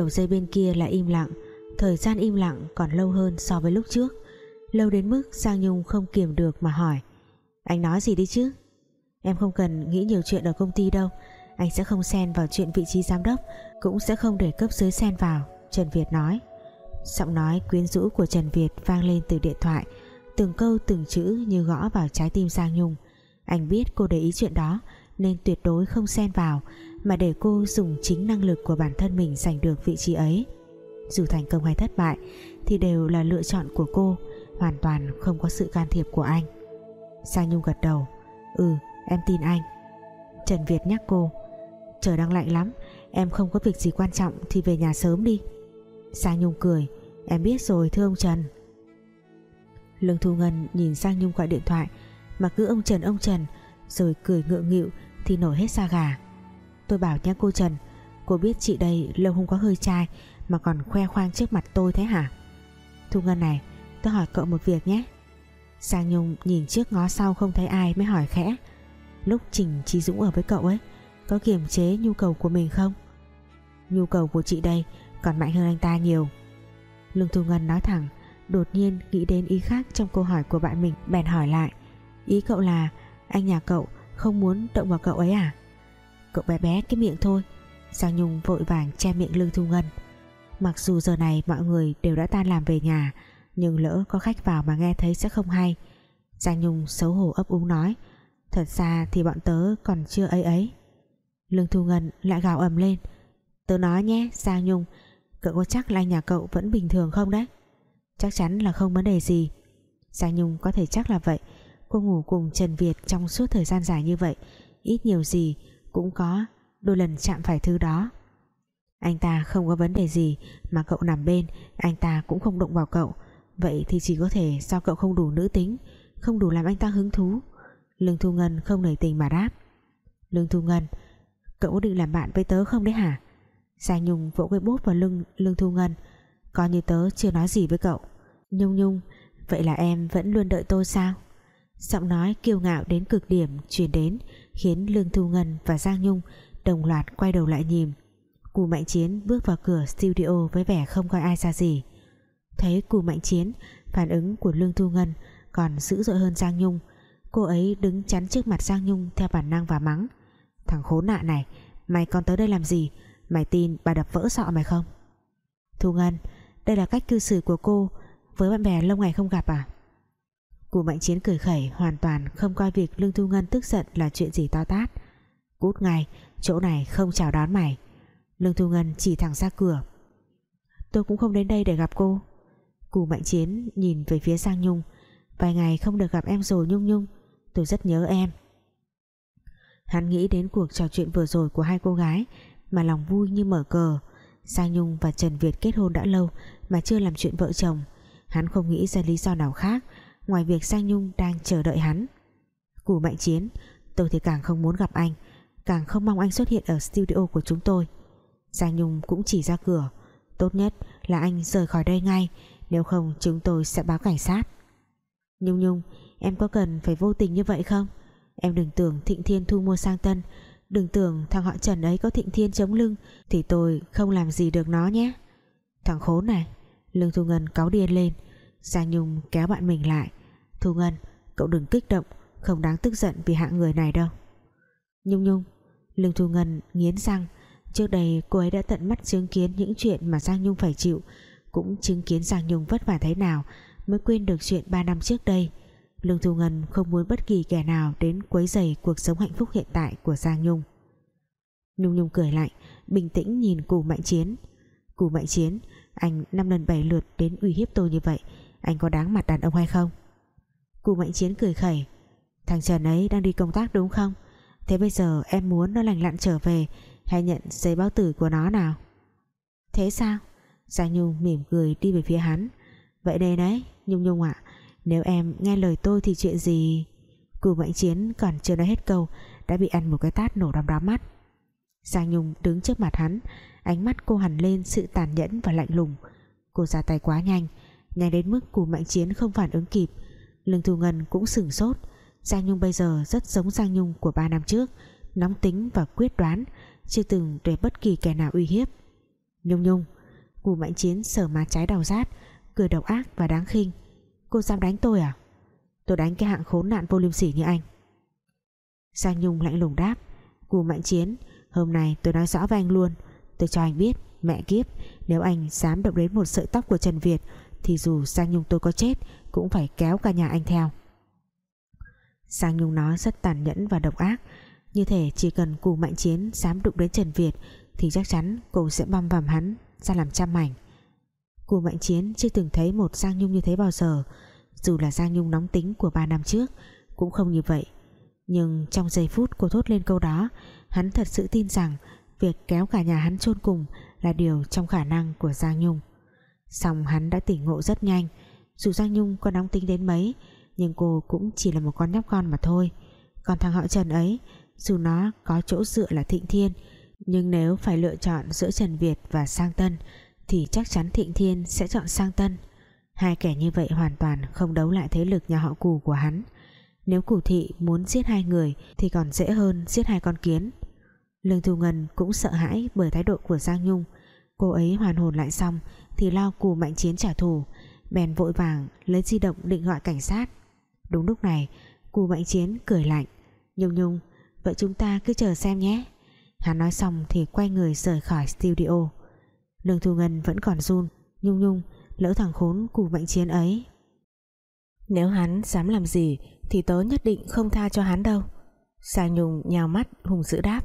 Đầu dây bên kia là im lặng. Thời gian im lặng còn lâu hơn so với lúc trước. Lâu đến mức Giang Nhung không kiềm được mà hỏi, Anh nói gì đi chứ? Em không cần nghĩ nhiều chuyện ở công ty đâu. Anh sẽ không xen vào chuyện vị trí giám đốc, Cũng sẽ không để cấp dưới xen vào, Trần Việt nói. Giọng nói quyến rũ của Trần Việt vang lên từ điện thoại, Từng câu từng chữ như gõ vào trái tim Giang Nhung. Anh biết cô để ý chuyện đó nên tuyệt đối không xen vào, Mà để cô dùng chính năng lực của bản thân mình giành được vị trí ấy. Dù thành công hay thất bại, Thì đều là lựa chọn của cô, Hoàn toàn không có sự can thiệp của anh. Sang Nhung gật đầu Ừ em tin anh. Trần Việt nhắc cô, Trời đang lạnh lắm, Em không có việc gì quan trọng thì về nhà sớm đi. Sang Nhung cười, Em biết rồi thưa ông Trần. Lương Thu Ngân nhìn Sang Nhung gọi điện thoại, Mà cứ ông Trần ông Trần, Rồi cười ngượng nghịu thì nổi hết da gà. Tôi bảo nhé cô Trần, Cô biết chị đây lâu không có hơi trai Mà còn khoe khoang trước mặt tôi thế hả? Thu Ngân này, Tôi hỏi cậu một việc nhé. Sang Nhung nhìn trước ngó sau không thấy ai mới hỏi khẽ, Lúc Trình Trí Dũng ở với cậu ấy, Có kiềm chế nhu cầu của mình không? Nhu cầu của chị đây Còn mạnh hơn anh ta nhiều. Lương Thu Ngân nói thẳng, Đột nhiên nghĩ đến ý khác trong câu hỏi của bạn mình, Bèn hỏi lại, Ý cậu là anh nhà cậu không muốn động vào cậu ấy à? Cậu bé bé cái miệng thôi. Giang Nhung vội vàng che miệng Lương Thu Ngân. Mặc dù giờ này mọi người đều đã tan làm về nhà, Nhưng lỡ có khách vào mà nghe thấy sẽ không hay. Giang Nhung xấu hổ ấp úng nói, Thật ra thì bọn tớ còn chưa ấy ấy. Lương Thu Ngân lại gào ầm lên, Tớ nói nhé, Giang Nhung, Cậu có chắc là nhà cậu vẫn bình thường không đấy? Chắc chắn là không vấn đề gì. Giang Nhung có thể chắc là vậy Cô ngủ cùng Trần Việt trong suốt thời gian dài như vậy. Ít nhiều gì Cũng có đôi lần chạm phải thứ đó. Anh ta không có vấn đề gì Mà cậu nằm bên, Anh ta cũng không động vào cậu. Vậy thì chỉ có thể do cậu không đủ nữ tính, Không đủ làm anh ta hứng thú. Lương Thu Ngân không nảy tình mà đáp. Lương Thu Ngân, Cậu có định làm bạn với tớ không đấy hả? Giang Nhung vỗ cái bốt vào lưng Lương Thu Ngân. Coi như tớ chưa nói gì với cậu. Nhung Nhung, Vậy là em vẫn luôn đợi tôi sao? Giọng nói kiêu ngạo đến cực điểm Truyền đến, khiến Lương Thu Ngân và Giang Nhung Đồng loạt quay đầu lại nhìn. Cù Mạnh Chiến bước vào cửa studio Với vẻ không coi ai ra gì. Thấy Cù Mạnh Chiến, Phản ứng của Lương Thu Ngân Còn dữ dội hơn Giang Nhung. Cô ấy đứng chắn trước mặt Giang Nhung Theo bản năng và mắng. Thằng khốn nạn này, Mày còn tới đây làm gì? Mày tin bà đập vỡ sọ mày không? Thu Ngân, Đây là cách cư xử của cô Với bạn bè lâu ngày không gặp à? Cụ Mạnh Chiến cười khẩy, hoàn toàn không coi việc Lương Thu Ngân tức giận là chuyện gì to tát. Cút ngay, Chỗ này không chào đón mày. Lương Thu Ngân chỉ thẳng ra cửa. Tôi cũng không đến đây để gặp cô. Cụ Mạnh Chiến nhìn về phía Giang Nhung. Vài ngày không được gặp em rồi Nhung Nhung. Tôi rất nhớ em. Hắn nghĩ đến cuộc trò chuyện vừa rồi của hai cô gái, Mà lòng vui như mở cờ. Giang Nhung và Trần Việt kết hôn đã lâu, Mà chưa làm chuyện vợ chồng. Hắn không nghĩ ra lý do nào khác Ngoài việc Giang Nhung đang chờ đợi hắn, Củ mạnh chiến, Tôi thì càng không muốn gặp anh, Càng không mong anh xuất hiện ở studio của chúng tôi. Giang Nhung cũng chỉ ra cửa, Tốt nhất là anh rời khỏi đây ngay, Nếu không chúng tôi sẽ báo cảnh sát. Nhung Nhung, Em có cần phải vô tình như vậy không? Em đừng tưởng Thịnh Thiên thu mua sang Tân, Đừng tưởng thằng họ Trần ấy có Thịnh Thiên chống lưng, Thì tôi không làm gì được nó nhé. Thằng khốn này, Lương Thu Ngân cáu điên lên Giang Nhung kéo bạn mình lại. Thu Ngân, cậu đừng kích động, Không đáng tức giận vì hạng người này đâu. Nhung Nhung Lương Thu Ngân nghiến răng. Trước đây cô ấy đã tận mắt chứng kiến những chuyện mà Giang Nhung phải chịu. Cũng chứng kiến Giang Nhung vất vả thế nào Mới quên được chuyện 3 năm trước đây. Lương Thu Ngân không muốn bất kỳ kẻ nào Đến quấy rầy cuộc sống hạnh phúc hiện tại Của Giang Nhung. Nhung Nhung cười lạnh, Bình tĩnh nhìn Cù Mạnh Chiến. Cù Mạnh Chiến, Anh năm lần bảy lượt đến uy hiếp tôi như vậy, Anh có đáng mặt đàn ông hay không? Cù Mạnh Chiến cười khẩy. Thằng Trần ấy đang đi công tác đúng không? Thế bây giờ em muốn nó lành lặn trở về, Hay nhận giấy báo tử của nó nào? Thế sao? Giang Nhung mỉm cười đi về phía hắn. Vậy đây đấy, Nhung Nhung ạ, Nếu em nghe lời tôi thì chuyện gì? Cù Mạnh Chiến còn chưa nói hết câu, Đã bị ăn một cái tát nổ đom đóm mắt. Giang Nhung đứng trước mặt hắn, Ánh mắt cô hẳn lên sự tàn nhẫn và lạnh lùng. Cô ra tay quá nhanh Nhanh đến mức Cù Mạnh Chiến không phản ứng kịp. Lương Thu Ngân cũng sửng sốt. Giang Nhung bây giờ rất giống Giang Nhung của 3 năm trước, Nóng tính và quyết đoán, Chưa từng để bất kỳ kẻ nào uy hiếp. Nhung nhung Cù mạnh chiến sờ má trái đào rát, Cười độc ác và đáng khinh. Cô dám đánh tôi à? Tôi đánh cái hạng khốn nạn vô liêm sỉ như anh. Giang Nhung lạnh lùng đáp. Cù mạnh chiến, Hôm nay tôi nói rõ với anh luôn. Tôi cho anh biết, Mẹ kiếp, Nếu anh dám động đến một sợi tóc của Trần Việt, Thì dù Giang Nhung tôi có chết cũng phải kéo cả nhà anh theo. Giang Nhung nói rất tàn nhẫn và độc ác. Như thể chỉ cần cù mạnh chiến Dám đụng đến Trần Việt, Thì chắc chắn cô sẽ băm vằm hắn Ra làm trăm mảnh. Cù mạnh chiến chưa từng thấy một Giang Nhung như thế bao giờ. Dù là Giang Nhung nóng tính của ba năm trước, Cũng không như vậy. Nhưng trong giây phút cô thốt lên câu đó, Hắn thật sự tin rằng Việc kéo cả nhà hắn chôn cùng Là điều trong khả năng của Giang Nhung. Song hắn đã tỉnh ngộ rất nhanh. Dù Giang Nhung có nóng tính đến mấy, Nhưng cô cũng chỉ là một con nhóc con mà thôi. Còn thằng họ Trần ấy, Dù nó có chỗ dựa là Thịnh Thiên, Nhưng nếu phải lựa chọn giữa Trần Việt và Sang Tân, Thì chắc chắn Thịnh Thiên sẽ chọn Sang Tân. Hai kẻ như vậy hoàn toàn không đấu lại thế lực nhà họ cù của hắn. Nếu cù thị muốn giết hai người, Thì còn dễ hơn giết hai con kiến. Lương Thu Ngân cũng sợ hãi bởi thái độ của Giang Nhung. Cô ấy hoàn hồn lại xong, Thì lao cù mạnh chiến trả thù. Bèn vội vàng lấy di động định gọi cảnh sát. Đúng lúc này, Cù mạnh chiến cười lạnh. Nhung Nhung, Vậy chúng ta cứ chờ xem nhé. Hắn nói xong thì quay người rời khỏi studio. Lương Thu Ngân vẫn còn run. Nhung Nhung, Lỡ thằng khốn cù mạnh chiến ấy. Nếu hắn dám làm gì Thì tớ nhất định không tha cho hắn đâu. Giang Nhung nhào mắt hùng dữ đáp.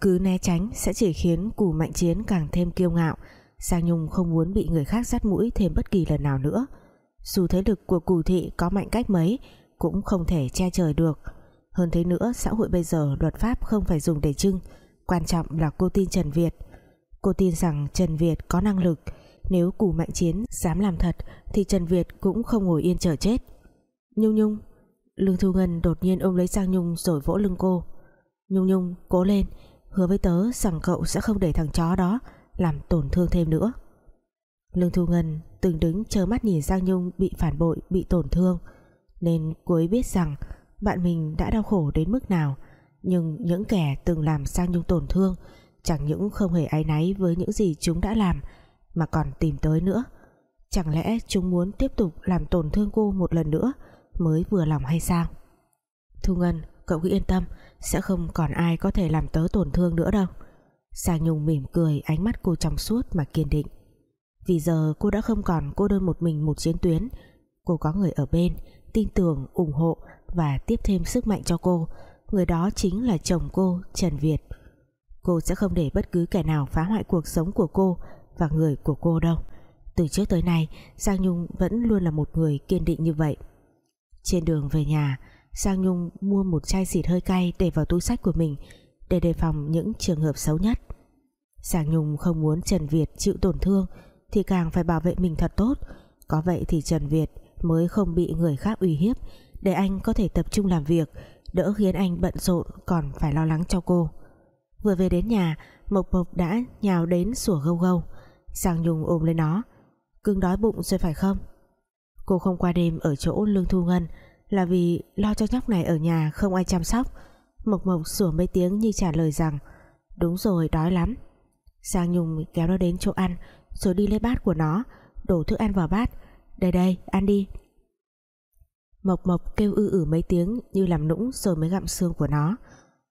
Cứ né tránh sẽ chỉ khiến cù mạnh chiến càng thêm kiêu ngạo. Giang Nhung không muốn bị người khác dắt mũi thêm bất kỳ lần nào nữa. Dù thế lực của cù thị có mạnh cách mấy, Cũng không thể che trời được. Hơn thế nữa, xã hội bây giờ luật pháp không phải dùng để trưng, Quan trọng là cô tin Trần Việt. Cô tin rằng Trần Việt có năng lực, Nếu cù mạnh chiến dám làm thật Thì Trần Việt cũng không ngồi yên chờ chết. Nhung Nhung, Lương Thu Ngân đột nhiên ôm lấy Giang Nhung rồi vỗ lưng cô. Nhung Nhung, cố lên, Hứa với tớ rằng cậu sẽ không để thằng chó đó làm tổn thương thêm nữa. Lương Thu Ngân từng đứng chờ mắt nhìn Giang Nhung bị phản bội, bị tổn thương. Nên cô ấy biết rằng Bạn mình đã đau khổ đến mức nào. Nhưng những kẻ từng làm Giang Nhung tổn thương Chẳng những không hề áy náy với những gì chúng đã làm Mà còn tìm tới nữa. Chẳng lẽ chúng muốn tiếp tục làm tổn thương cô một lần nữa Mới vừa lòng hay sao? Thu Ngân Cậu cứ yên tâm Sẽ không còn ai có thể làm tớ tổn thương nữa đâu. Giang Nhung mỉm cười Ánh mắt cô trong suốt mà kiên định. Vì giờ cô đã không còn cô đơn một mình một chiến tuyến Cô có người ở bên Tin tưởng, ủng hộ Và tiếp thêm sức mạnh cho cô. Người đó chính là chồng cô, Trần Việt. Cô sẽ không để bất cứ kẻ nào phá hoại cuộc sống của cô Và người của cô đâu. Từ trước tới nay Giang Nhung vẫn luôn là một người kiên định như vậy. Trên đường về nhà Giang Nhung mua một chai xịt hơi cay để vào túi sách của mình để đề phòng những trường hợp xấu nhất. Giang Nhung không muốn Trần Việt chịu tổn thương thì càng phải bảo vệ mình thật tốt. Có vậy thì Trần Việt mới không bị người khác uy hiếp, để anh có thể tập trung làm việc, đỡ khiến anh bận rộn còn phải lo lắng cho cô. Vừa về đến nhà, Mộc Mộc đã nhào đến sủa gâu gâu Giang Nhung ôm lấy nó Cưng đói bụng rồi phải không Cô không qua đêm ở chỗ Lương Thu Ngân là vì lo cho nhóc này ở nhà không ai chăm sóc Mộc Mộc sủa mấy tiếng như trả lời rằng, đúng rồi, đói lắm. Giang Nhung kéo nó đến chỗ ăn, rồi đi lấy bát của nó, đổ thức ăn vào bát. Đây đây, ăn đi. Mộc Mộc kêu ư ử mấy tiếng như làm nũng rồi mới gặm xương của nó.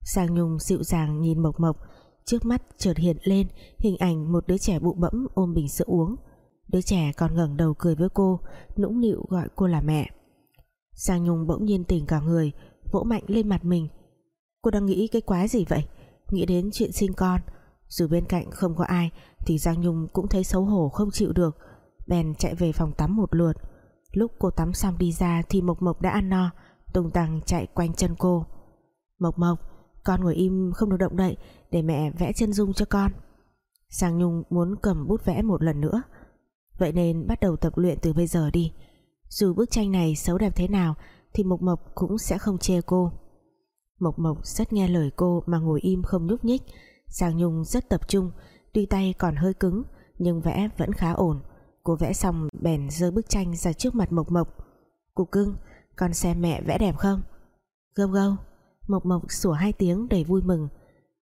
Giang Nhung dịu dàng nhìn Mộc Mộc, trước mắt chợt hiện lên hình ảnh một đứa trẻ bụ bẫm ôm bình sữa uống. Đứa trẻ còn ngẩng đầu cười với cô, nũng nịu gọi cô là mẹ. Giang Nhung bỗng nhiên tỉnh cả người, Vỗ mạnh lên mặt mình Cô đang nghĩ cái quái gì vậy? Nghĩ đến chuyện sinh con. Dù bên cạnh không có ai, Thì Giang Nhung cũng thấy xấu hổ, không chịu được. Bèn chạy về phòng tắm một lượt. Lúc cô tắm xong đi ra Thì Mộc Mộc đã ăn no Tùng tăng chạy quanh chân cô. Mộc Mộc, Con ngồi im không được động đậy, Để mẹ vẽ chân dung cho con. Giang Nhung muốn cầm bút vẽ một lần nữa. Vậy nên bắt đầu tập luyện từ bây giờ đi. Dù bức tranh này xấu đẹp thế nào, Thì Mộc Mộc cũng sẽ không chê cô. Mộc Mộc rất nghe lời cô Mà ngồi im không nhúc nhích. Giang Nhung rất tập trung, Tuy tay còn hơi cứng, Nhưng vẽ vẫn khá ổn. Cô vẽ xong bèn giơ bức tranh ra trước mặt Mộc Mộc. Cục cưng, Con xem mẹ vẽ đẹp không? Gâu gâu. Mộc Mộc sủa hai tiếng đầy vui mừng.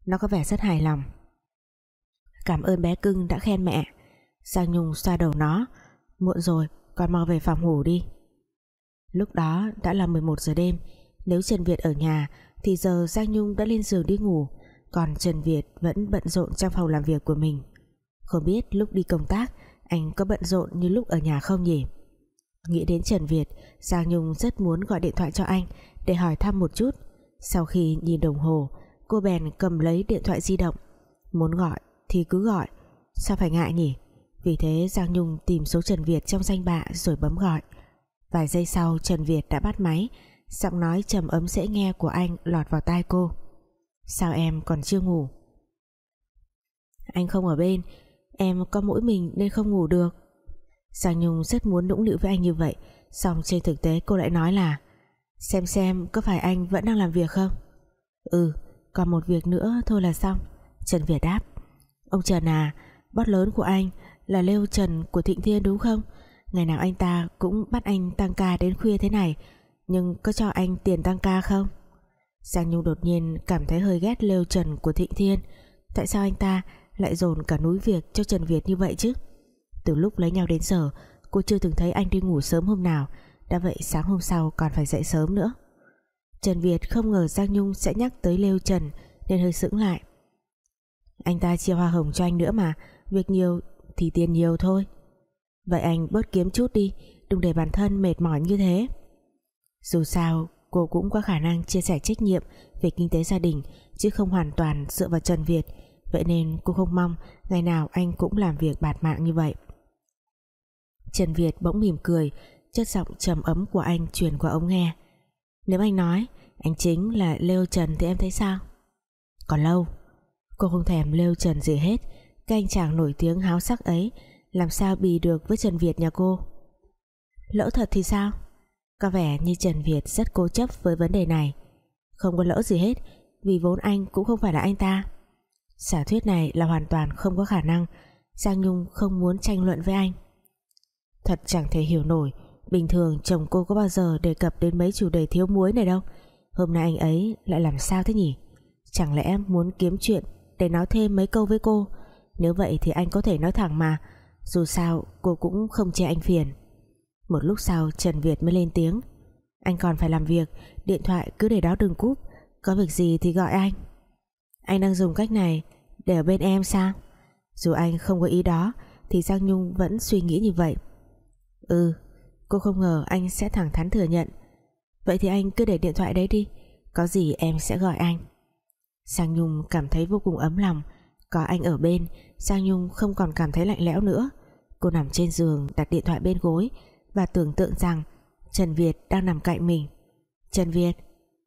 Nó có vẻ rất hài lòng. Cảm ơn bé cưng đã khen mẹ. Giang Nhung xoa đầu nó. Muộn rồi, con mau về phòng ngủ đi. Lúc đó đã là 11 giờ đêm. Nếu Trần Việt ở nhà thì giờ Giang Nhung đã lên giường đi ngủ, Còn Trần Việt vẫn bận rộn trong phòng làm việc của mình. Không biết lúc đi công tác, Anh có bận rộn như lúc ở nhà không nhỉ? Nghĩ đến Trần Việt, Giang Nhung rất muốn gọi điện thoại cho anh Để hỏi thăm một chút. Sau khi nhìn đồng hồ, Cô bèn cầm lấy điện thoại di động. Muốn gọi thì cứ gọi. Sao phải ngại nhỉ? Vì thế Giang Nhung tìm số Trần Việt trong danh bạ Rồi bấm gọi. Vài giây sau Trần Việt đã bắt máy Giọng nói trầm ấm dễ nghe của anh lọt vào tai cô. Sao em còn chưa ngủ? Anh không ở bên, Em có mỗi mình nên không ngủ được. Giang Nhung rất muốn nũng nịu với anh như vậy Xong trên thực tế cô lại nói là, Xem xem có phải anh vẫn đang làm việc không? Ừ Còn một việc nữa thôi là xong. Trần Việt đáp, Ông Trần à Bót lớn của anh là Lêu Trần của Thịnh Thiên đúng không? Ngày nào anh ta cũng bắt anh tăng ca đến khuya thế này nhưng có cho anh tiền tăng ca không? Giang Nhung đột nhiên cảm thấy hơi ghét Lêu Trần của Thịnh Thiên. Tại sao anh ta lại dồn cả núi việc cho Trần Việt như vậy chứ? Từ lúc lấy nhau đến giờ, Cô chưa từng thấy anh đi ngủ sớm hôm nào. Đã vậy sáng hôm sau còn phải dậy sớm nữa. Trần Việt không ngờ Giang Nhung sẽ nhắc tới Lêu Trần Nên hơi sững lại. Anh ta chia hoa hồng cho anh nữa mà, Việc nhiều thì tiền nhiều thôi. Vậy anh bớt kiếm chút đi, Đừng để bản thân mệt mỏi như thế. Dù sao, cô cũng có khả năng chia sẻ trách nhiệm Về kinh tế gia đình, Chứ không hoàn toàn dựa vào Trần Việt. Vậy nên cô không mong Ngày nào anh cũng làm việc bạt mạng như vậy. Trần Việt bỗng mỉm cười, Chất giọng trầm ấm của anh truyền qua ống nghe. Nếu anh nói, Anh chính là Lêu Trần thì em thấy sao? Còn lâu, Cô không thèm Lêu Trần gì hết. Cái anh chàng nổi tiếng háo sắc ấy, làm sao bì được với Trần Việt nhà cô? Lỡ thật thì sao? Có vẻ như Trần Việt rất cố chấp với vấn đề này. Không có lỡ gì hết, vì vốn anh cũng không phải là anh ta. Giả thuyết này là hoàn toàn không có khả năng, Giang Nhung không muốn tranh luận với anh. Thật chẳng thể hiểu nổi, bình thường chồng cô có bao giờ đề cập đến mấy chủ đề thiếu muối này đâu. Hôm nay anh ấy lại làm sao thế nhỉ? Chẳng lẽ muốn kiếm chuyện để nói thêm mấy câu với cô? Nếu vậy thì anh có thể nói thẳng mà, dù sao cô cũng không che anh phiền. Một lúc sau, Trần Việt mới lên tiếng. Anh còn phải làm việc, Điện thoại cứ để đó đừng cúp. Có việc gì thì gọi anh. Anh đang dùng cách này để ở bên em sao? Dù anh không có ý đó, Thì Giang Nhung vẫn suy nghĩ như vậy. Ừ Cô không ngờ anh sẽ thẳng thắn thừa nhận. Vậy thì anh cứ để điện thoại đấy đi, Có gì em sẽ gọi anh. Giang Nhung cảm thấy vô cùng ấm lòng. Có anh ở bên, Giang Nhung không còn cảm thấy lạnh lẽo nữa. Cô nằm trên giường đặt điện thoại bên gối và tưởng tượng rằng Trần Việt đang nằm cạnh mình. Trần Việt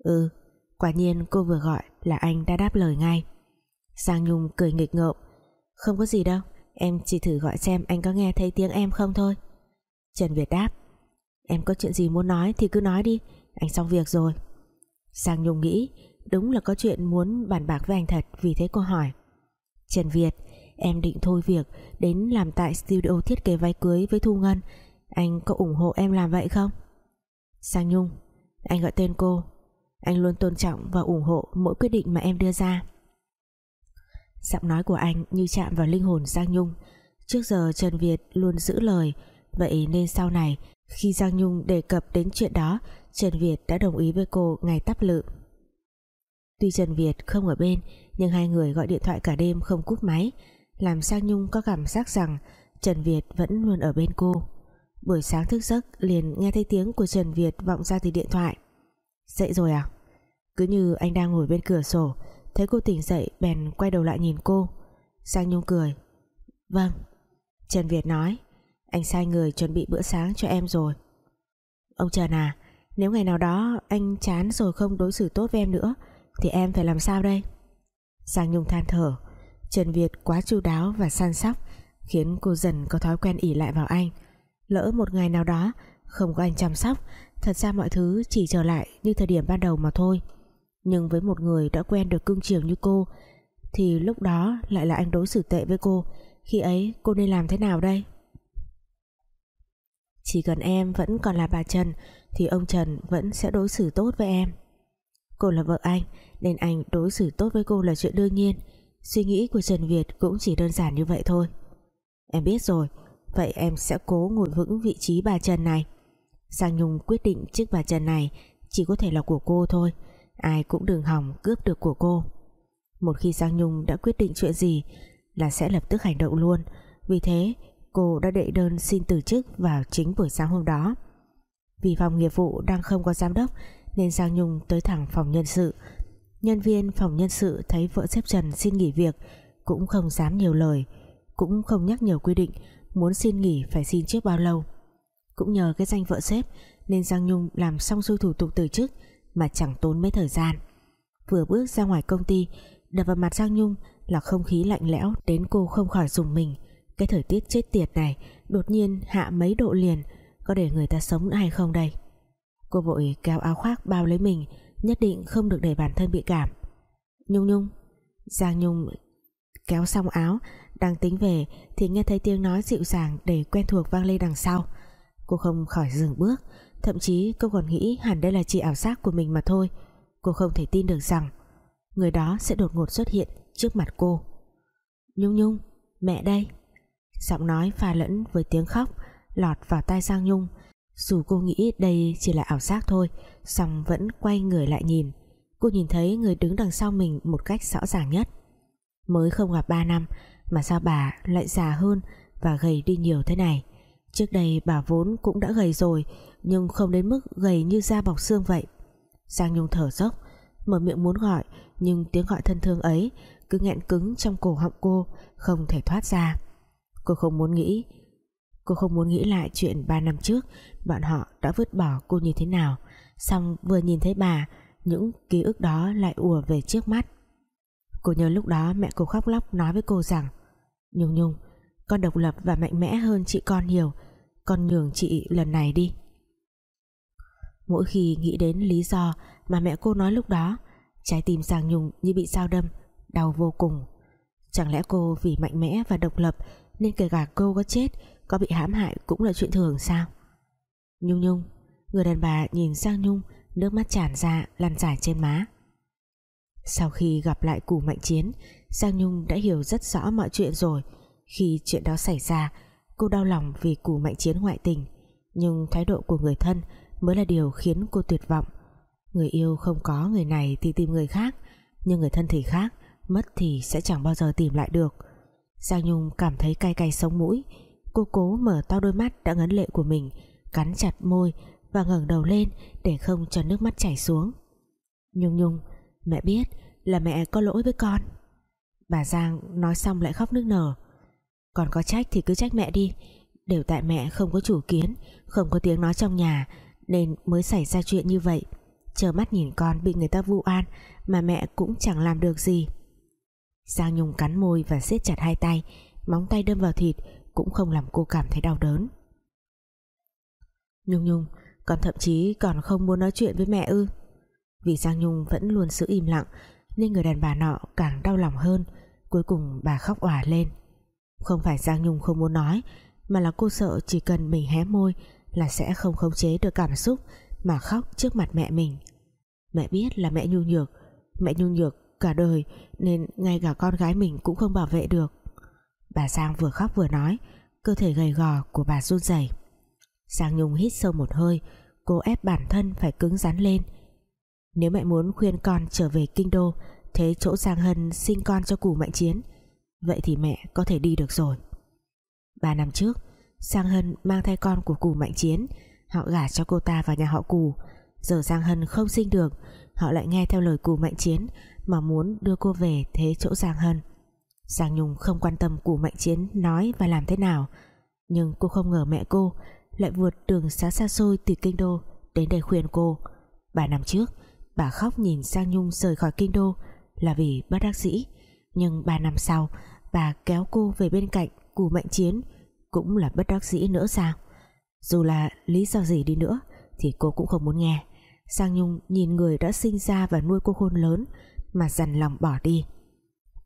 Ừ Quả nhiên cô vừa gọi là anh đã đáp lời ngay. Giang Nhung cười nghịch ngợm, Không có gì đâu, Em chỉ thử gọi xem anh có nghe thấy tiếng em không thôi. Trần Việt đáp, Em có chuyện gì muốn nói thì cứ nói đi, Anh xong việc rồi. Giang Nhung nghĩ Đúng là có chuyện muốn bàn bạc với anh thật Vì thế cô hỏi. Trần Việt, Em định thôi việc Đến làm tại studio thiết kế váy cưới với Thu Ngân anh có ủng hộ em làm vậy không? Sang Nhung, Anh gọi tên cô. Anh luôn tôn trọng và ủng hộ mỗi quyết định mà em đưa ra. Giọng nói của anh như chạm vào linh hồn Giang Nhung. Trước giờ Trần Việt luôn giữ lời, Vậy nên sau này, Khi Giang Nhung đề cập đến chuyện đó, Trần Việt đã đồng ý với cô ngày tắp lự. Tuy Trần Việt không ở bên, Nhưng hai người gọi điện thoại cả đêm không cúp máy. Làm Giang Nhung có cảm giác rằng Trần Việt vẫn luôn ở bên cô buổi sáng thức giấc, liền nghe thấy tiếng của Trần Việt vọng ra từ điện thoại. Dậy rồi à? Cứ như anh đang ngồi bên cửa sổ, thấy cô tỉnh dậy bèn quay đầu lại nhìn cô. Sang Nhung cười. Vâng. Trần Việt nói. Anh sai người chuẩn bị bữa sáng cho em rồi. Ông Trần à nếu ngày nào đó anh chán rồi không đối xử tốt với em nữa, thì em phải làm sao đây? Sang Nhung than thở. Trần Việt quá chu đáo và săn sóc, khiến cô dần có thói quen ỉ lại vào anh lỡ một ngày nào đó, không có anh chăm sóc, thật ra mọi thứ chỉ trở lại như thời điểm ban đầu mà thôi. Nhưng với một người đã quen được cưng chiều như cô, thì lúc đó lại là anh đối xử tệ với cô. Khi ấy, cô nên làm thế nào đây? Chỉ cần em vẫn còn là bà Trần, thì ông Trần vẫn sẽ đối xử tốt với em. Cô là vợ anh, nên anh đối xử tốt với cô là chuyện đương nhiên. Suy nghĩ của Trần Việt cũng chỉ đơn giản như vậy thôi. Em biết rồi Vậy em sẽ cố ngồi vững vị trí bà Trần này. Giang Nhung quyết định chiếc bà Trần này, Chỉ có thể là của cô thôi. Ai cũng đừng hỏng cướp được của cô. Một khi Giang Nhung đã quyết định chuyện gì, Là sẽ lập tức hành động luôn. Vì thế, cô đã đệ đơn xin từ chức Vào chính buổi sáng hôm đó. Vì phòng nghiệp vụ đang không có giám đốc, Nên Giang Nhung tới thẳng phòng nhân sự. Nhân viên phòng nhân sự thấy vợ xếp Trần xin nghỉ việc, Cũng không dám nhiều lời, Cũng không nhắc nhiều quy định Muốn xin nghỉ phải xin trước bao lâu. Cũng nhờ cái danh vợ xếp Nên Giang Nhung làm xong xuôi thủ tục từ chức Mà chẳng tốn mấy thời gian. Vừa bước ra ngoài công ty, Đập vào mặt Giang Nhung là không khí lạnh lẽo Đến cô không khỏi dùng mình. Cái thời tiết chết tiệt này, Đột nhiên hạ mấy độ liền, Có để người ta sống nữa hay không đây? Cô vội kéo áo khoác bao lấy mình, Nhất định không được để bản thân bị cảm. Nhung Nhung, Giang Nhung kéo xong áo đang tính về thì nghe thấy tiếng nói dịu dàng đầy quen thuộc vang lên đằng sau. Cô không khỏi dừng bước, thậm chí cô còn nghĩ hẳn đây là chỉ ảo giác của mình mà thôi. Cô không thể tin được rằng người đó sẽ đột ngột xuất hiện trước mặt cô. Nhung Nhung, mẹ đây. Giọng nói pha lẫn với tiếng khóc lọt vào tai Giang Nhung. Dù cô nghĩ đây chỉ là ảo giác thôi, song vẫn quay người lại nhìn. Cô nhìn thấy người đứng đằng sau mình một cách rõ ràng nhất. Mới không gặp 3 năm mà sao bà lại già hơn và gầy đi nhiều thế này? Trước đây bà vốn cũng đã gầy rồi, nhưng không đến mức gầy như da bọc xương vậy. Giang Nhung thở dốc, mở miệng muốn gọi, nhưng tiếng gọi thân thương ấy cứ nghẹn cứng trong cổ họng cô, không thể thoát ra. Cô không muốn nghĩ, cô không muốn nghĩ lại chuyện 3 năm trước bọn họ đã vứt bỏ cô như thế nào. Xong vừa nhìn thấy bà, những ký ức đó lại ùa về trước mắt. Cô nhớ lúc đó mẹ cô khóc lóc nói với cô rằng Nhung Nhung, Con độc lập và mạnh mẽ hơn chị con nhiều. Con nhường chị lần này đi. Mỗi khi nghĩ đến lý do Mà mẹ cô nói lúc đó, Trái tim Giang Nhung như bị sao đâm, Đau vô cùng. Chẳng lẽ cô vì mạnh mẽ và độc lập Nên kể cả cô có chết, Có bị hãm hại cũng là chuyện thường sao? Nhung Nhung, Người đàn bà nhìn Giang Nhung, Nước mắt tràn ra, lăn dài trên má. Sau khi gặp lại củ mạnh chiến Giang Nhung đã hiểu rất rõ mọi chuyện rồi. Khi chuyện đó xảy ra, Cô đau lòng vì cù mạnh chiến ngoại tình. Nhưng thái độ của người thân Mới là điều khiến cô tuyệt vọng. Người yêu không có người này thì tìm người khác, Nhưng người thân thì khác, Mất thì sẽ chẳng bao giờ tìm lại được. Giang Nhung cảm thấy cay cay sống mũi. Cô cố mở to đôi mắt đã ngấn lệ của mình, Cắn chặt môi Và ngẩng đầu lên Để không cho nước mắt chảy xuống. Nhung Nhung, Mẹ biết là mẹ có lỗi với con. Bà Giang nói xong lại khóc nức nở. Còn có trách thì cứ trách mẹ đi. Đều tại mẹ không có chủ kiến, Không có tiếng nói trong nhà, Nên mới xảy ra chuyện như vậy. Chờ mắt nhìn con bị người ta vu an Mà mẹ cũng chẳng làm được gì. Giang Nhung cắn môi và siết chặt hai tay, Móng tay đâm vào thịt Cũng không làm cô cảm thấy đau đớn. Nhung Nhung, Con thậm chí còn không muốn nói chuyện với mẹ ư? Vì Giang Nhung vẫn luôn giữ im lặng nên người đàn bà nọ càng đau lòng hơn. Cuối cùng bà khóc òa lên. Không phải Giang Nhung không muốn nói, Mà là cô sợ chỉ cần mình hé môi Là sẽ không khống chế được cảm xúc Mà khóc trước mặt mẹ mình. Mẹ biết là mẹ nhu nhược, Mẹ nhu nhược cả đời Nên ngay cả con gái mình cũng không bảo vệ được. Bà Giang vừa khóc vừa nói, Cơ thể gầy gò của bà run rẩy. Giang Nhung hít sâu một hơi, Cô ép bản thân phải cứng rắn lên. Nếu mẹ muốn khuyên con trở về kinh đô, Thế chỗ Giang Hân sinh con cho củ mạnh chiến. Vậy thì mẹ có thể đi được rồi. Ba năm trước, Giang Hân mang thai con của củ mạnh chiến. Họ gả cho cô ta vào nhà họ cù Giờ Giang Hân không sinh được, Họ lại nghe theo lời cù mạnh chiến Mà muốn đưa cô về thế chỗ Giang Hân. Giang Nhung không quan tâm cù mạnh chiến Nói và làm thế nào, Nhưng cô không ngờ mẹ cô Lại vượt đường xa xa xôi từ kinh đô Đến đây khuyên cô. Ba năm trước Bà khóc nhìn Giang Nhung rời khỏi kinh đô là vì bất đắc dĩ. Nhưng 3 năm sau, bà kéo cô về bên cạnh cù mạnh chiến, cũng là bất đắc dĩ nữa sao dù là lý do gì đi nữa, thì cô cũng không muốn nghe. Sang Nhung nhìn người đã sinh ra và nuôi cô khôn lớn, mà dằn lòng bỏ đi.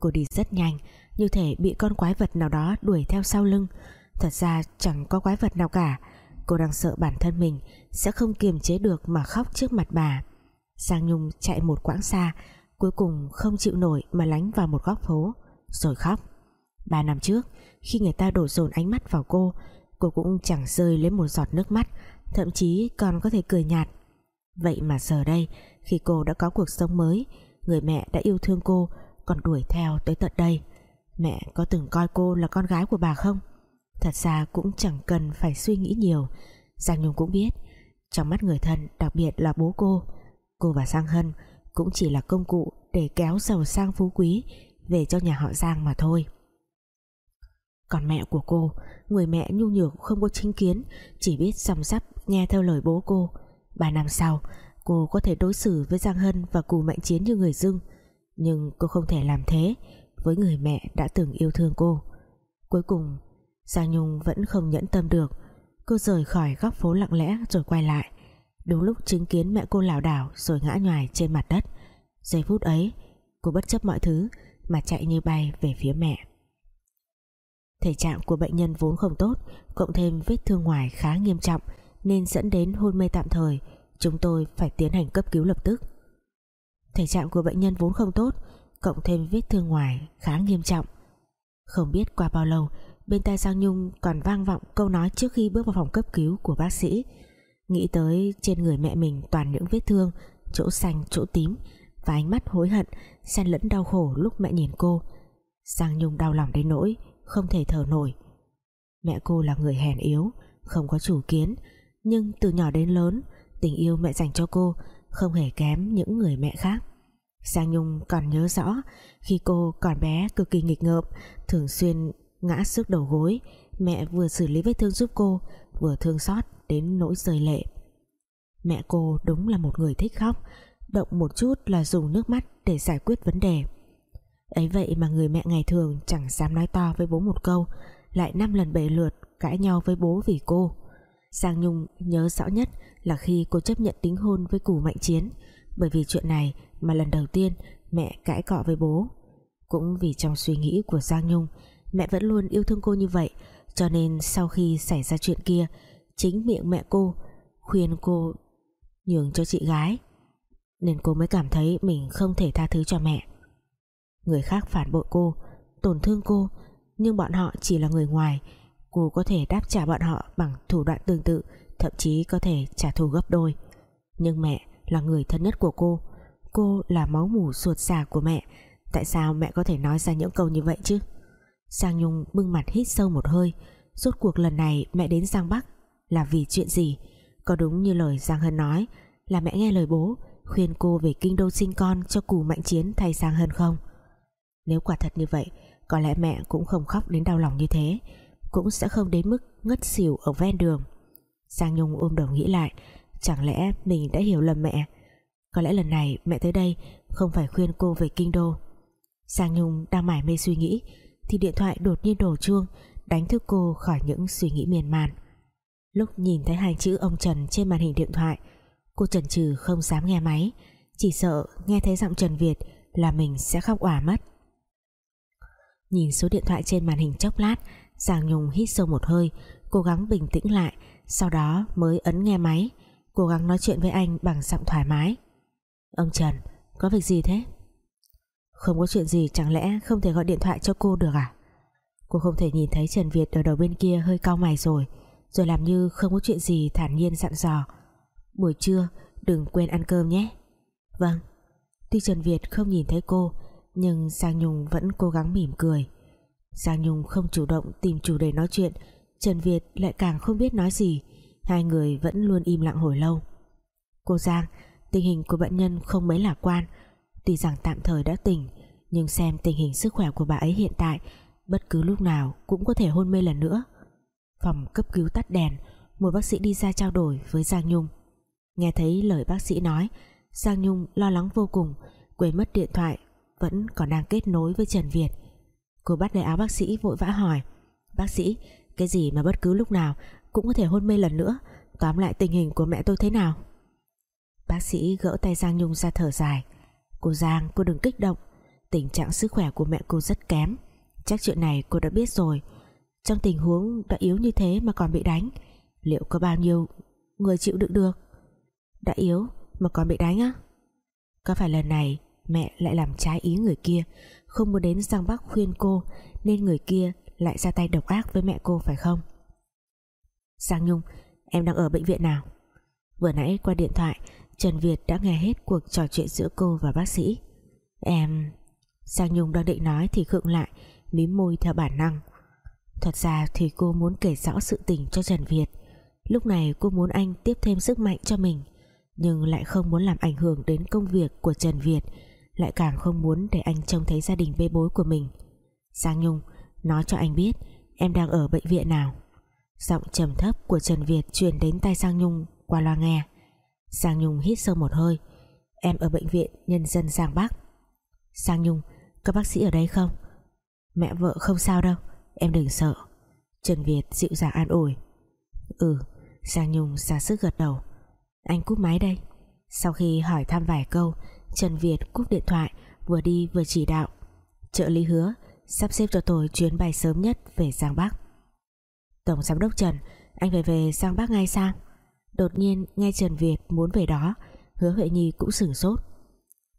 Cô đi rất nhanh, như thể bị con quái vật nào đó đuổi theo sau lưng. Thật ra chẳng có quái vật nào cả. Cô đang sợ bản thân mình sẽ không kiềm chế được mà khóc trước mặt bà. Sang Nhung chạy một quãng xa, cuối cùng không chịu nổi mà lánh vào một góc phố, rồi khóc. Ba năm trước, khi người ta đổ dồn ánh mắt vào cô cô cũng chẳng rơi lấy một giọt nước mắt, thậm chí còn có thể cười nhạt. Vậy mà giờ đây, khi cô đã có cuộc sống mới, người mẹ đã yêu thương cô, còn đuổi theo tới tận đây. Mẹ có từng coi cô là con gái của bà không? Thật ra cũng chẳng cần phải suy nghĩ nhiều. Giang Nhung cũng biết, trong mắt người thân, đặc biệt là bố cô cô và Giang Hân cũng chỉ là công cụ để kéo giàu sang phú quý về cho nhà họ Giang mà thôi. Còn mẹ của cô, người mẹ nhu nhược không có chính kiến, chỉ biết xăm sắp nghe theo lời bố cô. Ba năm sau, cô có thể đối xử với Giang Hân và Cù Mạnh Chiến như người dưng. Nhưng cô không thể làm thế với người mẹ đã từng yêu thương cô. Cuối cùng, Giang Nhung vẫn không nhẫn tâm được. Cô rời khỏi góc phố lặng lẽ rồi quay lại đúng lúc chứng kiến mẹ cô lảo đảo rồi ngã nhoài trên mặt đất. Giây phút ấy, cô bất chấp mọi thứ mà chạy như bay về phía mẹ. Thể trạng của bệnh nhân vốn không tốt, cộng thêm vết thương ngoài khá nghiêm trọng nên dẫn đến hôn mê tạm thời, chúng tôi phải tiến hành cấp cứu lập tức. Thể trạng của bệnh nhân vốn không tốt, cộng thêm vết thương ngoài khá nghiêm trọng. Không biết qua bao lâu, bên tai Giang Nhung còn vang vọng câu nói trước khi bước vào phòng cấp cứu của bác sĩ nghĩ tới trên người mẹ mình toàn những vết thương, chỗ xanh, chỗ tím và ánh mắt hối hận, xen lẫn đau khổ lúc mẹ nhìn cô. Giang Nhung đau lòng đến nỗi không thể thở nổi. Mẹ cô là người hèn yếu, không có chủ kiến, nhưng từ nhỏ đến lớn, tình yêu mẹ dành cho cô không hề kém những người mẹ khác. Giang Nhung còn nhớ rõ, khi cô còn bé cực kỳ nghịch ngợm, thường xuyên ngã sức đầu gối, mẹ vừa xử lý vết thương giúp cô vừa thương xót đến nỗi rơi lệ. Mẹ cô đúng là một người thích khóc, động một chút là dùng nước mắt để giải quyết vấn đề. Ấy vậy mà người mẹ ngày thường chẳng dám nói to với bố một câu, lại năm lần bể lượt cãi nhau với bố vì cô. Giang Nhung nhớ rõ nhất là khi cô chấp nhận đính hôn với củ mạnh chiến, bởi vì chuyện này mà lần đầu tiên mẹ cãi cọ với bố. Cũng vì trong suy nghĩ của Giang Nhung, mẹ vẫn luôn yêu thương cô như vậy cho nên sau khi xảy ra chuyện kia, chính miệng mẹ cô khuyên cô nhường cho chị gái, nên cô mới cảm thấy mình không thể tha thứ cho mẹ. Người khác phản bội cô, tổn thương cô, nhưng bọn họ chỉ là người ngoài, cô có thể đáp trả bọn họ bằng thủ đoạn tương tự, thậm chí có thể trả thù gấp đôi. Nhưng mẹ là người thân nhất của cô cô là máu mủ ruột già của mẹ, tại sao mẹ có thể nói ra những câu như vậy chứ? Giang Nhung bưng mặt hít sâu một hơi. Rốt cuộc lần này mẹ đến Giang Bắc Là vì chuyện gì? Có đúng như lời Giang Hân nói Là mẹ nghe lời bố, Khuyên cô về kinh đô sinh con cho cù mạnh chiến thay Giang Hân không? Nếu quả thật như vậy, Có lẽ mẹ cũng không khóc đến đau lòng như thế, Cũng sẽ không đến mức ngất xỉu ở ven đường. Giang Nhung ôm đầu nghĩ lại, Chẳng lẽ mình đã hiểu lầm mẹ? Có lẽ lần này mẹ tới đây Không phải khuyên cô về kinh đô. Giang Nhung đang mải mê suy nghĩ thì điện thoại đột nhiên đổ chuông, đánh thức cô khỏi những suy nghĩ miên man. Lúc nhìn thấy hai chữ ông Trần trên màn hình điện thoại, cô chần chừ không dám nghe máy, chỉ sợ nghe thấy giọng Trần Việt là mình sẽ khóc òa mất. Nhìn số điện thoại trên màn hình chốc lát, Giang Nhung hít sâu một hơi, cố gắng bình tĩnh lại, sau đó mới ấn nghe máy, cố gắng nói chuyện với anh bằng giọng thoải mái. Ông Trần, có việc gì thế? Không có chuyện gì, chẳng lẽ không thể gọi điện thoại cho cô được à? Cô không thể nhìn thấy Trần Việt ở đầu bên kia hơi cau mày rồi Rồi làm như không có chuyện gì thản nhiên dặn dò. Buổi trưa, đừng quên ăn cơm nhé. Vâng. Tuy Trần Việt không nhìn thấy cô, Nhưng Giang Nhung vẫn cố gắng mỉm cười. Giang Nhung không chủ động tìm chủ đề nói chuyện, Trần Việt lại càng không biết nói gì, Hai người vẫn luôn im lặng hồi lâu. Cô Giang, Tình hình của bệnh nhân không mấy lạc quan Tuy rằng tạm thời đã tỉnh, Nhưng xem tình hình sức khỏe của bà ấy hiện tại, Bất cứ lúc nào cũng có thể hôn mê lần nữa. Phòng cấp cứu tắt đèn, Một bác sĩ đi ra trao đổi với Giang Nhung. Nghe thấy lời bác sĩ nói, Giang Nhung lo lắng vô cùng, Quên mất điện thoại, Vẫn còn đang kết nối với Trần Việt. Cô bắt lấy áo bác sĩ vội vã hỏi, Bác sĩ, Cái gì mà bất cứ lúc nào Cũng có thể hôn mê lần nữa? Tóm lại tình hình của mẹ tôi thế nào? Bác sĩ gỡ tay Giang Nhung ra thở dài. Cô Giang, cô đừng kích động. Tình trạng sức khỏe của mẹ cô rất kém. Chắc chuyện này cô đã biết rồi. Trong tình huống đã yếu như thế mà còn bị đánh, Liệu có bao nhiêu người chịu đựng được? Đã yếu mà còn bị đánh á? Có phải lần này mẹ lại làm trái ý người kia, Không muốn đến Giang Bắc khuyên cô, Nên người kia lại ra tay độc ác với mẹ cô phải không? Giang Nhung, Em đang ở bệnh viện nào? Vừa nãy qua điện thoại Trần Việt đã nghe hết cuộc trò chuyện giữa cô và bác sĩ. Em Giang Nhung đang định nói thì khựng lại, Mím môi theo bản năng. Thật ra thì cô muốn kể rõ sự tình cho Trần Việt. Lúc này cô muốn anh tiếp thêm sức mạnh cho mình, Nhưng lại không muốn làm ảnh hưởng đến công việc của Trần Việt, Lại càng không muốn để anh trông thấy gia đình bê bối của mình. Giang Nhung, Nói cho anh biết, Em đang ở bệnh viện nào? Giọng trầm thấp của Trần Việt truyền đến tai Giang Nhung qua loa nghe. Giang Nhung hít sâu một hơi. Em ở bệnh viện Nhân dân Giang Bắc. Giang Nhung Các bác sĩ ở đây không? Mẹ vợ không sao đâu, Em đừng sợ. Trần Việt dịu dàng an ủi. Ừ Giang Nhung ra sức gật đầu. Anh cúp máy đây. Sau khi hỏi thăm vài câu, Trần Việt cúp điện thoại, Vừa đi vừa chỉ đạo. Trợ lý hứa, Sắp xếp cho tôi chuyến bay sớm nhất về Giang Bắc. Tổng giám đốc Trần, Anh phải về Giang Bắc ngay sao? Đột nhiên, nghe Trần Việt muốn về đó, Hứa Huệ Nhi cũng sửng sốt.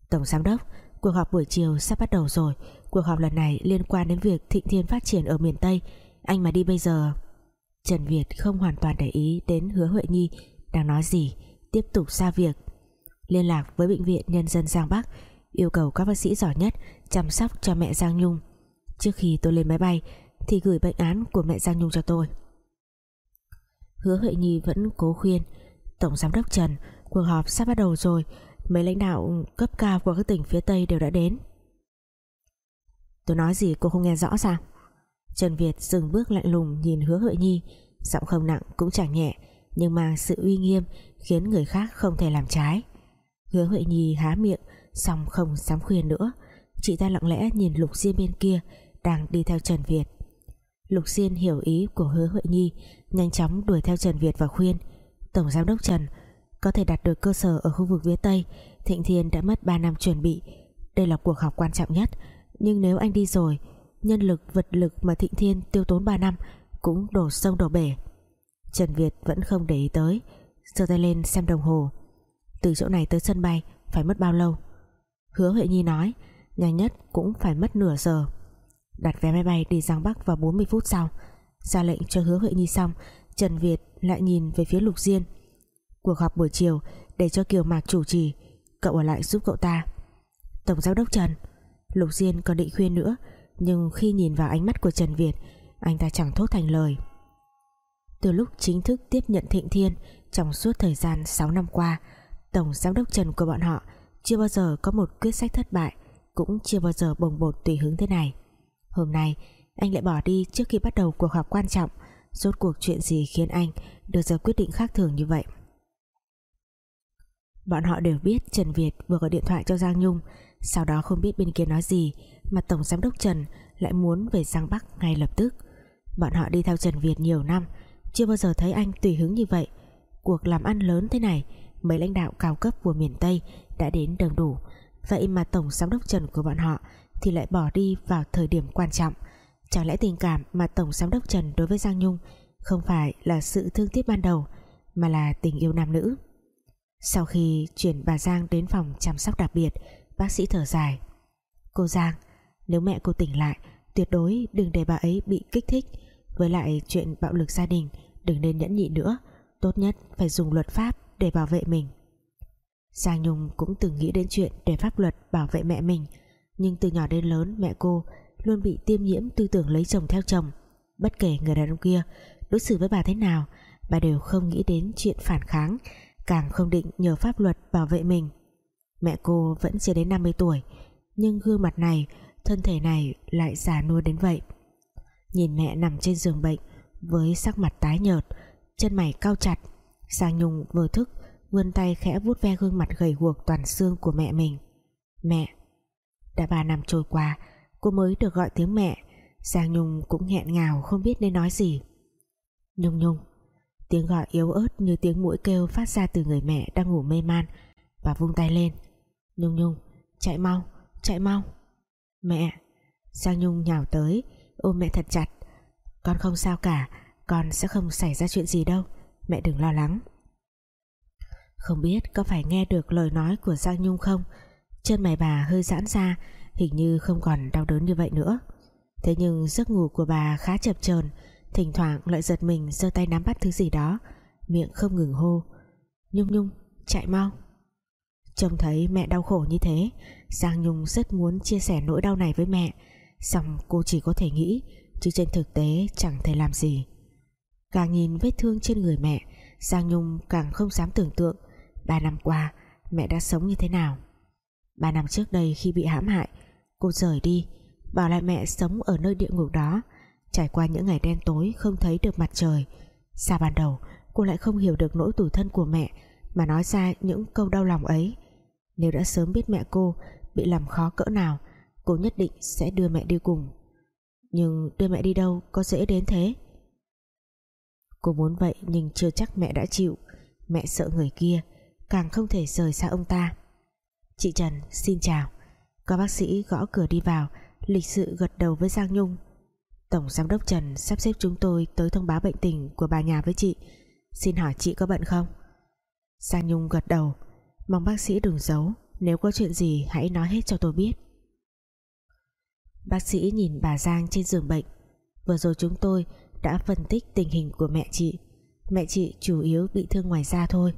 Tổng giám đốc, Cuộc họp buổi chiều sắp bắt đầu rồi. Cuộc họp lần này liên quan đến việc thịnh thiên phát triển ở miền Tây. Anh mà đi bây giờ, Trần Việt không hoàn toàn để ý đến hứa Huệ Nhi đang nói gì, Tiếp tục ra việc. Liên lạc với Bệnh viện Nhân dân Giang Bắc, Yêu cầu các bác sĩ giỏi nhất Chăm sóc cho mẹ Giang Nhung. Trước khi tôi lên máy bay, Thì gửi bệnh án của mẹ Giang Nhung cho tôi. Hứa Huệ Nhi vẫn cố khuyên. Tổng Giám đốc Trần, Cuộc họp sắp bắt đầu rồi. Mấy lãnh đạo cấp cao của các tỉnh phía Tây đều đã đến. Tôi nói gì cô không nghe rõ sao? Trần Việt dừng bước lạnh lùng Nhìn hứa Huệ Nhi. Giọng không nặng cũng chẳng nhẹ, Nhưng mang sự uy nghiêm Khiến người khác không thể làm trái. Hứa Huệ Nhi há miệng Xong không dám khuyên nữa. Chị ta lặng lẽ nhìn Lục Diên bên kia, Đang đi theo Trần Việt. Lục Diên hiểu ý của hứa Huệ Nhi Nhanh chóng đuổi theo Trần Việt và khuyên. Tổng Giám đốc Trần Có thể đặt được cơ sở ở khu vực phía Tây. Thịnh Thiên đã mất 3 năm chuẩn bị. Đây là cuộc họp quan trọng nhất. Nhưng nếu anh đi rồi, Nhân lực, vật lực mà Thịnh Thiên tiêu tốn 3 năm Cũng đổ sông đổ bể. Trần Việt vẫn không để ý tới, giơ tay lên xem đồng hồ. Từ chỗ này tới sân bay phải mất bao lâu? Hứa Huệ Nhi nói, Nhanh nhất cũng phải mất nửa giờ. Đặt vé máy bay đi Giang Bắc vào 40 phút sau ra lệnh cho hứa Huệ Nhi xong, Trần Việt lại nhìn về phía Lục Diên. Cuộc họp buổi chiều Để cho Kiều Mạc chủ trì, Cậu ở lại giúp cậu ta. Tổng giám đốc Trần, Lục Diên còn định khuyên nữa, Nhưng khi nhìn vào ánh mắt của Trần Việt, Anh ta chẳng thốt thành lời. Từ lúc chính thức tiếp nhận Thịnh Thiên Trong suốt thời gian 6 năm qua, Tổng giám đốc Trần của bọn họ Chưa bao giờ có một quyết sách thất bại, Cũng chưa bao giờ bồng bột tùy hứng thế này. Hôm nay anh lại bỏ đi trước khi bắt đầu cuộc họp quan trọng. Rốt cuộc chuyện gì khiến anh Đưa ra quyết định khác thường như vậy? Bọn họ đều biết Trần Việt vừa gọi điện thoại cho Giang Nhung. Sau đó không biết bên kia nói gì, Mà Tổng Giám đốc Trần lại muốn về Giang Bắc ngay lập tức. Bọn họ đi theo Trần Việt nhiều năm, Chưa bao giờ thấy anh tùy hứng như vậy. Cuộc làm ăn lớn thế này, Mấy lãnh đạo cao cấp của miền Tây Đã đến đông đủ. Vậy mà Tổng Giám đốc Trần của bọn họ Thì lại bỏ đi vào thời điểm quan trọng. Chẳng lẽ tình cảm mà Tổng Giám đốc Trần đối với Giang Nhung Không phải là sự thương tiếc ban đầu, Mà là tình yêu nam nữ? Sau khi chuyển bà Giang đến phòng chăm sóc đặc biệt, Bác sĩ thở dài. Cô Giang, Nếu mẹ cô tỉnh lại, Tuyệt đối đừng để bà ấy bị kích thích. Với lại chuyện bạo lực gia đình, Đừng nên nhẫn nhịn nữa. Tốt nhất phải dùng luật pháp để bảo vệ mình. Giang Nhung cũng từng nghĩ đến chuyện Để pháp luật bảo vệ mẹ mình. Nhưng từ nhỏ đến lớn, mẹ cô luôn bị tiêm nhiễm tư tưởng lấy chồng theo chồng. Bất kể người đàn ông kia đối xử với bà thế nào, bà đều không nghĩ đến chuyện phản kháng, càng không định nhờ pháp luật bảo vệ mình. Mẹ cô vẫn chưa đến 50 tuổi, nhưng gương mặt này, thân thể này lại già nua đến vậy. Nhìn mẹ nằm trên giường bệnh với sắc mặt tái nhợt, chân mày cao chặt, Giang Nhung vừa thức, vươn tay khẽ vuốt ve gương mặt gầy guộc toàn xương của mẹ mình. Mẹ, đã ba năm trôi qua cô mới được gọi tiếng mẹ. Giang Nhung cũng nghẹn ngào, không biết nên nói gì. Nhung Nhung, Tiếng gọi yếu ớt như tiếng mũi kêu phát ra từ người mẹ đang ngủ mê man Bà vung tay lên. Nhung Nhung, chạy mau chạy mau. Mẹ, Giang Nhung nhào tới, ôm mẹ thật chặt. Con không sao cả, Con sẽ không xảy ra chuyện gì đâu, Mẹ đừng lo lắng. Không biết có phải nghe được lời nói của Giang Nhung không? Chân mày bà hơi giãn ra hình như không còn đau đớn như vậy nữa. Thế nhưng giấc ngủ của bà khá chập chờn, thỉnh thoảng lại giật mình giơ tay nắm bắt thứ gì đó, miệng không ngừng hô, nhung nhung, chạy mau. Trông thấy mẹ đau khổ như thế, Giang Nhung rất muốn chia sẻ nỗi đau này với mẹ Xong cô chỉ có thể nghĩ, Chứ trên thực tế chẳng thể làm gì. Càng nhìn vết thương trên người mẹ, Giang Nhung càng không dám tưởng tượng, Ba năm qua mẹ đã sống như thế nào. Ba năm trước đây khi bị hãm hại Cô rời đi. Bảo lại mẹ sống ở nơi địa ngục đó. Trải qua những ngày đen tối Không thấy được mặt trời. Xa ban đầu, cô lại không hiểu được nỗi tủi thân của mẹ, Mà nói ra những câu đau lòng ấy. Nếu đã sớm biết mẹ cô Bị làm khó cỡ nào, Cô nhất định sẽ đưa mẹ đi cùng. Nhưng đưa mẹ đi đâu có dễ đến thế? Cô muốn vậy nhưng chưa chắc mẹ đã chịu. Mẹ sợ người kia, Càng không thể rời xa ông ta. Chị Trần xin chào. Có bác sĩ gõ cửa đi vào, Lịch sự gật đầu với Giang Nhung. Tổng giám đốc Trần sắp xếp chúng tôi Tới thông báo bệnh tình của bà nhà với chị. Xin hỏi chị có bận không? Giang Nhung gật đầu, Mong bác sĩ đừng giấu, Nếu có chuyện gì hãy nói hết cho tôi biết. Bác sĩ nhìn bà Giang trên giường bệnh. Vừa rồi chúng tôi đã phân tích tình hình của mẹ chị. Mẹ chị chủ yếu bị thương ngoài da thôi.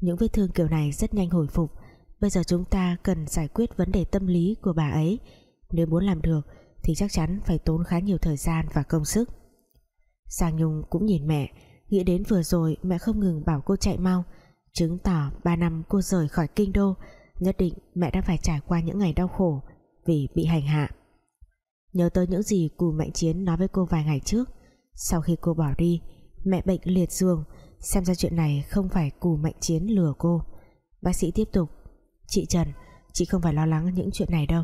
Những vết thương kiểu này rất nhanh hồi phục Bây giờ chúng ta cần giải quyết vấn đề tâm lý của bà ấy. Nếu muốn làm được, Thì chắc chắn phải tốn khá nhiều thời gian và công sức. Giang Nhung cũng nhìn mẹ, Nghĩ đến vừa rồi mẹ không ngừng bảo cô chạy mau. Chứng tỏ 3 năm cô rời khỏi kinh đô, Nhất định mẹ đã phải trải qua những ngày đau khổ Vì bị hành hạ. Nhớ tới những gì Cù Mạnh Chiến nói với cô vài ngày trước, Sau khi cô bỏ đi, Mẹ bệnh liệt giường, Xem ra chuyện này không phải Cù Mạnh Chiến lừa cô. Bác sĩ tiếp tục Chị Trần, Chị không phải lo lắng những chuyện này đâu.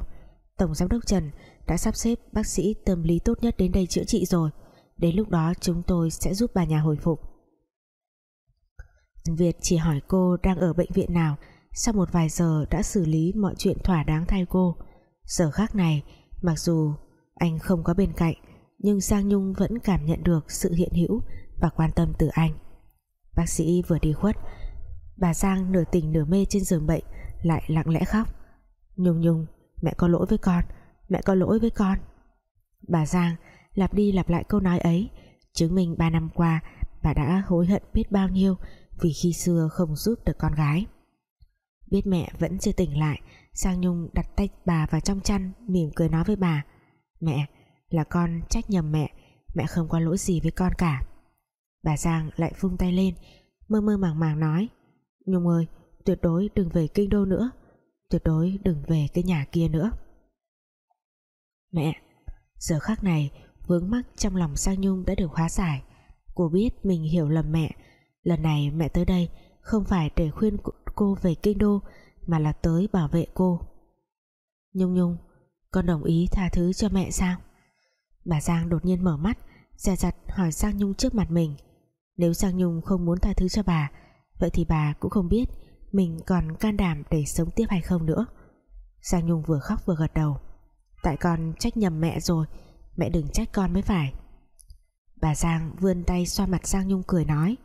Tổng giám đốc Trần đã sắp xếp bác sĩ tâm lý tốt nhất đến đây chữa trị rồi. Đến lúc đó chúng tôi sẽ giúp bà nhà hồi phục. Việt chỉ hỏi cô đang ở bệnh viện nào. Sau một vài giờ đã xử lý mọi chuyện thỏa đáng thay cô. Giờ khác này, Mặc dù anh không có bên cạnh, Nhưng Giang Nhung vẫn cảm nhận được sự hiện hữu Và quan tâm từ anh. Bác sĩ vừa đi khuất, Bà Giang nửa tỉnh nửa mê trên giường bệnh lại lặng lẽ khóc. Nhung Nhung, mẹ có lỗi với con, Mẹ có lỗi với con. Bà Giang lặp đi lặp lại câu nói ấy, chứng minh ba năm qua bà đã hối hận biết bao nhiêu vì khi xưa không giúp được con gái. Biết mẹ vẫn chưa tỉnh lại, Giang Nhung đặt tay bà vào trong chăn, mỉm cười nói với bà, mẹ, là con trách nhầm mẹ mẹ không có lỗi gì với con cả. Bà Giang lại vung tay lên, mơ mơ màng màng nói, Nhung ơi tuyệt đối đừng về kinh đô nữa. Tuyệt đối đừng về cái nhà kia nữa. Mẹ, giờ khắc này, vướng mắc trong lòng Sang Nhung đã được hóa giải. Cô biết mình hiểu lầm mẹ. Lần này mẹ tới đây không phải để khuyên cô về kinh đô, mà là tới bảo vệ cô. Nhung Nhung, con đồng ý tha thứ cho mẹ sao? Bà Giang đột nhiên mở mắt, dè dặt hỏi Giang Nhung trước mặt mình. Nếu Giang Nhung không muốn tha thứ cho bà, vậy thì bà cũng không biết mình còn can đảm để sống tiếp hay không nữa? Giang Nhung vừa khóc vừa gật đầu. Tại con trách nhầm mẹ rồi, mẹ đừng trách con mới phải. Bà Giang vươn tay xoa mặt Giang Nhung cười nói,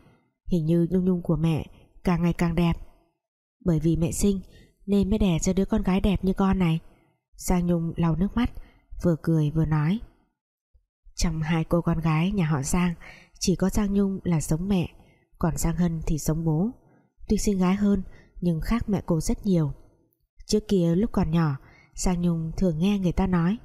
hình như Nhung Nhung của mẹ càng ngày càng đẹp. Bởi vì mẹ sinh nên mới đẻ cho đứa con gái đẹp như con này. Giang Nhung lau nước mắt, vừa cười vừa nói. Trong hai cô con gái nhà họ Giang, chỉ có Giang Nhung là giống mẹ, còn Giang Hân thì giống bố tuy sinh gái hơn, nhưng khác mẹ cô rất nhiều. Trước kia lúc còn nhỏ sang Nhung thường nghe người ta nói,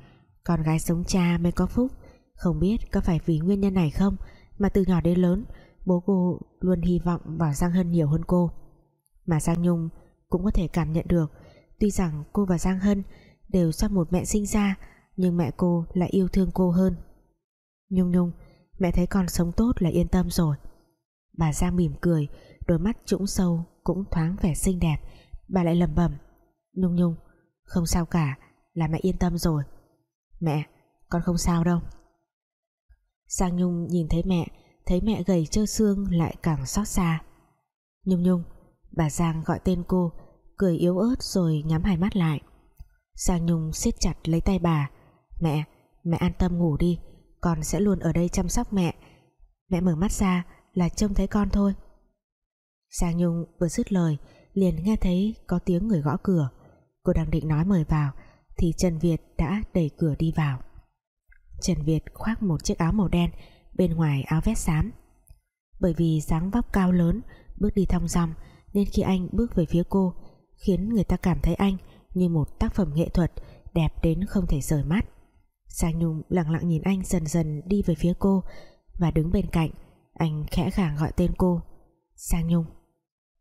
con gái sống cha mới có phúc. Không biết có phải vì nguyên nhân này không, mà từ nhỏ đến lớn, bố cô luôn hy vọng vào Giang Hân nhiều hơn cô. Mà Giang Nhung cũng có thể cảm nhận được, tuy rằng cô và Giang Hân đều do một mẹ sinh ra, nhưng mẹ cô lại yêu thương cô hơn. Nhung Nhung, mẹ thấy con sống tốt là yên tâm rồi. Bà Giang mỉm cười đôi mắt trũng sâu cũng thoáng vẻ xinh đẹp. Bà lại lầm bầm Nhung Nhung không sao cả là mẹ yên tâm rồi. Mẹ con không sao đâu. Giang Nhung nhìn thấy mẹ Thấy mẹ gầy trơ xương lại càng xót xa. Nhung Nhung Bà Giang gọi tên cô Cười yếu ớt rồi nhắm hai mắt lại. Giang Nhung siết chặt lấy tay bà Mẹ, mẹ an tâm ngủ đi Con sẽ luôn ở đây chăm sóc mẹ. Mẹ mở mắt ra là trông thấy con thôi. Giang Nhung vừa dứt lời, Liền nghe thấy có tiếng người gõ cửa. Cô đang định nói mời vào, thì Trần Việt đã đẩy cửa đi vào. Trần Việt khoác một chiếc áo màu đen, bên ngoài áo vest xám. Bởi vì dáng vóc cao lớn, bước đi thong dong, nên khi anh bước về phía cô, khiến người ta cảm thấy anh như một tác phẩm nghệ thuật đẹp đến không thể rời mắt. Sang Nhung lặng lặng nhìn anh dần dần đi về phía cô, và đứng bên cạnh, anh khẽ khàng gọi tên cô Sang Nhung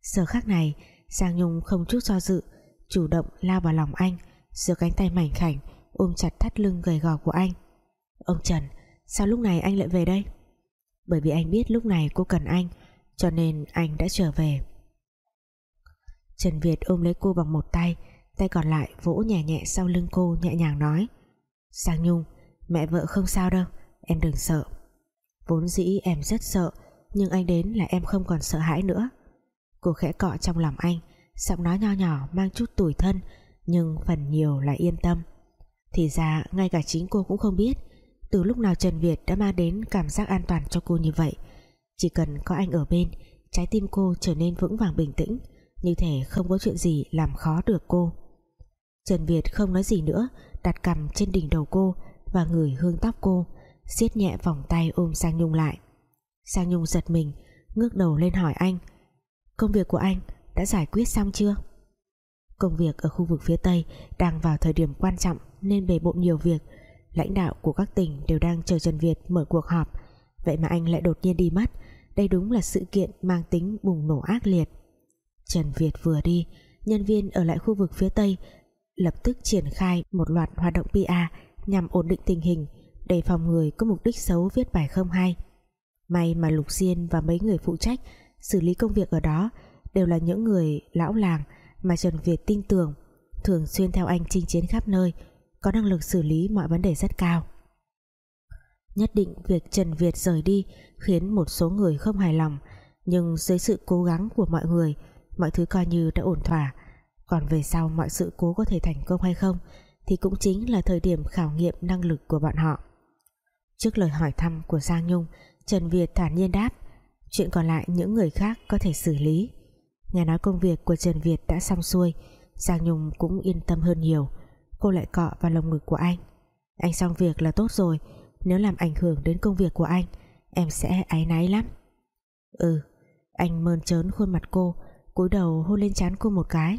giờ khắc này, giang Nhung không chút do dự, chủ động lao vào lòng anh, giơ cánh tay mảnh khảnh, ôm chặt thắt lưng gầy gò của anh. Ông Trần, sao lúc này anh lại về đây? Bởi vì anh biết lúc này cô cần anh, cho nên anh đã trở về. Trần Việt ôm lấy cô bằng một tay tay còn lại vỗ nhẹ nhẹ sau lưng cô nhẹ nhàng nói, giang Nhung, mẹ vợ không sao đâu, em đừng sợ. Vốn dĩ em rất sợ, nhưng anh đến là em không còn sợ hãi nữa cô khẽ cọ trong lòng anh, giọng nói nho nhỏ mang chút tủi thân, nhưng phần nhiều là yên tâm. Thì ra, ngay cả chính cô cũng không biết, từ lúc nào Trần Việt đã mang đến cảm giác an toàn cho cô như vậy. Chỉ cần có anh ở bên, trái tim cô trở nên vững vàng bình tĩnh, như thể không có chuyện gì làm khó được cô. Trần Việt không nói gì nữa, đặt cằm trên đỉnh đầu cô và ngửi hương tóc cô, siết nhẹ vòng tay ôm Sang Nhung lại. Sang Nhung giật mình, ngước đầu lên hỏi anh công việc của anh đã giải quyết xong chưa? Công việc ở khu vực phía Tây đang vào thời điểm quan trọng nên bề bộn nhiều việc. Lãnh đạo của các tỉnh đều đang chờ Trần Việt mở cuộc họp. Vậy mà anh lại đột nhiên đi mất. Đây đúng là sự kiện mang tính bùng nổ ác liệt. Trần Việt vừa đi, nhân viên ở lại khu vực phía Tây lập tức triển khai một loạt hoạt động PR nhằm ổn định tình hình đề phòng người có mục đích xấu viết bài không hay. May mà Lục Diên và mấy người phụ trách xử lý công việc ở đó đều là những người lão làng mà Trần Việt tin tưởng, thường xuyên theo anh chinh chiến khắp nơi, có năng lực xử lý mọi vấn đề rất cao. Nhất định việc Trần Việt rời đi khiến một số người không hài lòng, nhưng dưới sự cố gắng của mọi người, mọi thứ coi như đã ổn thỏa. Còn về sau mọi sự cố có thể thành công hay không thì cũng chính là thời điểm khảo nghiệm năng lực của bọn họ. Trước lời hỏi thăm của Giang Nhung, Trần Việt thản nhiên đáp chuyện còn lại những người khác có thể xử lý. Nghe nói công việc của Trần Việt đã xong xuôi, Giang Nhung cũng yên tâm hơn nhiều. Cô lại cọ vào lồng ngực của anh. Anh xong việc là tốt rồi, nếu làm ảnh hưởng đến công việc của anh, em sẽ áy náy lắm. Ừ anh mơn trớn khuôn mặt cô, cúi đầu hôn lên trán cô một cái.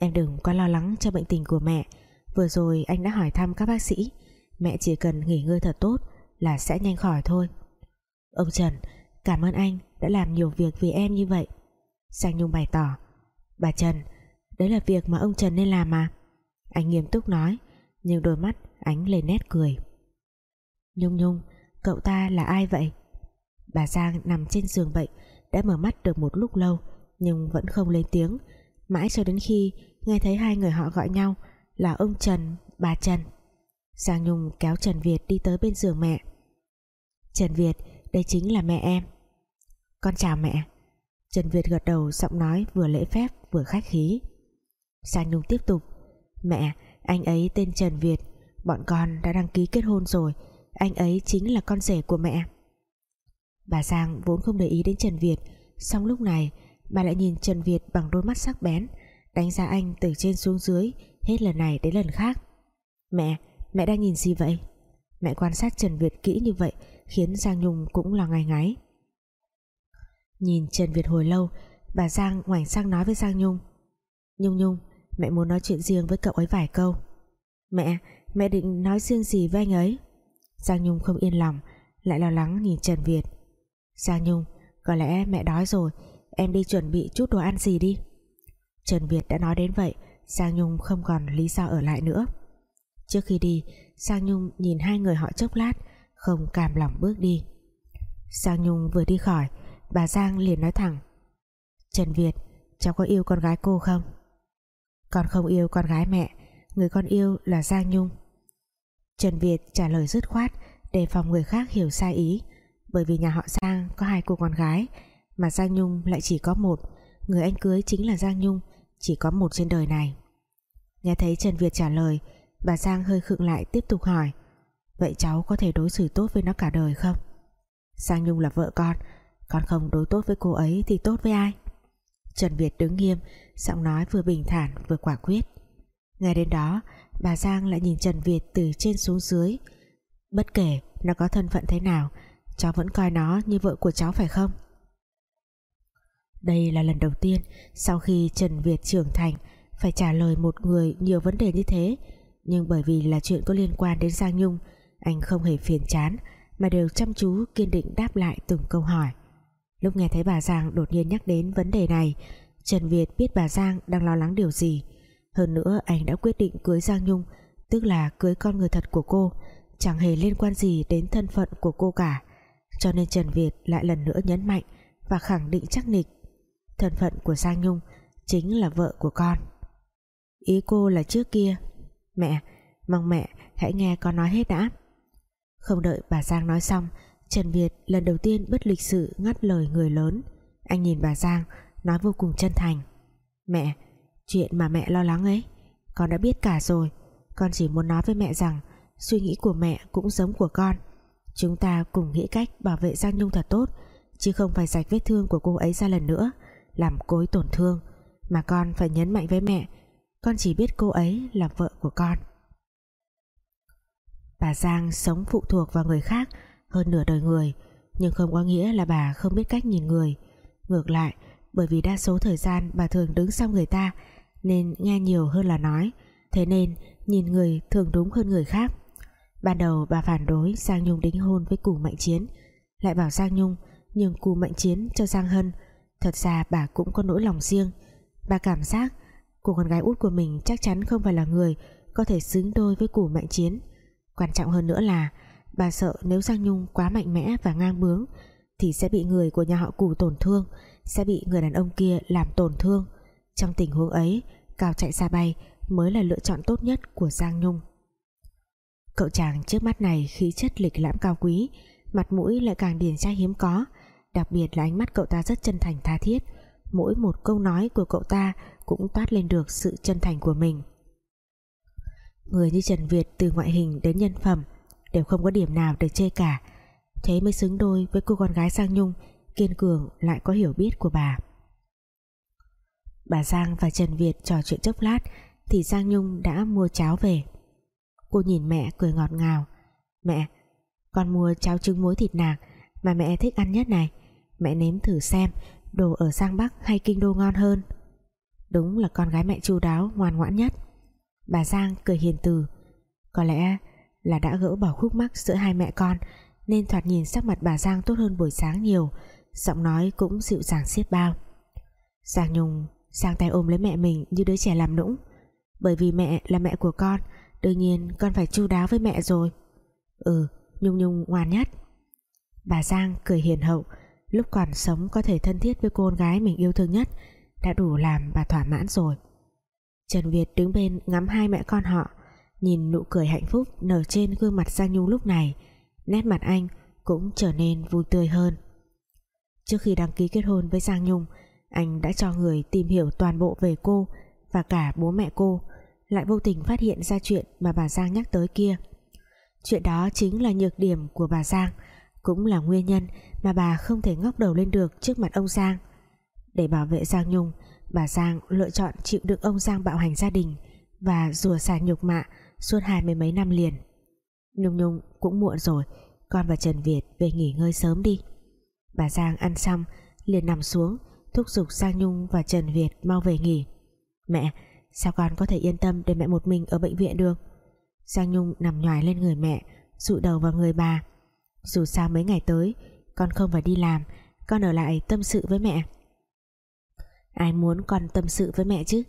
Em đừng quá lo lắng cho bệnh tình của mẹ, vừa rồi anh đã hỏi thăm các bác sĩ. Mẹ chỉ cần nghỉ ngơi thật tốt là sẽ nhanh khỏi thôi. Ông Trần cảm ơn anh đã làm nhiều việc vì em như vậy. Sang Nhung bày tỏ bà Trần đấy là việc mà ông Trần nên làm mà. Anh nghiêm túc nói nhưng đôi mắt ánh lên nét cười. Nhung Nhung cậu ta là ai vậy? Bà Giang nằm trên giường bệnh đã mở mắt được một lúc lâu nhưng vẫn không lên tiếng. Mãi cho đến khi nghe thấy hai người họ gọi nhau là ông Trần, bà Trần. Giang Nhung kéo Trần Việt đi tới bên giường mẹ. Trần Việt đây chính là mẹ em. Con chào mẹ. Trần Việt gật đầu giọng nói vừa lễ phép vừa khách khí. Sang Nhung tiếp tục. Mẹ, anh ấy tên Trần Việt. Bọn con đã đăng ký kết hôn rồi. Anh ấy chính là con rể của mẹ. Bà Giang vốn không để ý đến Trần Việt. Xong lúc này Bà lại nhìn Trần Việt bằng đôi mắt sắc bén Đánh giá anh từ trên xuống dưới Hết lần này đến lần khác. Mẹ, mẹ đang nhìn gì vậy? Mẹ quan sát Trần Việt kỹ như vậy Khiến Giang Nhung cũng là ngáy ngáy. Nhìn Trần Việt hồi lâu Bà Giang ngoảnh sang nói với Giang Nhung. Nhung Nhung Mẹ muốn nói chuyện riêng với cậu ấy vài câu. Mẹ, mẹ định nói riêng gì với anh ấy? Giang Nhung không yên lòng Lại lo lắng nhìn Trần Việt. Giang Nhung, có lẽ mẹ đói rồi Em đi chuẩn bị chút đồ ăn gì đi. Trần Việt đã nói đến vậy Giang Nhung không còn lý do ở lại nữa. Trước khi đi Giang Nhung nhìn hai người họ chốc lát không cam lòng bước đi. Giang Nhung vừa đi khỏi, Bà Giang liền nói thẳng, Trần Việt, Cháu có yêu con gái cô không? Con không yêu con gái mẹ, Người con yêu là Giang Nhung. Trần Việt trả lời dứt khoát Để phòng người khác hiểu sai ý, Bởi vì nhà họ Giang có hai cô con gái, Mà Giang Nhung lại chỉ có một, Người anh cưới chính là Giang Nhung, Chỉ có một trên đời này. Nghe thấy Trần Việt trả lời, Bà Giang hơi khựng lại tiếp tục hỏi Vậy cháu có thể đối xử tốt với nó cả đời không? Sang Nhung là vợ con Con không đối tốt với cô ấy thì tốt với ai? Trần Việt đứng nghiêm, Giọng nói vừa bình thản, vừa quả quyết. Nghe đến đó, Bà Giang lại nhìn Trần Việt từ trên xuống dưới. Bất kể nó có thân phận thế nào, Cháu vẫn coi nó như vợ của cháu phải không? Đây là lần đầu tiên Sau khi Trần Việt trưởng thành Phải trả lời một người nhiều vấn đề như thế. Nhưng bởi vì là chuyện có liên quan đến Giang Nhung anh không hề phiền chán Mà đều chăm chú kiên định đáp lại từng câu hỏi. Lúc nghe thấy bà Giang đột nhiên nhắc đến vấn đề này Trần Việt biết bà Giang đang lo lắng điều gì. Hơn nữa anh đã quyết định cưới Giang Nhung Tức là cưới con người thật của cô Chẳng hề liên quan gì đến thân phận của cô cả. Cho nên Trần Việt lại lần nữa nhấn mạnh Và khẳng định chắc nịch Thân phận của Giang Nhung Chính là vợ của con. Ý cô là trước kia. Mẹ, mong mẹ hãy nghe con nói hết đã. Không đợi bà Giang nói xong Trần Việt lần đầu tiên bất lịch sự ngắt lời người lớn. Anh nhìn bà Giang Nói vô cùng chân thành. Mẹ, chuyện mà mẹ lo lắng ấy Con đã biết cả rồi. Con chỉ muốn nói với mẹ rằng Suy nghĩ của mẹ cũng giống của con. Chúng ta cùng nghĩ cách bảo vệ Giang Nhung thật tốt Chứ không phải rạch vết thương của cô ấy ra lần nữa Làm cối tổn thương. Mà con phải nhấn mạnh với mẹ Con chỉ biết cô ấy là vợ của con. Bà Giang sống phụ thuộc vào người khác hơn nửa đời người, nhưng không có nghĩa là bà không biết cách nhìn người. Ngược lại, bởi vì đa số thời gian bà thường đứng sau người ta, nên nghe nhiều hơn là nói, thế nên nhìn người thường đúng hơn người khác. Ban đầu bà phản đối Giang Nhung đính hôn với Cù Mạnh Chiến, lại bảo Giang Nhung nhưng Cù Mạnh Chiến cho Giang Hân. Thật ra bà cũng có nỗi lòng riêng. Bà cảm giác cô con gái út của mình chắc chắn không phải là người có thể xứng đôi với Cù Mạnh Chiến quan trọng hơn nữa là Bà sợ nếu Giang Nhung quá mạnh mẽ và ngang bướng thì sẽ bị người của nhà họ Cù tổn thương, sẽ bị người đàn ông kia làm tổn thương. Trong tình huống ấy, cao chạy xa bay mới là lựa chọn tốt nhất của Giang Nhung. Cậu chàng trước mắt này khí chất lịch lãm cao quý, mặt mũi lại càng điển trai hiếm có, đặc biệt là ánh mắt cậu ta rất chân thành tha thiết, mỗi một câu nói của cậu ta cũng toát lên được sự chân thành của mình. Người như Trần Việt từ ngoại hình đến nhân phẩm đều không có điểm nào để chê cả. Thế mới xứng đôi với cô con gái Giang Nhung, kiên cường lại có hiểu biết của bà. Bà Giang và Trần Việt trò chuyện chốc lát thì Giang Nhung đã mua cháo về. Cô nhìn mẹ cười ngọt ngào. Mẹ, con mua cháo trứng muối thịt nạc mà mẹ thích ăn nhất này. Mẹ nếm thử xem, đồ ở Giang Bắc hay Kinh Đô ngon hơn. Đúng là con gái mẹ chu đáo ngoan ngoãn nhất bà Giang cười hiền từ. Có lẽ là đã gỡ bỏ khúc mắc giữa hai mẹ con, nên thoạt nhìn sắc mặt bà Giang tốt hơn buổi sáng nhiều, giọng nói cũng dịu dàng xiết bao. Giang Nhung sang tay ôm lấy mẹ mình như đứa trẻ làm nũng. Bởi vì mẹ là mẹ của con, đương nhiên con phải chu đáo với mẹ rồi. Ừ Nhung Nhung ngoan nhất. Bà Giang cười hiền hậu, lúc còn sống có thể thân thiết với cô con gái mình yêu thương nhất, đã đủ làm bà thỏa mãn rồi. Trần Việt đứng bên ngắm hai mẹ con họ, Nhìn nụ cười hạnh phúc nở trên gương mặt Giang Nhung lúc này. Nét mặt anh cũng trở nên vui tươi hơn. Trước khi đăng ký kết hôn với Giang Nhung, Anh đã cho người tìm hiểu toàn bộ về cô Và cả bố mẹ cô, Lại vô tình phát hiện ra chuyện mà bà Giang nhắc tới kia. Chuyện đó chính là nhược điểm của bà Giang, Cũng là nguyên nhân mà bà không thể ngóc đầu lên được trước mặt ông Giang. Để bảo vệ Giang Nhung Bà Giang lựa chọn chịu đựng ông Giang bạo hành gia đình Và rùa xả nhục mạ suốt hai mươi mấy năm liền. Nhung Nhung cũng muộn rồi, Con và Trần Việt về nghỉ ngơi sớm đi. Bà Giang ăn xong, liền nằm xuống, thúc giục Giang Nhung và Trần Việt mau về nghỉ. Mẹ, Sao con có thể yên tâm để mẹ một mình ở bệnh viện được? Giang Nhung nằm nhòi lên người mẹ Dụi đầu vào người bà. Dù sao mấy ngày tới, Con không phải đi làm, Con ở lại tâm sự với mẹ. Ai muốn con tâm sự với mẹ chứ?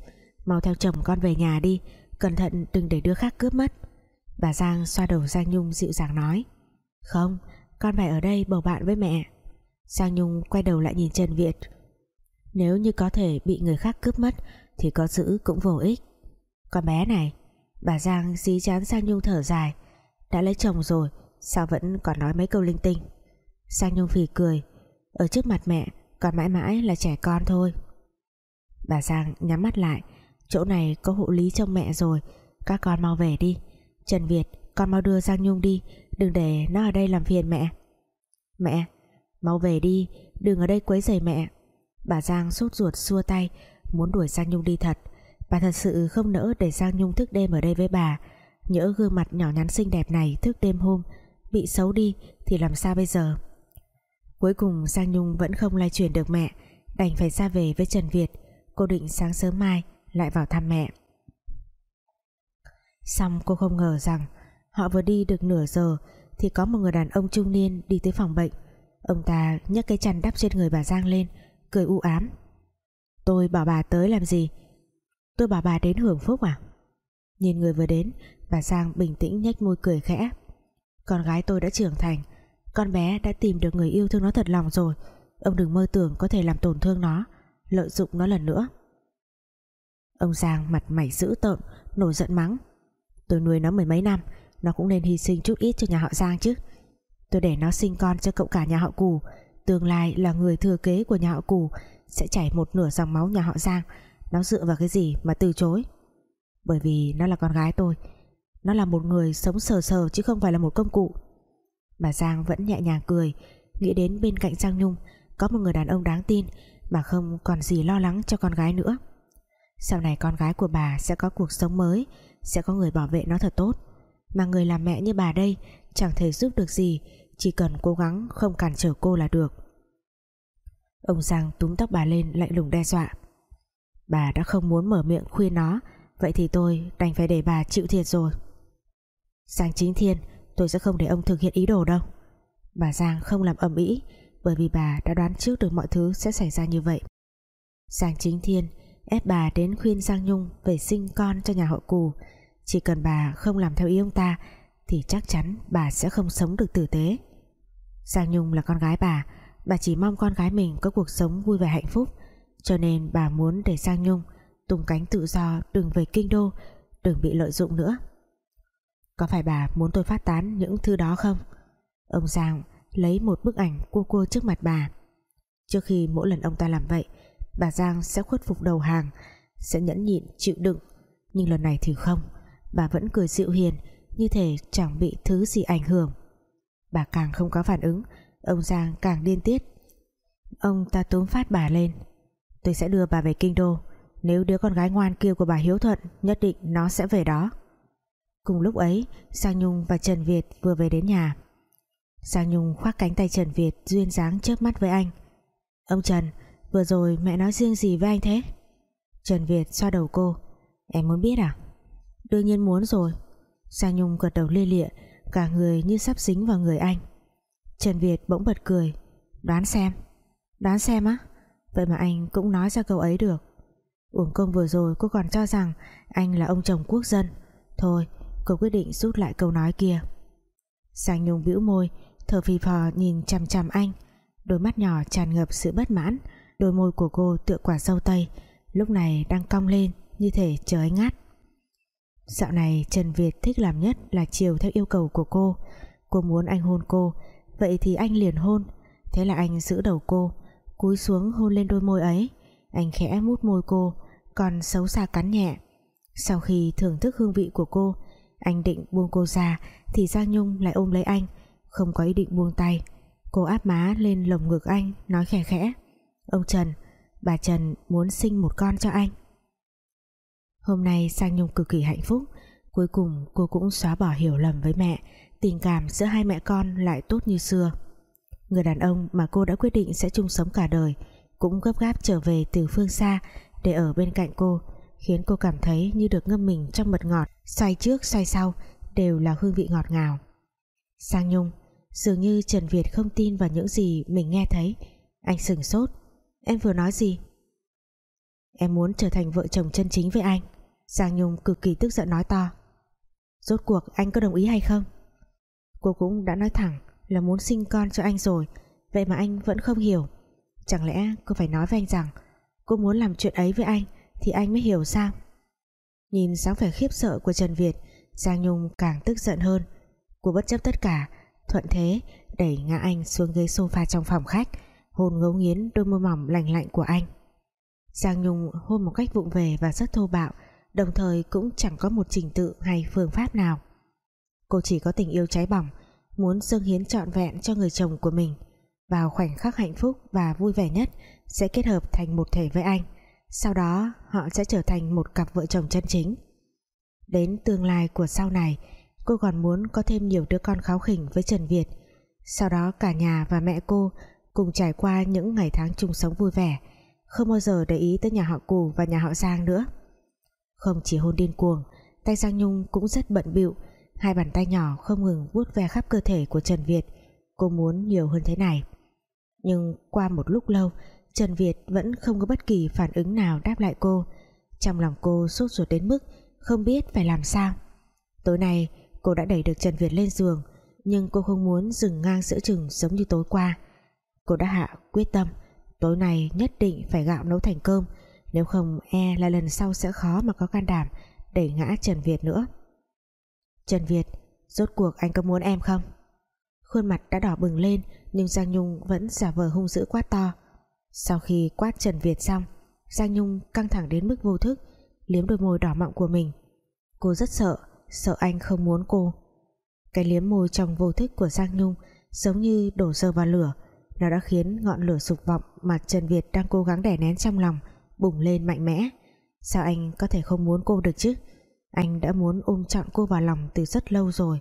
Mau theo chồng con về nhà đi, Cẩn thận đừng để đứa khác cướp mất. Bà Giang xoa đầu Giang Nhung dịu dàng nói. Không, Con phải ở đây bầu bạn với mẹ. Giang Nhung quay đầu lại nhìn Trần Việt. Nếu như có thể bị người khác cướp mất Thì có giữ cũng vô ích. Con bé này. Bà Giang dí chán Giang Nhung thở dài. Đã lấy chồng rồi, Sao vẫn còn nói mấy câu linh tinh? Giang Nhung phì cười. Ở trước mặt mẹ, còn mãi mãi là trẻ con thôi. Bà Giang nhắm mắt lại. Chỗ này có hộ lý trong mẹ rồi. Các con mau về đi. Trần Việt, con mau đưa Giang Nhung đi. Đừng để nó ở đây làm phiền mẹ. Mẹ, mau về đi. Đừng ở đây quấy rầy mẹ. Bà Giang sốt ruột xua tay, Muốn đuổi Giang Nhung đi thật. Bà thật sự không nỡ để Giang Nhung thức đêm ở đây với bà. Nhỡ gương mặt nhỏ nhắn xinh đẹp này thức đêm hôm Bị xấu đi, thì làm sao bây giờ? Cuối cùng Giang Nhung vẫn không lay chuyển được mẹ, Đành phải ra về với Trần Việt. Cô định sáng sớm mai lại vào thăm mẹ. Xong cô không ngờ rằng Họ vừa đi được nửa giờ Thì có một người đàn ông trung niên đi tới phòng bệnh. Ông ta nhấc cái chăn đắp trên người bà Giang lên, Cười u ám. Tôi bảo bà tới làm gì? Tôi bảo bà đến hưởng phúc à? Nhìn người vừa đến, Bà Giang bình tĩnh nhếch môi cười khẽ. Con gái tôi đã trưởng thành, Con bé đã tìm được người yêu thương nó thật lòng rồi. Ông đừng mơ tưởng có thể làm tổn thương nó. Lợi dụng nó lần nữa. Ông Giang mặt mày dữ tợn, Nổi giận mắng. Tôi nuôi nó mười mấy năm, Nó cũng nên hy sinh chút ít cho nhà họ Giang chứ. Tôi để nó sinh con cho cậu cả nhà họ Cù. Tương lai là người thừa kế của nhà họ Cù, Sẽ chảy một nửa dòng máu nhà họ Giang. Nó dựa vào cái gì mà từ chối? Bởi vì nó là con gái tôi. Nó là một người sống sờ sờ Chứ không phải là một công cụ. Bà Giang vẫn nhẹ nhàng cười, Nghĩ đến bên cạnh Giang Nhung, Có một người đàn ông đáng tin. Mà không còn gì lo lắng cho con gái nữa. Sau này con gái của bà sẽ có cuộc sống mới, Sẽ có người bảo vệ nó thật tốt. Mà người làm mẹ như bà đây Chẳng thể giúp được gì, Chỉ cần cố gắng không cản trở cô là được. Ông Giang túm tóc bà lên lạnh lùng đe dọa. Bà đã không muốn mở miệng khuyên nó, Vậy thì tôi đành phải để bà chịu thiệt rồi. Giang chính thiên, Tôi sẽ không để ông thực hiện ý đồ đâu. Bà Giang không làm ầm ĩ bởi vì bà đã đoán trước được mọi thứ sẽ xảy ra như vậy. Giang chính thiên ép bà đến khuyên Giang Nhung về sinh con cho nhà họ cù. Chỉ cần bà không làm theo ý ông ta, thì chắc chắn bà sẽ không sống được tử tế. Giang Nhung là con gái bà bà chỉ mong con gái mình có cuộc sống vui vẻ hạnh phúc. Cho nên bà muốn để Giang Nhung tung cánh tự do đừng về kinh đô, đừng bị lợi dụng nữa. Có phải bà muốn tôi phát tán những thư đó không? Ông Giang lấy một bức ảnh cua cua trước mặt bà. Trước khi mỗi lần ông ta làm vậy, bà Giang sẽ khuất phục đầu hàng, sẽ nhẫn nhịn, chịu đựng. Nhưng lần này thì không, bà vẫn cười dịu hiền, như thể chẳng bị thứ gì ảnh hưởng. Bà càng không có phản ứng, ông Giang càng điên tiết. Ông ta túm phát bà lên. Tôi sẽ đưa bà về kinh đô, nếu đứa con gái ngoan kia của bà hiếu thuận, nhất định nó sẽ về đó. Cùng lúc ấy Giang Nhung và Trần Việt vừa về đến nhà. Giang Nhung khoác cánh tay Trần Việt duyên dáng chớp mắt với anh. Ông Trần, vừa rồi mẹ nói riêng gì với anh thế? Trần Việt xoa đầu cô. Em muốn biết à? Đương nhiên muốn rồi. Giang Nhung gật đầu lia lịa, cả người như sắp dính vào người anh. Trần Việt bỗng bật cười. Đoán xem. Đoán xem á? Vậy mà anh cũng nói ra câu ấy được. Uổng công vừa rồi cô còn cho rằng anh là ông chồng quốc dân. Thôi, cô quyết định rút lại câu nói kia. Giang Nhung bĩu môi thở phì phò nhìn chằm chằm anh. Đôi mắt nhỏ tràn ngập sự bất mãn. Đôi môi của cô tựa quả dâu tây. Lúc này đang cong lên, như thể chờ anh ngắt dạo này Trần Việt thích làm nhất là chiều theo yêu cầu của cô. Cô muốn anh hôn cô. Vậy thì anh liền hôn. Thế là anh giữ đầu cô, cúi xuống hôn lên đôi môi ấy. Anh khẽ mút môi cô, còn xấu xa cắn nhẹ. Sau khi thưởng thức hương vị của cô, anh định buông cô ra, thì Giang Nhung lại ôm lấy anh không có ý định buông tay. Cô áp má lên lồng ngực anh, nói khẽ khẽ. Ông Trần, bà Trần muốn sinh một con cho anh. Hôm nay Sang Nhung cực kỳ hạnh phúc. Cuối cùng cô cũng xóa bỏ hiểu lầm với mẹ, tình cảm giữa hai mẹ con lại tốt như xưa. Người đàn ông mà cô đã quyết định sẽ chung sống cả đời cũng gấp gáp trở về từ phương xa để ở bên cạnh cô, khiến cô cảm thấy như được ngâm mình trong mật ngọt. Xoay trước xoay sau đều là hương vị ngọt ngào. Sang Nhung dường như Trần Việt không tin vào những gì mình nghe thấy. Anh sừng sốt. Em vừa nói gì? Em muốn trở thành vợ chồng chân chính với anh. Giang Nhung cực kỳ tức giận nói to. Rốt cuộc anh có đồng ý hay không? Cô cũng đã nói thẳng là muốn sinh con cho anh rồi. Vậy mà anh vẫn không hiểu. Chẳng lẽ cô phải nói với anh rằng cô muốn làm chuyện ấy với anh thì anh mới hiểu sao? Nhìn dáng vẻ khiếp sợ của Trần Việt, Giang Nhung càng tức giận hơn. Cô bất chấp tất cả thuận thế, đẩy ngã anh xuống ghế sofa trong phòng khách, hôn ngấu nghiến đôi môi mỏng lành lạnh của anh. Giang Nhung hôn một cách vụng về và rất thô bạo, đồng thời cũng chẳng có một trình tự hay phương pháp nào. Cô chỉ có tình yêu cháy bỏng, muốn dâng hiến trọn vẹn cho người chồng của mình. Vào khoảnh khắc hạnh phúc và vui vẻ nhất sẽ kết hợp thành một thể với anh, sau đó họ sẽ trở thành một cặp vợ chồng chân chính. Đến tương lai của sau này cô còn muốn có thêm nhiều đứa con kháo khỉnh với Trần Việt. Sau đó cả nhà và mẹ cô cùng trải qua những ngày tháng chung sống vui vẻ. Không bao giờ để ý tới nhà họ Cù và nhà họ Giang nữa. Không chỉ hôn điên cuồng, tay Giang Nhung cũng rất bận bịu. Hai bàn tay nhỏ không ngừng vuốt ve khắp cơ thể của Trần Việt. Cô muốn nhiều hơn thế này. Nhưng qua một lúc lâu, Trần Việt vẫn không có bất kỳ phản ứng nào đáp lại cô. Trong lòng cô sốt ruột đến mức không biết phải làm sao. Tối nay cô đã đẩy được Trần Việt lên giường, nhưng cô không muốn dừng ngang giữa chừng giống như tối qua. Cô đã hạ quyết tâm, tối nay nhất định phải gạo nấu thành cơm, nếu không e là lần sau sẽ khó mà có can đảm đẩy ngã Trần Việt nữa. Trần Việt, rốt cuộc anh có muốn em không? Khuôn mặt đã đỏ bừng lên, nhưng Giang Nhung vẫn giả vờ hung dữ quát to. Sau khi quát Trần Việt xong, Giang Nhung căng thẳng đến mức vô thức, liếm đôi môi đỏ mọng của mình. Cô rất sợ sợ anh không muốn cô. Cái liếm môi trong vô thức của Giang Nhung giống như đổ dầu vào lửa. Nó đã khiến ngọn lửa sục vọng mà Trần Việt đang cố gắng đè nén trong lòng bùng lên mạnh mẽ. Sao anh có thể không muốn cô được chứ? Anh đã muốn ôm trọn cô vào lòng từ rất lâu rồi.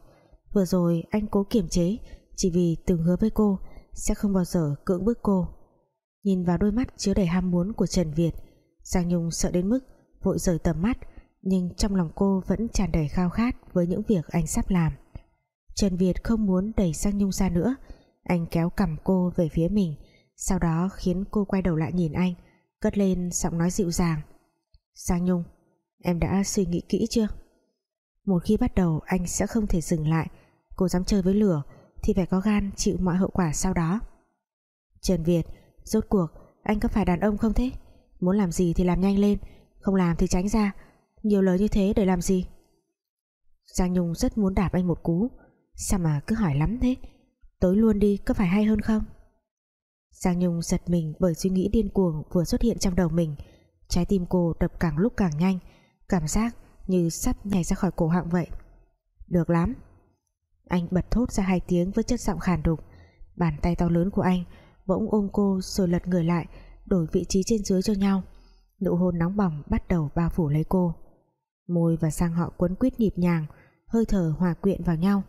Vừa rồi anh cố kiềm chế, chỉ vì từng hứa với cô sẽ không bao giờ cưỡng bức cô. Nhìn vào đôi mắt chứa đầy ham muốn của Trần Việt, Giang Nhung sợ đến mức vội rời tầm mắt nhưng trong lòng cô vẫn tràn đầy khao khát với những việc anh sắp làm. Trần Việt không muốn đẩy Sang Nhung ra nữa. Anh kéo cầm cô về phía mình, sau đó khiến cô quay đầu lại nhìn anh, cất lên giọng nói dịu dàng. Sang Nhung, em đã suy nghĩ kỹ chưa? Một khi bắt đầu, anh sẽ không thể dừng lại. Cô dám chơi với lửa, thì phải có gan chịu mọi hậu quả sau đó. Trần Việt, rốt cuộc, anh có phải đàn ông không thế? Muốn làm gì thì làm nhanh lên, không làm thì tránh ra nhiều lời như thế để làm gì? Giang Nhung rất muốn đạp anh một cú. Sao mà cứ hỏi lắm thế? Tối luôn đi, có phải hay hơn không? Giang Nhung giật mình bởi suy nghĩ điên cuồng vừa xuất hiện trong đầu mình. Trái tim cô đập càng lúc càng nhanh. Cảm giác như sắp nhảy ra khỏi cổ họng vậy. Được lắm. Anh bật thốt ra hai tiếng với chất giọng khàn đục. Bàn tay to lớn của anh bỗng ôm cô rồi lật người lại, đổi vị trí trên dưới cho nhau. Nụ hôn nóng bỏng bắt đầu bao phủ lấy cô môi và sang họ quấn quýt nhịp nhàng, hơi thở hòa quyện vào nhau,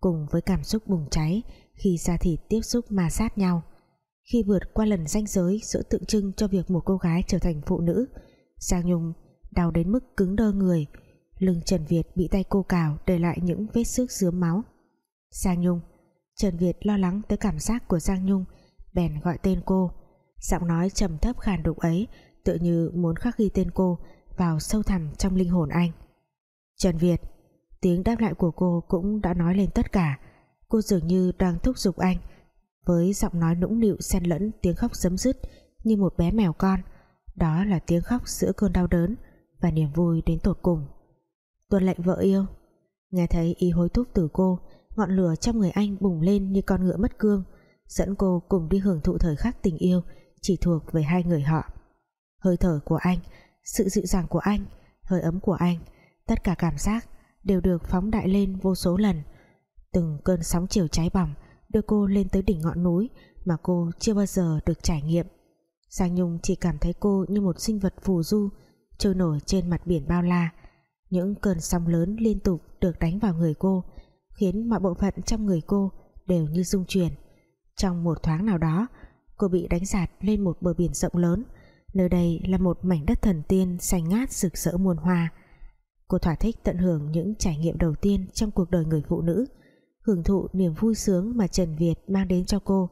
cùng với cảm xúc bùng cháy khi da thịt tiếp xúc ma sát nhau. Khi vượt qua lần ranh giới giữa tượng trưng cho việc một cô gái trở thành phụ nữ Giang Nhung đau đến mức cứng đơ người, lưng Trần Việt bị tay cô cào để lại những vết xước dướm máu. Giang Nhung, Trần Việt lo lắng tới cảm giác của Giang Nhung, bèn gọi tên cô. Giọng nói trầm thấp khàn đục ấy tựa như muốn khắc ghi tên cô vào sâu thẳm trong linh hồn anh. Trần Việt, tiếng đáp lại của cô cũng đã nói lên tất cả. Cô dường như đang thúc giục anh với giọng nói nũng nịu, xen lẫn tiếng khóc sấm dứt như một bé mèo con. Đó là tiếng khóc giữa cơn đau đớn và niềm vui đến tột cùng. Tuân lệnh vợ yêu. Nghe thấy ý hối thúc từ cô, ngọn lửa trong người anh bùng lên như con ngựa mất cương, dẫn cô cùng đi hưởng thụ thời khắc tình yêu chỉ thuộc về hai người họ. Hơi thở của anh sự dịu dàng của anh, hơi ấm của anh, tất cả cảm giác đều được phóng đại lên vô số lần. Từng cơn sóng chiều cháy bỏng đưa cô lên tới đỉnh ngọn núi mà cô chưa bao giờ được trải nghiệm. Giang Nhung chỉ cảm thấy cô như một sinh vật phù du, trôi nổi trên mặt biển bao la. Những cơn sóng lớn liên tục được đánh vào người cô, khiến mọi bộ phận trong người cô đều như rung chuyển. Trong một thoáng nào đó, cô bị đánh sạt lên một bờ biển rộng lớn nơi đây là một mảnh đất thần tiên xanh ngát rực rỡ muôn hoa. Cô thỏa thích tận hưởng những trải nghiệm đầu tiên trong cuộc đời người phụ nữ, hưởng thụ niềm vui sướng mà Trần Việt mang đến cho cô.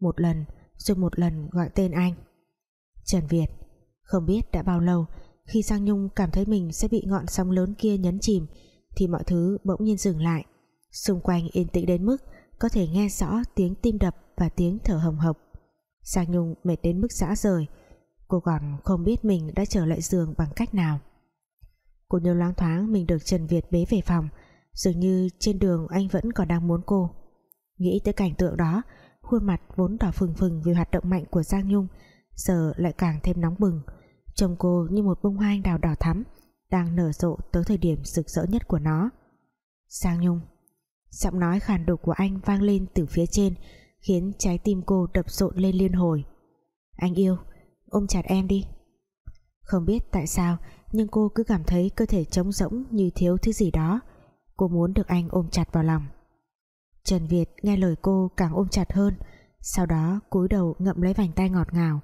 Một lần, rồi một lần gọi tên anh. Trần Việt, không biết đã bao lâu, khi Giang Nhung cảm thấy mình sẽ bị ngọn sóng lớn kia nhấn chìm, thì mọi thứ bỗng nhiên dừng lại. Xung quanh yên tĩnh đến mức có thể nghe rõ tiếng tim đập và tiếng thở hồng hộc. Giang Nhung mệt đến mức rã rời cô còn không biết mình đã trở lại giường bằng cách nào. Cô nhớ loáng thoáng mình được Trần Việt bế về phòng, dường như trên đường anh vẫn còn đang muốn cô. Nghĩ tới cảnh tượng đó, khuôn mặt vốn đỏ phừng phừng vì hoạt động mạnh của Giang Nhung, giờ lại càng thêm nóng bừng. Trông cô như một bông hoa anh đào đỏ thắm, đang nở rộ tới thời điểm rực rỡ nhất của nó. Giang Nhung. Giọng nói khàn đục của anh vang lên từ phía trên, khiến trái tim cô đập rộn lên liên hồi. Anh yêu ôm chặt em đi. Không biết tại sao, Nhưng cô cứ cảm thấy cơ thể trống rỗng Như thiếu thứ gì đó. Cô muốn được anh ôm chặt vào lòng. Trần Việt nghe lời cô càng ôm chặt hơn. Sau đó, cúi đầu ngậm lấy vành tay ngọt ngào.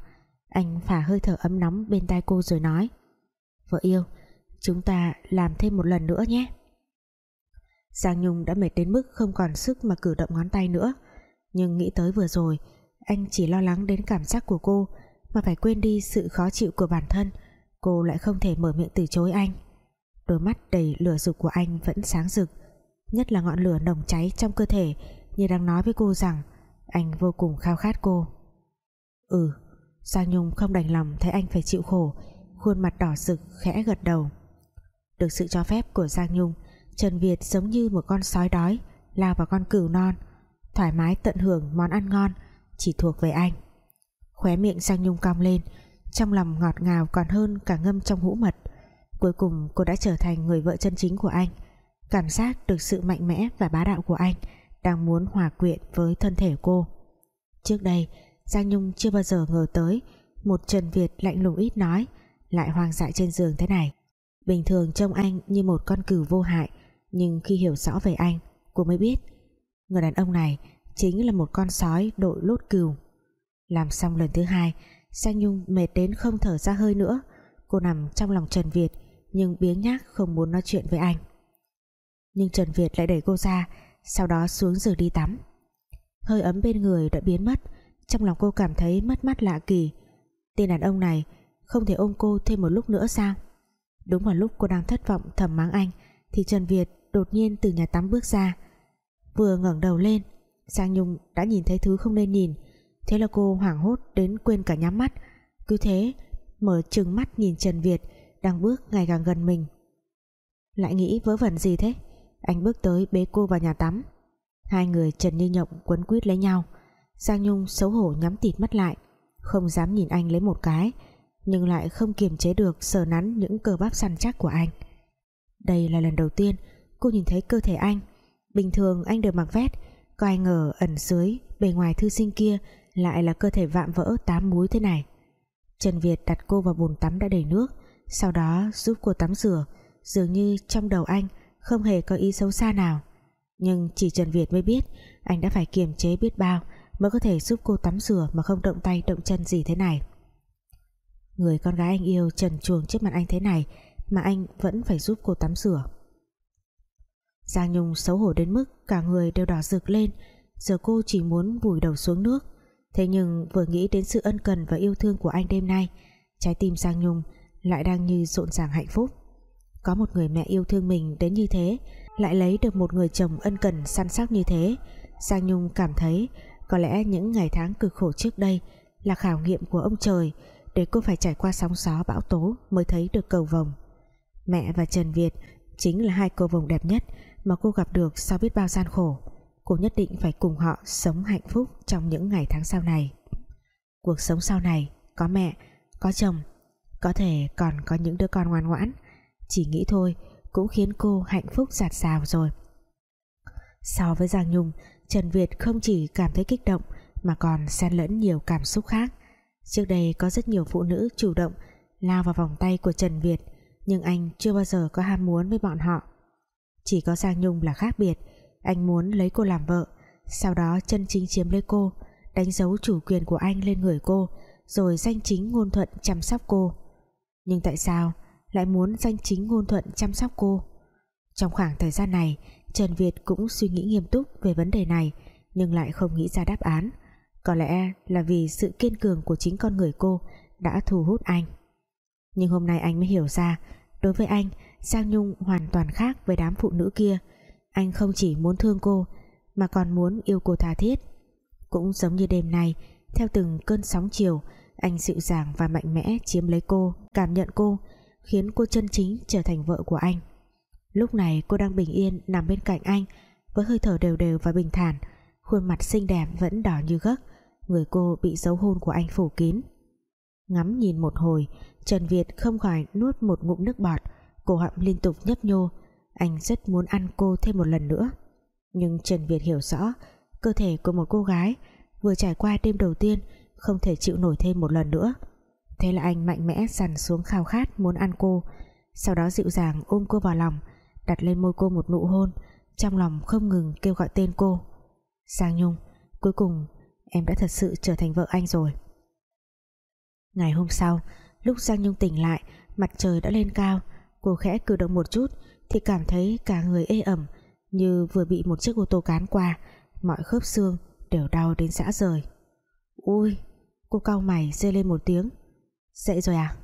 Anh phả hơi thở ấm nóng bên tai cô rồi nói, Vợ yêu, Chúng ta làm thêm một lần nữa nhé. Giang Nhung đã mệt đến mức không còn sức mà cử động ngón tay nữa. Nhưng nghĩ tới vừa rồi, Anh chỉ lo lắng đến cảm giác của cô mà phải quên đi sự khó chịu của bản thân, Cô lại không thể mở miệng từ chối anh. Đôi mắt đầy lửa dục của anh vẫn sáng rực, Nhất là ngọn lửa nồng cháy trong cơ thể Như đang nói với cô rằng Anh vô cùng khao khát cô. Ừ Giang Nhung không đành lòng thấy anh phải chịu khổ, Khuôn mặt đỏ rực, khẽ gật đầu. Được sự cho phép của Giang Nhung, Trần Việt giống như một con sói đói, lao vào con cừu non, thoải mái tận hưởng món ăn ngon chỉ thuộc về anh khóe miệng Giang Nhung cong lên, trong lòng ngọt ngào còn hơn cả ngâm trong hũ mật. Cuối cùng, cô đã trở thành người vợ chân chính của anh, cảm giác được sự mạnh mẽ và bá đạo của anh đang muốn hòa quyện với thân thể cô. Trước đây, Giang Nhung chưa bao giờ ngờ tới một Trần Việt lạnh lùng ít nói, lại hoang dại trên giường thế này. Bình thường trông anh như một con cừu vô hại, nhưng khi hiểu rõ về anh, cô mới biết. Người đàn ông này chính là một con sói đội lốt cừu làm xong lần thứ hai Sang Nhung mệt đến không thở ra hơi nữa. Cô nằm trong lòng Trần Việt, nhưng biếng nhác không muốn nói chuyện với anh. Nhưng Trần Việt lại đẩy cô ra, sau đó xuống giường đi tắm. Hơi ấm bên người đã biến mất, trong lòng cô cảm thấy mất mát lạ kỳ. Tên đàn ông này, không thể ôm cô thêm một lúc nữa sao? Đúng vào lúc cô đang thất vọng thầm mắng anh, thì Trần Việt đột nhiên từ nhà tắm bước ra. Vừa ngẩng đầu lên, Giang Nhung đã nhìn thấy thứ không nên nhìn thế là cô hoảng hốt đến quên cả nhắm mắt. Cứ thế, mở trừng mắt nhìn Trần Việt, đang bước ngày càng gần mình. Lại nghĩ vớ vẩn gì thế? Anh bước tới bế cô vào nhà tắm. Hai người Trần Như Nhộng quấn quýt lấy nhau. Giang Nhung xấu hổ nhắm tịt mắt lại, không dám nhìn anh lấy một cái, nhưng lại không kiềm chế được sờ nắn những cơ bắp săn chắc của anh. Đây là lần đầu tiên cô nhìn thấy cơ thể anh. Bình thường anh đều mặc vest có ai ngờ ẩn dưới bề ngoài thư sinh kia lại là cơ thể vạm vỡ tám múi thế này. Trần Việt đặt cô vào bồn tắm đã đầy nước, sau đó giúp cô tắm rửa, dường như trong đầu anh không hề có ý xấu xa nào. Nhưng chỉ Trần Việt mới biết, anh đã phải kiềm chế biết bao mới có thể giúp cô tắm rửa mà không động tay động chân gì thế này. Người con gái anh yêu trần chuồng trước mặt anh thế này mà anh vẫn phải giúp cô tắm rửa. Giang Nhung xấu hổ đến mức cả người đều đỏ rực lên, giờ cô chỉ muốn vùi đầu xuống nước thế nhưng vừa nghĩ đến sự ân cần và yêu thương của anh đêm nay, trái tim Giang Nhung lại đang như rộn ràng hạnh phúc. Có một người mẹ yêu thương mình đến như thế, lại lấy được một người chồng ân cần săn sóc như thế, Giang Nhung cảm thấy có lẽ những ngày tháng cực khổ trước đây là khảo nghiệm của ông trời để cô phải trải qua sóng gió bão tố mới thấy được cầu vồng. Mẹ và Trần Việt chính là hai cầu vồng đẹp nhất mà cô gặp được sau biết bao gian khổ cô nhất định phải cùng họ sống hạnh phúc trong những ngày tháng sau này. Cuộc sống sau này, có mẹ, có chồng, có thể còn có những đứa con ngoan ngoãn. Chỉ nghĩ thôi, cũng khiến cô hạnh phúc giạt rào rồi. So với Giang Nhung, Trần Việt không chỉ cảm thấy kích động mà còn xen lẫn nhiều cảm xúc khác. Trước đây có rất nhiều phụ nữ chủ động lao vào vòng tay của Trần Việt, nhưng anh chưa bao giờ có ham muốn với bọn họ. Chỉ có Giang Nhung là khác biệt anh muốn lấy cô làm vợ. Sau đó chân chính chiếm lấy cô, đánh dấu chủ quyền của anh lên người cô, rồi danh chính ngôn thuận chăm sóc cô. Nhưng tại sao lại muốn danh chính ngôn thuận chăm sóc cô? Trong khoảng thời gian này, Trần Việt cũng suy nghĩ nghiêm túc về vấn đề này, nhưng lại không nghĩ ra đáp án. Có lẽ là vì sự kiên cường của chính con người cô đã thu hút anh. Nhưng hôm nay anh mới hiểu ra, đối với anh, Giang Nhung hoàn toàn khác với đám phụ nữ kia anh không chỉ muốn thương cô, mà còn muốn yêu cô tha thiết. Cũng giống như đêm nay, theo từng cơn sóng chiều, anh dịu dàng và mạnh mẽ chiếm lấy cô, cảm nhận cô, khiến cô chân chính trở thành vợ của anh. Lúc này cô đang bình yên nằm bên cạnh anh, với hơi thở đều đều và bình thản, khuôn mặt xinh đẹp vẫn đỏ như gấc, người cô bị dấu hôn của anh phủ kín. Ngắm nhìn một hồi, Trần Việt không khỏi nuốt một ngụm nước bọt, cổ họng liên tục nhấp nhô anh rất muốn ăn cô thêm một lần nữa. Nhưng Trần Việt hiểu rõ, cơ thể của một cô gái vừa trải qua đêm đầu tiên không thể chịu nổi thêm một lần nữa. Thế là anh mạnh mẽ dằn xuống khao khát muốn ăn cô, Sau đó dịu dàng ôm cô vào lòng, Đặt lên môi cô một nụ hôn, Trong lòng không ngừng kêu gọi tên cô. Sang Nhung, Cuối cùng em đã thật sự trở thành vợ anh rồi. Ngày hôm sau, Lúc Giang Nhung tỉnh lại, Mặt trời đã lên cao, Cô khẽ cử động một chút thì cảm thấy cả người ê ẩm, Như vừa bị một chiếc ô tô cán qua. Mọi khớp xương đều đau đến xã rời. Ui, Cô cau mày rơi lên một tiếng. Dậy rồi à?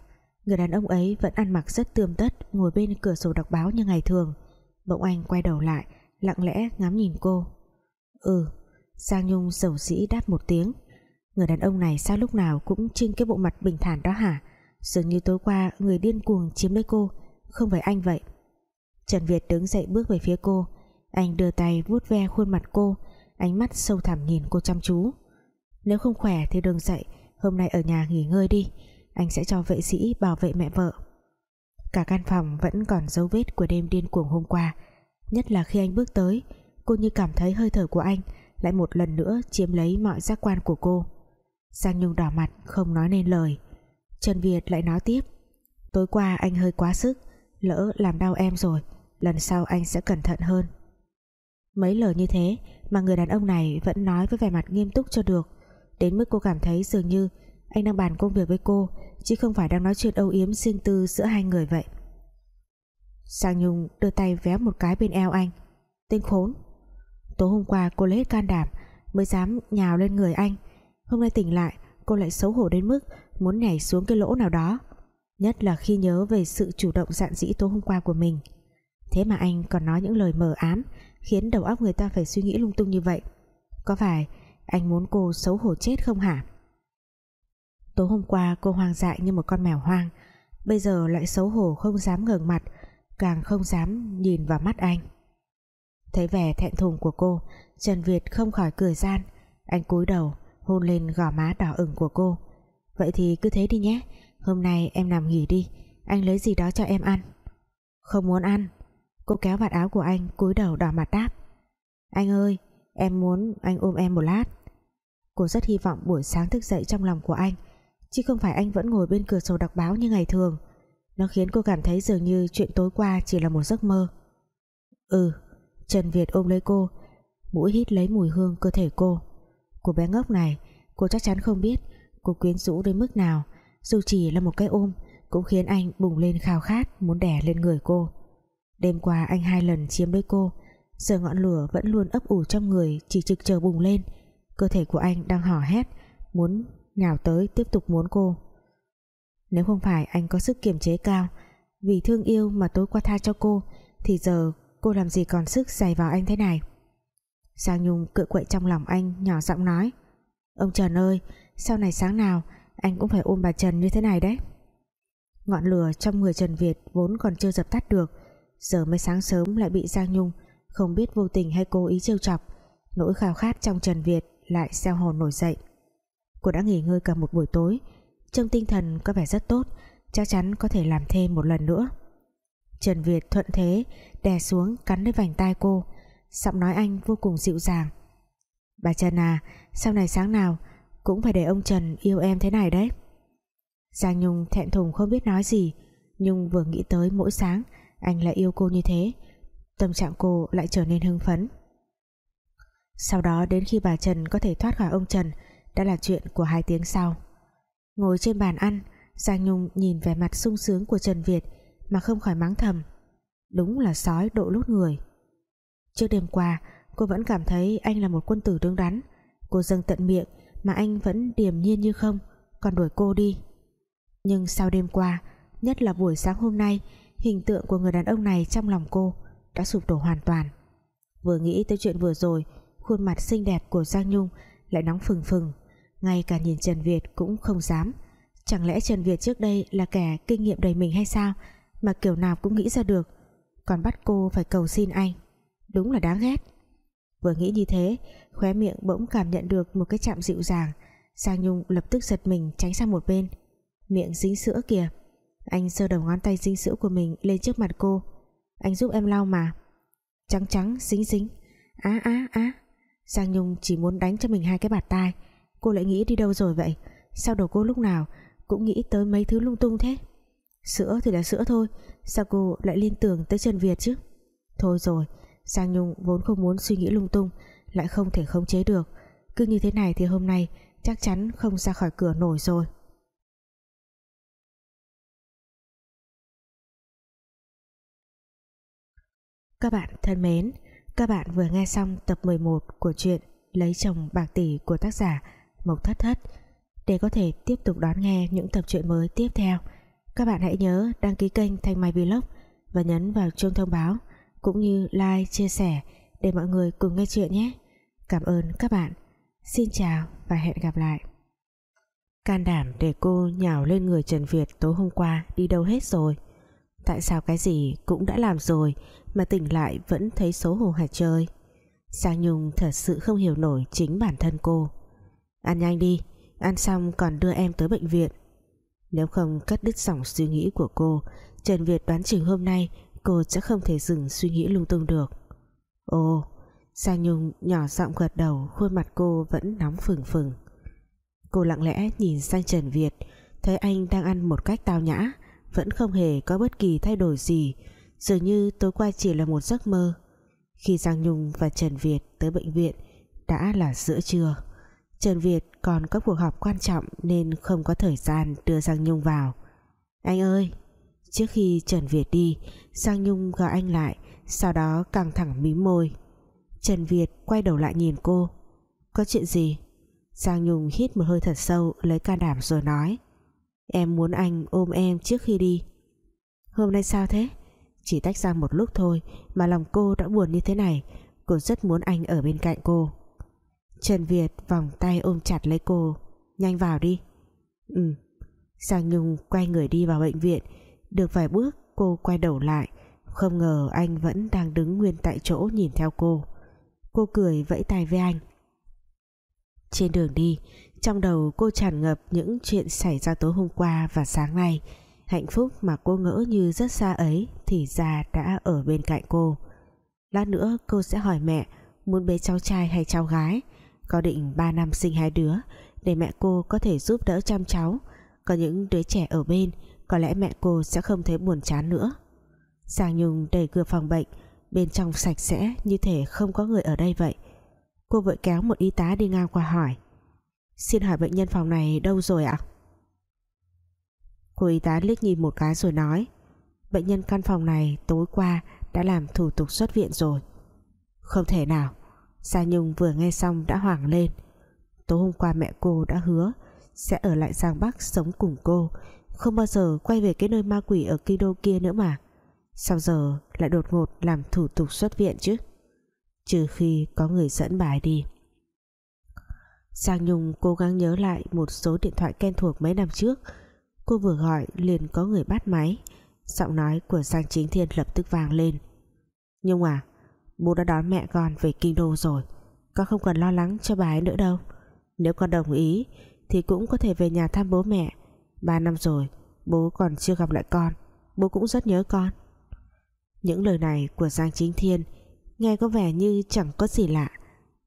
Người đàn ông ấy vẫn ăn mặc rất tươm tất, Ngồi bên cửa sổ đọc báo như ngày thường. Bỗng anh quay đầu lại, Lặng lẽ ngắm nhìn cô. Ừ Giang Nhung dầu dĩ đáp một tiếng. Người đàn ông này sao lúc nào cũng trưng cái bộ mặt bình thản đó hả? Dường như tối qua người điên cuồng chiếm lấy cô. Không phải anh vậy. Trần Việt đứng dậy bước về phía cô. Anh đưa tay vuốt ve khuôn mặt cô, Ánh mắt sâu thẳm nhìn cô chăm chú. Nếu không khỏe thì đừng dậy, Hôm nay ở nhà nghỉ ngơi đi. Anh sẽ cho vệ sĩ bảo vệ mẹ vợ. Cả căn phòng vẫn còn dấu vết của đêm điên cuồng hôm qua. Nhất là khi anh bước tới, Cô như cảm thấy hơi thở của anh Lại một lần nữa chiếm lấy mọi giác quan của cô. Giang Nhung đỏ mặt, không nói nên lời. Trần Việt lại nói tiếp, Tối qua anh hơi quá sức, Lỡ làm đau em rồi Lần sau anh sẽ cẩn thận hơn. Mấy lời như thế Mà người đàn ông này vẫn nói với vẻ mặt nghiêm túc cho được, Đến mức cô cảm thấy dường như Anh đang bàn công việc với cô, Chứ không phải đang nói chuyện âu yếm riêng tư giữa hai người vậy. Sang Nhung đưa tay véo một cái bên eo anh. Tên khốn! Tối hôm qua cô lấy hết can đảm Mới dám nhào lên người anh. Hôm nay tỉnh lại, cô lại xấu hổ đến mức Muốn nhảy xuống cái lỗ nào đó. Nhất là khi nhớ về sự chủ động dạn dĩ tối hôm qua của mình. Thế mà anh còn nói những lời mờ ám, Khiến đầu óc người ta phải suy nghĩ lung tung như vậy. Có phải anh muốn cô xấu hổ chết không hả? Tối hôm qua cô hoang dại như một con mèo hoang, Bây giờ lại xấu hổ không dám ngẩng mặt, Càng không dám nhìn vào mắt anh. Thấy vẻ thẹn thùng của cô, Trần Việt không khỏi cười gian. Anh cúi đầu, hôn lên gò má đỏ ửng của cô. Vậy thì cứ thế đi nhé, Hôm nay em nằm nghỉ đi, Anh lấy gì đó cho em ăn. Không muốn ăn Cô kéo vạt áo của anh, cúi đầu đỏ mặt đáp. Anh ơi, Em muốn anh ôm em một lát. Cô rất hy vọng buổi sáng thức dậy trong lòng của anh, Chứ không phải anh vẫn ngồi bên cửa sổ đọc báo như ngày thường. Nó khiến cô cảm thấy dường như chuyện tối qua chỉ là một giấc mơ. Ừ Trần Việt ôm lấy cô, Mũi hít lấy mùi hương cơ thể cô. Cô bé ngốc này, Cô chắc chắn không biết Cô quyến rũ đến mức nào. Dù chỉ là một cái ôm, Cũng khiến anh bùng lên khao khát Muốn đẻ lên người cô. Đêm qua anh hai lần chiếm đôi cô. Giờ ngọn lửa vẫn luôn ấp ủ trong người, Chỉ trực chờ bùng lên. Cơ thể của anh đang hò hét, Muốn nhào tới, tiếp tục muốn cô. Nếu không phải anh có sức kiềm chế cao, Vì thương yêu mà tối qua tha cho cô, Thì giờ cô làm gì còn sức giày vào anh thế này? Giang Nhung cựa quậy trong lòng anh, Nhỏ giọng nói, Ông Trần ơi, sau này sáng nào, Anh cũng phải ôm bà Trần như thế này đấy. Ngọn lửa trong người Trần Việt Vốn còn chưa dập tắt được Giờ mới sáng sớm lại bị Giang Nhung, Không biết vô tình hay cố ý trêu chọc, Nỗi khao khát trong Trần Việt Lại xeo hồn nổi dậy. Cô đã nghỉ ngơi cả một buổi tối Trong tinh thần có vẻ rất tốt, Chắc chắn có thể làm thêm một lần nữa. Trần Việt thuận thế, Đè xuống cắn lấy vành tai cô, Giọng nói anh vô cùng dịu dàng. Bà Trần à Sau này sáng nào Cũng phải để ông Trần yêu em thế này đấy. Giang Nhung thẹn thùng không biết nói gì, Nhưng vừa nghĩ tới mỗi sáng anh lại yêu cô như thế, Tâm trạng cô lại trở nên hưng phấn. Sau đó đến khi bà Trần có thể thoát khỏi ông Trần, Đã là chuyện của hai tiếng sau. Ngồi trên bàn ăn, Giang Nhung nhìn vẻ mặt sung sướng của Trần Việt Mà không khỏi mắng thầm, Đúng là sói độ lút người. Trước đêm qua, cô vẫn cảm thấy anh là một quân tử đứng đắn. Cô dâng tận miệng Mà anh vẫn điềm nhiên như không, Còn đuổi cô đi. Nhưng sau đêm qua, Nhất là buổi sáng hôm nay Hình tượng của người đàn ông này trong lòng cô Đã sụp đổ hoàn toàn. Vừa nghĩ tới chuyện vừa rồi, Khuôn mặt xinh đẹp của Giang Nhung Lại nóng phừng phừng. Ngay cả nhìn Trần Việt cũng không dám. Chẳng lẽ Trần Việt trước đây là kẻ kinh nghiệm đầy mình hay sao Mà kiểu nào cũng nghĩ ra được, Còn bắt cô phải cầu xin anh? Đúng là đáng ghét. Vừa nghĩ như thế, Khóe miệng bỗng cảm nhận được một cái chạm dịu dàng. Giang Nhung lập tức giật mình tránh sang một bên. Miệng dính sữa kìa. Anh sơ đầu ngón tay dinh sữa của mình lên trước mặt cô. Anh giúp em lau mà. Trắng trắng dính dính Á á á. Giang Nhung chỉ muốn đánh cho mình hai cái bạt tai. Cô lại nghĩ đi đâu rồi vậy? Sao đầu cô lúc nào cũng nghĩ tới mấy thứ lung tung thế? Sữa thì là sữa thôi. Sao cô lại liên tưởng tới Trần Việt chứ? Thôi rồi Giang Nhung vốn không muốn suy nghĩ lung tung, lại không thể khống chế được. Cứ như thế này thì hôm nay chắc chắn không ra khỏi cửa nổi rồi. Các bạn thân mến, các bạn vừa nghe xong tập 11 của truyện Lấy chồng bạc tỷ của tác giả Mộc Thất Thất. Để có thể tiếp tục đón nghe những tập truyện mới tiếp theo, các bạn hãy nhớ đăng ký kênh Thanh Mai Vlog và nhấn vào chuông thông báo cũng như like, chia sẻ để mọi người cùng nghe chuyện nhé. Cảm ơn các bạn. Xin chào và hẹn gặp lại. Can đảm để cô nhào lên người Trần Việt tối hôm qua đi đâu hết rồi. Tại sao cái gì cũng đã làm rồi mà tỉnh lại vẫn thấy xấu hổ hạt chơi Giang Nhung thật sự không hiểu nổi chính bản thân cô. Ăn nhanh đi, Ăn xong còn đưa em tới bệnh viện. Nếu không cắt đứt dòng suy nghĩ của cô, Trần Việt đoán chừng hôm nay Cô sẽ không thể dừng suy nghĩ lung tung được. Ồ Giang Nhung nhỏ giọng gật đầu, Khuôn mặt cô vẫn nóng phừng phừng. Cô lặng lẽ nhìn sang Trần Việt, Thấy anh đang ăn một cách tao nhã. Vẫn không hề có bất kỳ thay đổi gì, Dường như tối qua chỉ là một giấc mơ. Khi Giang Nhung và Trần Việt tới bệnh viện, Đã là giữa trưa. Trần Việt còn có cuộc họp quan trọng Nên không có thời gian đưa Giang Nhung vào. Anh ơi! Trước khi Trần Việt đi, Giang Nhung gọi anh lại, Sau đó căng thẳng mím môi. Trần Việt quay đầu lại nhìn cô. Có chuyện gì? Giang Nhung hít một hơi thật sâu, Lấy can đảm rồi nói. Em muốn anh ôm em trước khi đi. Hôm nay sao thế? Chỉ tách ra một lúc thôi Mà lòng cô đã buồn như thế này. Cô rất muốn anh ở bên cạnh cô. Trần Việt vòng tay ôm chặt lấy cô. Nhanh vào đi. Ừ. Giang Nhung quay người đi vào bệnh viện. Được vài bước, cô quay đầu lại. Không ngờ anh vẫn đang đứng nguyên tại chỗ nhìn theo cô. Cô cười vẫy tay với anh. Trên đường đi trong đầu cô tràn ngập những chuyện xảy ra tối hôm qua và sáng nay Hạnh phúc mà cô ngỡ như rất xa ấy thì ra đã ở bên cạnh cô. Lát nữa cô sẽ hỏi mẹ muốn bế cháu trai hay cháu gái, có định 3 năm sinh hai đứa để mẹ cô có thể giúp đỡ chăm cháu. Có những đứa trẻ ở bên, có lẽ mẹ cô sẽ không thấy buồn chán nữa. Giang Nhung đẩy cửa phòng bệnh, bên trong sạch sẽ như thể không có người ở đây vậy. Cô vội kéo một y tá đi ngang qua hỏi Xin hỏi bệnh nhân phòng này đâu rồi ạ? Cô y tá liếc nhìn một cái rồi nói, Bệnh nhân căn phòng này tối qua Đã làm thủ tục xuất viện rồi. Không thể nào, gia Nhung vừa nghe xong đã hoảng lên. Tối hôm qua mẹ cô đã hứa Sẽ ở lại Giang Bắc sống cùng cô, Không bao giờ quay về cái nơi ma quỷ Ở kinh đô kia nữa mà. Sao giờ lại đột ngột làm thủ tục xuất viện chứ? Trừ khi có người dẫn bài đi. Giang Nhung cố gắng nhớ lại Một số điện thoại quen thuộc mấy năm trước. Cô vừa gọi liền có người bắt máy. Giọng nói của Giang Chính Thiên lập tức vang lên. Nhung à Bố đã đón mẹ con về kinh đô rồi. Con không cần lo lắng cho bà ấy nữa đâu. Nếu con đồng ý, Thì cũng có thể về nhà thăm bố mẹ. Ba năm rồi, Bố còn chưa gặp lại con. Bố cũng rất nhớ con. Những lời này của Giang Chính Thiên Nghe có vẻ như chẳng có gì lạ.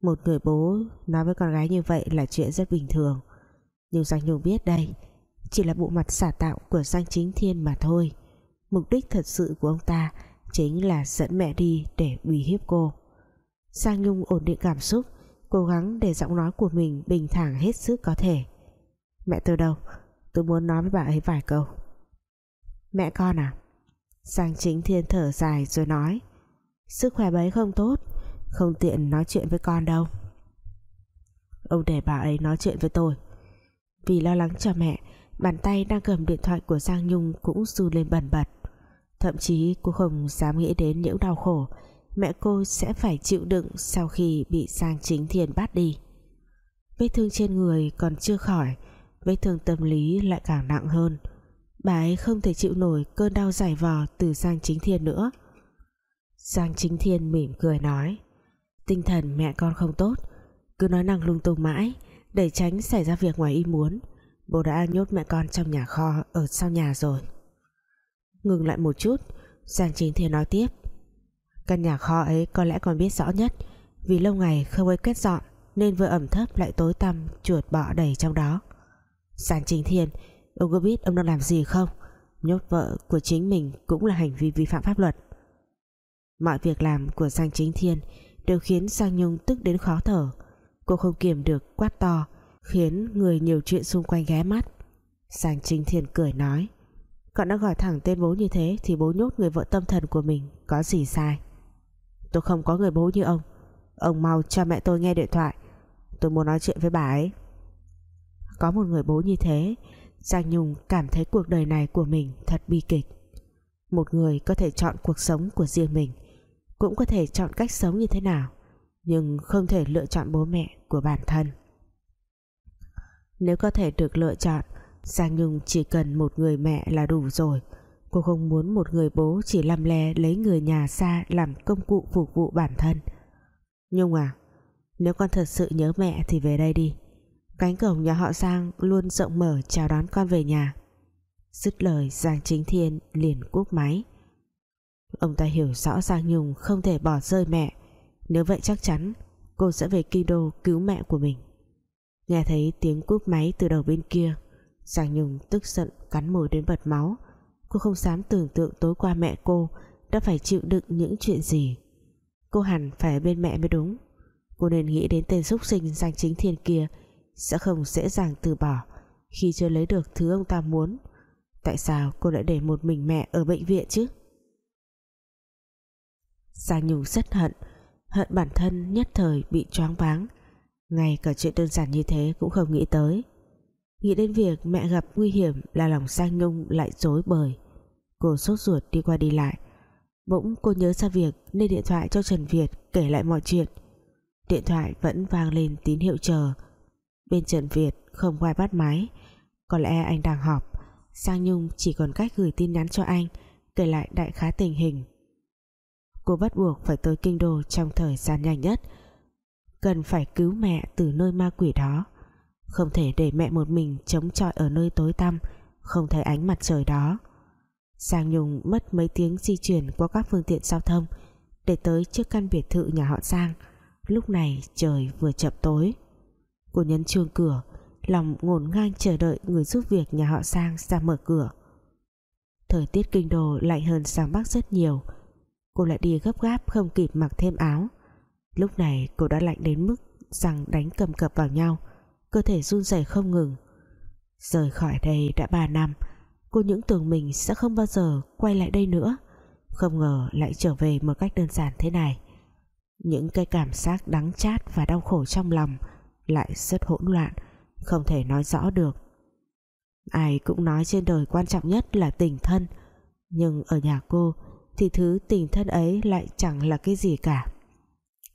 Một người bố nói với con gái như vậy là chuyện rất bình thường. Nhưng Giang Nhung biết đây, chỉ là bộ mặt giả tạo của Giang Chính Thiên mà thôi. Mục đích thật sự của ông ta chính là dẫn mẹ đi để uy hiếp cô. Giang Nhung ổn định cảm xúc, cố gắng để giọng nói của mình bình thản hết sức có thể. Mẹ tôi đâu? Tôi muốn nói với bà ấy vài câu. Mẹ con à? Giang Chính Thiên thở dài rồi nói. Sức khỏe bà ấy không tốt không tiện nói chuyện với con đâu. Ông để bà ấy nói chuyện với tôi. Vì lo lắng cho mẹ, Bàn tay đang cầm điện thoại của Giang Nhung cũng run lên bần bật. Thậm chí cô không dám nghĩ đến những đau khổ Mẹ cô sẽ phải chịu đựng sau khi bị Giang Chính Thiên bắt đi. Vết thương trên người còn chưa khỏi, Vết thương tâm lý lại càng nặng hơn. Bà ấy không thể chịu nổi cơn đau giải vò từ Giang Chính Thiên nữa. Giang Chính Thiên mỉm cười nói. Tinh thần mẹ con không tốt. Cứ nói năng lung tung mãi, Để tránh xảy ra việc ngoài ý muốn. Bố đã nhốt mẹ con trong nhà kho Ở sau nhà rồi. Ngừng lại một chút, Giang Chính Thiên nói tiếp. Căn nhà kho ấy có lẽ còn biết rõ nhất, Vì lâu ngày không ấy quét dọn Nên vừa ẩm thấp lại tối tăm, Chuột bọ đầy trong đó. Giang Chính Thiên, Ông có biết ông đang làm gì không? Nhốt vợ của chính mình cũng là hành vi vi phạm pháp luật. Mọi việc làm của Giang Chính Thiên Đều khiến Giang Nhung tức đến khó thở. Cô không kiềm được quát to, Khiến người nhiều chuyện xung quanh ghé mắt. Giang Trinh Thiên cười nói Cậu đã gọi thẳng tên bố như thế Thì bố nhốt người vợ tâm thần của mình, Có gì sai? Tôi không có người bố như ông. Ông mau cho mẹ tôi nghe điện thoại. Tôi muốn nói chuyện với bà ấy. Có một người bố như thế, Giang Nhung cảm thấy cuộc đời này của mình thật bi kịch. Một người có thể chọn cuộc sống của riêng mình. Cũng có thể chọn cách sống như thế nào, Nhưng không thể lựa chọn bố mẹ của bản thân. Nếu có thể được lựa chọn Giang Nhung chỉ cần một người mẹ là đủ rồi. Cô không muốn một người bố chỉ làm lè lấy người nhà xa làm công cụ phục vụ bản thân. Nhung à Nếu con thật sự nhớ mẹ thì về đây đi. Cánh cổng nhà họ Giang luôn rộng mở chào đón con về nhà. Dứt lời Giang Chính Thiên liền cúp máy. Ông ta hiểu rõ Giang Nhung không thể bỏ rơi mẹ. Nếu vậy chắc chắn cô sẽ về kido cứu mẹ của mình. Nghe thấy tiếng cúp máy từ đầu bên kia, Giang Nhung tức giận cắn môi đến bật máu. Cô không dám tưởng tượng tối qua mẹ cô đã phải chịu đựng những chuyện gì. Cô hẳn phải ở bên mẹ mới đúng. Cô nên nghĩ đến tên xúc sinh Giang Chính Thiên kia sẽ không dễ dàng từ bỏ khi chưa lấy được thứ ông ta muốn. Tại sao cô lại để một mình mẹ ở bệnh viện chứ? Giang Nhung rất hận hận bản thân nhất thời bị choáng váng. Ngay cả chuyện đơn giản như thế cũng không nghĩ tới. Nghĩ đến việc mẹ gặp nguy hiểm là lòng Giang Nhung lại dối bời. Cô sốt ruột đi qua đi lại. Bỗng cô nhớ ra việc nên điện thoại cho Trần Việt kể lại mọi chuyện. Điện thoại vẫn vang lên tín hiệu chờ. Bên Trần Việt không quay bắt máy. Có lẽ anh đang họp. Sang Nhung chỉ còn cách gửi tin nhắn cho anh, Kể lại đại khá tình hình. Cô bắt buộc phải tới kinh đô Trong thời gian nhanh nhất. Cần phải cứu mẹ từ nơi ma quỷ đó. Không thể để mẹ một mình Chống chọi ở nơi tối tăm, Không thấy ánh mặt trời đó. Sang Nhung mất mấy tiếng di chuyển Qua các phương tiện giao thông Để tới trước căn biệt thự nhà họ Giang. Lúc này trời vừa chậm tối. Cô nhấn chuông cửa, Lòng ngổn ngang chờ đợi người giúp việc nhà họ Sang ra mở cửa. Thời tiết kinh đô lạnh hơn sang Bắc rất nhiều. Cô lại đi gấp gáp, không kịp mặc thêm áo. Lúc này, cô đã lạnh đến mức rằng đánh cầm cập vào nhau, Cơ thể run rẩy không ngừng. Rời khỏi đây đã 3 năm, Cô những tưởng mình sẽ không bao giờ quay lại đây nữa. Không ngờ lại trở về một cách đơn giản thế này. Những cái cảm giác đắng chát và đau khổ trong lòng lại rất hỗn loạn, không thể nói rõ được. Ai cũng nói trên đời quan trọng nhất là tình thân, nhưng ở nhà cô thì thứ tình thân ấy lại chẳng là cái gì cả.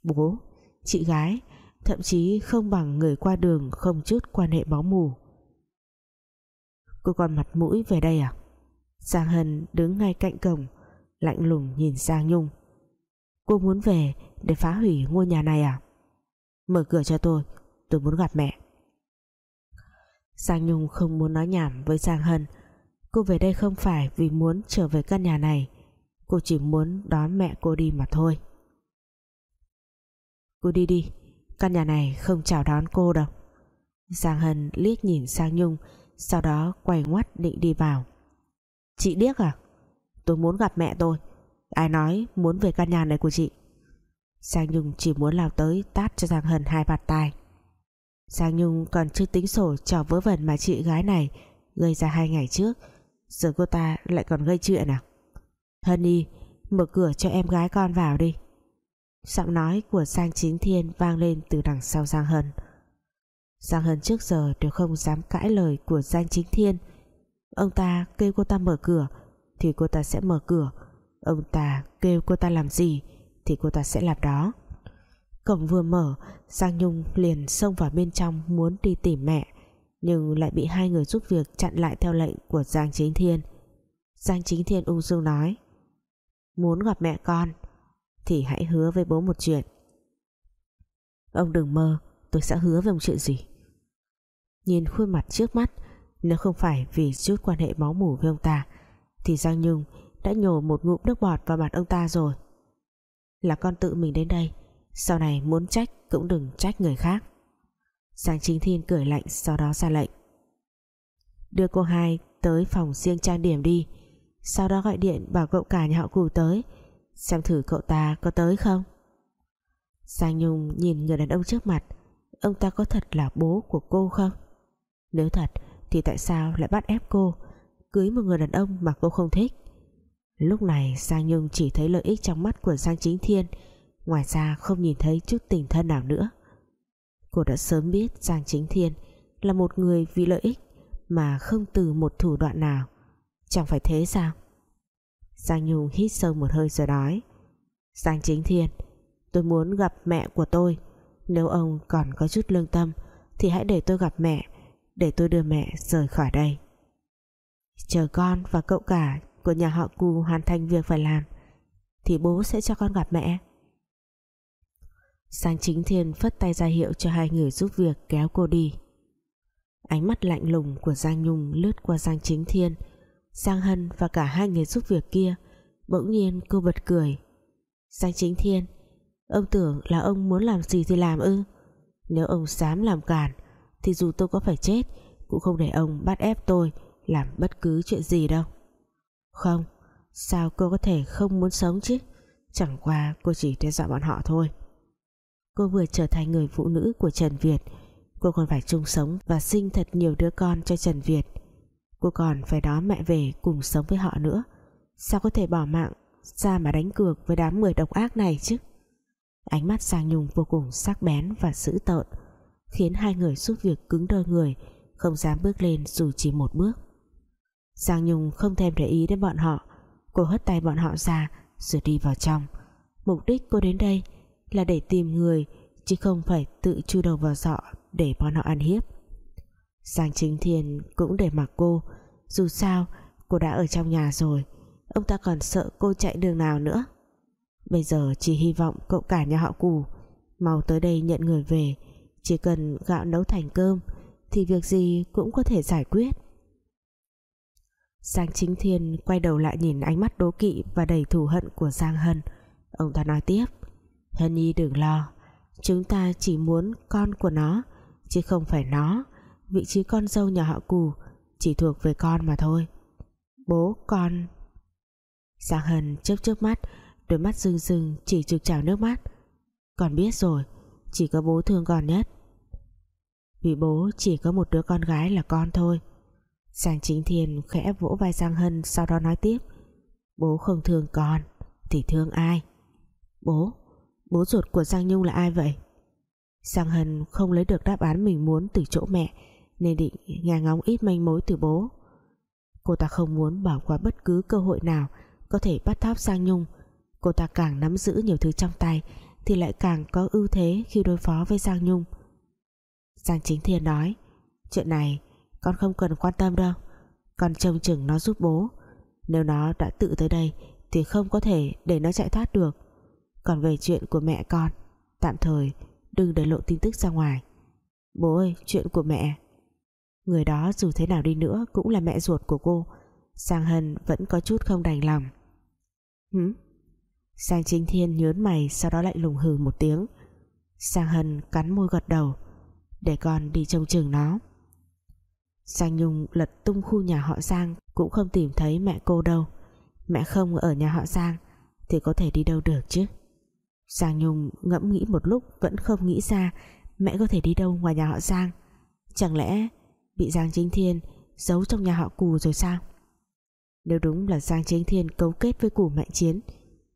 Bố, chị gái, thậm chí không bằng người qua đường không chút quan hệ máu mù. Cô còn mặt mũi về đây à? Giang Hân đứng ngay cạnh cổng, lạnh lùng nhìn Giang Nhung. Cô muốn về để phá hủy ngôi nhà này à? Mở cửa cho tôi tôi muốn gặp mẹ. Giang Nhung không muốn nói nhảm với Giang Hân. Cô về đây không phải vì muốn trở về căn nhà này Cô chỉ muốn đón mẹ cô đi mà thôi. Cô đi đi, Căn nhà này không chào đón cô đâu. Giang Hân liếc nhìn sang Nhung, Sau đó quay ngoắt định đi vào. Chị điếc à? Tôi muốn gặp mẹ tôi. Ai nói muốn về căn nhà này của chị? Giang Nhung chỉ muốn lao tới tát cho Giang Hân hai bạt tai. Giang Nhung còn chưa tính sổ trò vớ vẩn mà chị gái này gây ra hai ngày trước, giờ cô ta lại còn gây chuyện à? Hân đi mở cửa cho em gái con vào đi. Giọng nói của Giang Chính Thiên vang lên từ đằng sau Giang Hân. Giang Hân trước giờ đều không dám cãi lời của Giang Chính Thiên. Ông ta kêu cô ta mở cửa, thì cô ta sẽ mở cửa. Ông ta kêu cô ta làm gì, thì cô ta sẽ làm đó. Cổng vừa mở, Giang Nhung liền xông vào bên trong Muốn đi tìm mẹ, Nhưng lại bị hai người giúp việc chặn lại theo lệnh Của Giang Chính Thiên. Giang Chính Thiên ung dung nói Muốn gặp mẹ con, Thì hãy hứa với bố một chuyện. Ông đừng mơ, Tôi sẽ hứa với ông chuyện gì. Nhìn khuôn mặt trước mắt, Nếu không phải vì chút quan hệ máu mủ với ông ta, Thì Giang Nhung Đã nhổ một ngụm nước bọt vào mặt ông ta rồi. Là con tự mình đến đây, sau này muốn trách cũng đừng trách người khác. Giang Chính Thiên cười lạnh sau đó ra lệnh. Đưa cô hai tới phòng riêng trang điểm đi sau đó gọi điện bảo cậu cả nhà họ cù tới, xem thử cậu ta có tới không. Giang Nhung nhìn người đàn ông trước mặt, ông ta có thật là bố của cô không? Nếu thật, thì tại sao lại bắt ép cô, cưới một người đàn ông mà cô không thích? Lúc này, Giang Nhung chỉ thấy lợi ích trong mắt của Giang Chính Thiên, ngoài ra không nhìn thấy chút tình thân nào nữa. Cô đã sớm biết Giang Chính Thiên là một người vì lợi ích mà không từ một thủ đoạn nào chẳng phải thế sao? Giang Nhung hít sâu một hơi rồi nói. Giang Chính Thiên, tôi muốn gặp mẹ của tôi. Nếu ông còn có chút lương tâm, thì hãy để tôi gặp mẹ, để tôi đưa mẹ rời khỏi đây. Chờ con và cậu cả của nhà họ cù hoàn thành việc phải làm, thì bố sẽ cho con gặp mẹ. Giang Chính Thiên phất tay ra hiệu cho hai người giúp việc kéo cô đi. Ánh mắt lạnh lùng của Giang Nhung lướt qua Giang Chính Thiên Giang Hân và cả hai người giúp việc kia, bỗng nhiên cô bật cười. Giang Chính Thiên, ông tưởng là ông muốn làm gì thì làm ư? Nếu ông dám làm cản thì dù tôi có phải chết, cũng không để ông bắt ép tôi làm bất cứ chuyện gì đâu. Không, sao cô có thể không muốn sống chứ? Chẳng qua cô chỉ đe dọa bọn họ thôi. Cô vừa trở thành người phụ nữ của Trần Việt, cô còn phải chung sống và sinh thật nhiều đứa con cho Trần Việt cô còn phải đón mẹ về cùng sống với họ nữa. Sao có thể bỏ mạng? Ra mà đánh cược với đám người độc ác này chứ? Ánh mắt Giang Nhung vô cùng sắc bén và dữ tợn, khiến hai người suốt việc cứng đơ người, không dám bước lên dù chỉ một bước. Giang Nhung không thèm để ý đến bọn họ. Cô hất tay bọn họ ra, rồi đi vào trong. Mục đích cô đến đây là để tìm người, chứ không phải tự chui đầu vào dọ để bọn họ ăn hiếp. Giang Chính Thiên cũng để mặc cô dù sao, cô đã ở trong nhà rồi. Ông ta còn sợ cô chạy đường nào nữa. Bây giờ chỉ hy vọng cậu cả nhà họ cù mau tới đây nhận người về. Chỉ cần gạo nấu thành cơm, thì việc gì cũng có thể giải quyết. Giang Chính Thiên quay đầu lại nhìn ánh mắt đố kỵ và đầy thù hận của Giang Hân. Ông ta nói tiếp, Hân Nhi đừng lo, chúng ta chỉ muốn con của nó, chứ không phải nó. Vị trí con dâu nhà họ cù chỉ thuộc về con mà thôi. Bố, con. Giang Hân chớp chớp mắt, đôi mắt rưng rưng, chỉ trực trào nước mắt. Con biết rồi, chỉ có bố thương con nhất. Vì bố chỉ có một đứa con gái là con thôi. Giang Chính Thiên khẽ vỗ vai Giang Hân, sau đó nói tiếp. Bố không thương con, thì thương ai? Bố bố ruột của Giang Nhung là ai vậy? Giang Hân không lấy được đáp án mình muốn từ chỗ mẹ nên định nghe ngóng ít manh mối từ bố. Cô ta không muốn bỏ qua bất cứ cơ hội nào có thể bắt tháp Giang Nhung. Cô ta càng nắm giữ nhiều thứ trong tay thì lại càng có ưu thế khi đối phó với Giang Nhung. Giang Chính Thiên nói, chuyện này con không cần quan tâm đâu. Con trông chừng nó giúp bố. Nếu nó đã tự tới đây thì không có thể để nó chạy thoát được. Còn về chuyện của mẹ con, tạm thời đừng để lộ tin tức ra ngoài. Bố ơi, chuyện của mẹ người đó dù thế nào đi nữa cũng là mẹ ruột của cô. Sang Hân vẫn có chút không đành lòng. Hử? Sang Chính Thiên nhớn mày, sau đó lại lùng hừ một tiếng. Sang Hân cắn môi gật đầu. Để con đi trông chừng nó. Sang Nhung lật tung khu nhà họ Giang cũng không tìm thấy mẹ cô đâu. Mẹ không ở nhà họ Giang thì có thể đi đâu được chứ? Giang Nhung ngẫm nghĩ một lúc vẫn không nghĩ ra mẹ có thể đi đâu ngoài nhà họ Giang chẳng lẽ bị Giang Chính Thiên giấu trong nhà họ Cù rồi sao? Nếu đúng là Giang Chính Thiên cấu kết với Cù Mạnh Chiến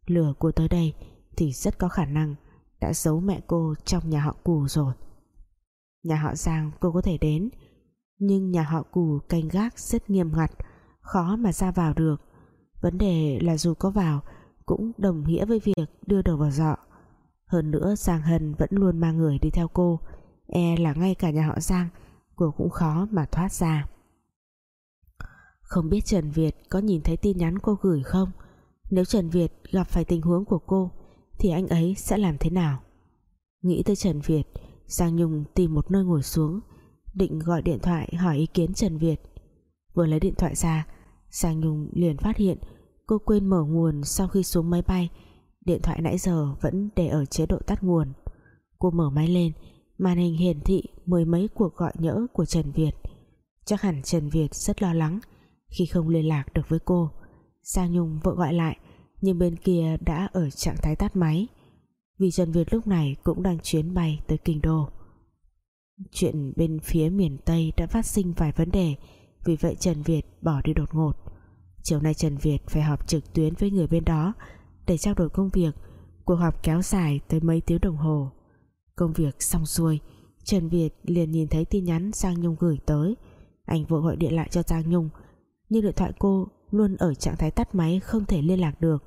lừa cô tới đây thì rất có khả năng đã giấu mẹ cô trong nhà họ Cù rồi. Nhà họ Giang cô có thể đến, nhưng nhà họ Cù canh gác rất nghiêm ngặt, khó mà ra vào được. Vấn đề là dù có vào cũng đồng nghĩa với việc đưa đầu vào dọ. Hơn nữa Giang Hân vẫn luôn mang người đi theo cô e là ngay cả nhà họ Giang cô cũng khó mà thoát ra. Không biết Trần Việt có nhìn thấy tin nhắn cô gửi không? Nếu Trần Việt gặp phải tình huống của cô, thì anh ấy sẽ làm thế nào? Nghĩ tới Trần Việt, Giang Nhung tìm một nơi ngồi xuống, định gọi điện thoại hỏi ý kiến Trần Việt. Vừa lấy điện thoại ra, Giang Nhung liền phát hiện cô quên mở nguồn sau khi xuống máy bay. Điện thoại nãy giờ vẫn để ở chế độ tắt nguồn. Cô mở máy lên, màn hình hiển thị mười mấy cuộc gọi nhỡ của Trần Việt. Chắc hẳn Trần Việt rất lo lắng Khi không liên lạc được với cô. Giang Nhung vội gọi lại, Nhưng bên kia đã ở trạng thái tắt máy. Vì Trần Việt lúc này cũng đang chuyến bay tới Kinh Đô. Chuyện bên phía miền Tây đã phát sinh vài vấn đề, Vì vậy Trần Việt bỏ đi đột ngột. Chiều nay Trần Việt phải họp trực tuyến với người bên đó Để trao đổi công việc, Cuộc họp kéo dài tới mấy tiếng đồng hồ. Công việc xong xuôi Trần Việt liền nhìn thấy tin nhắn Giang Nhung gửi tới. Anh vội gọi điện lại cho Giang Nhung, Nhưng điện thoại cô luôn ở trạng thái tắt máy, Không thể liên lạc được.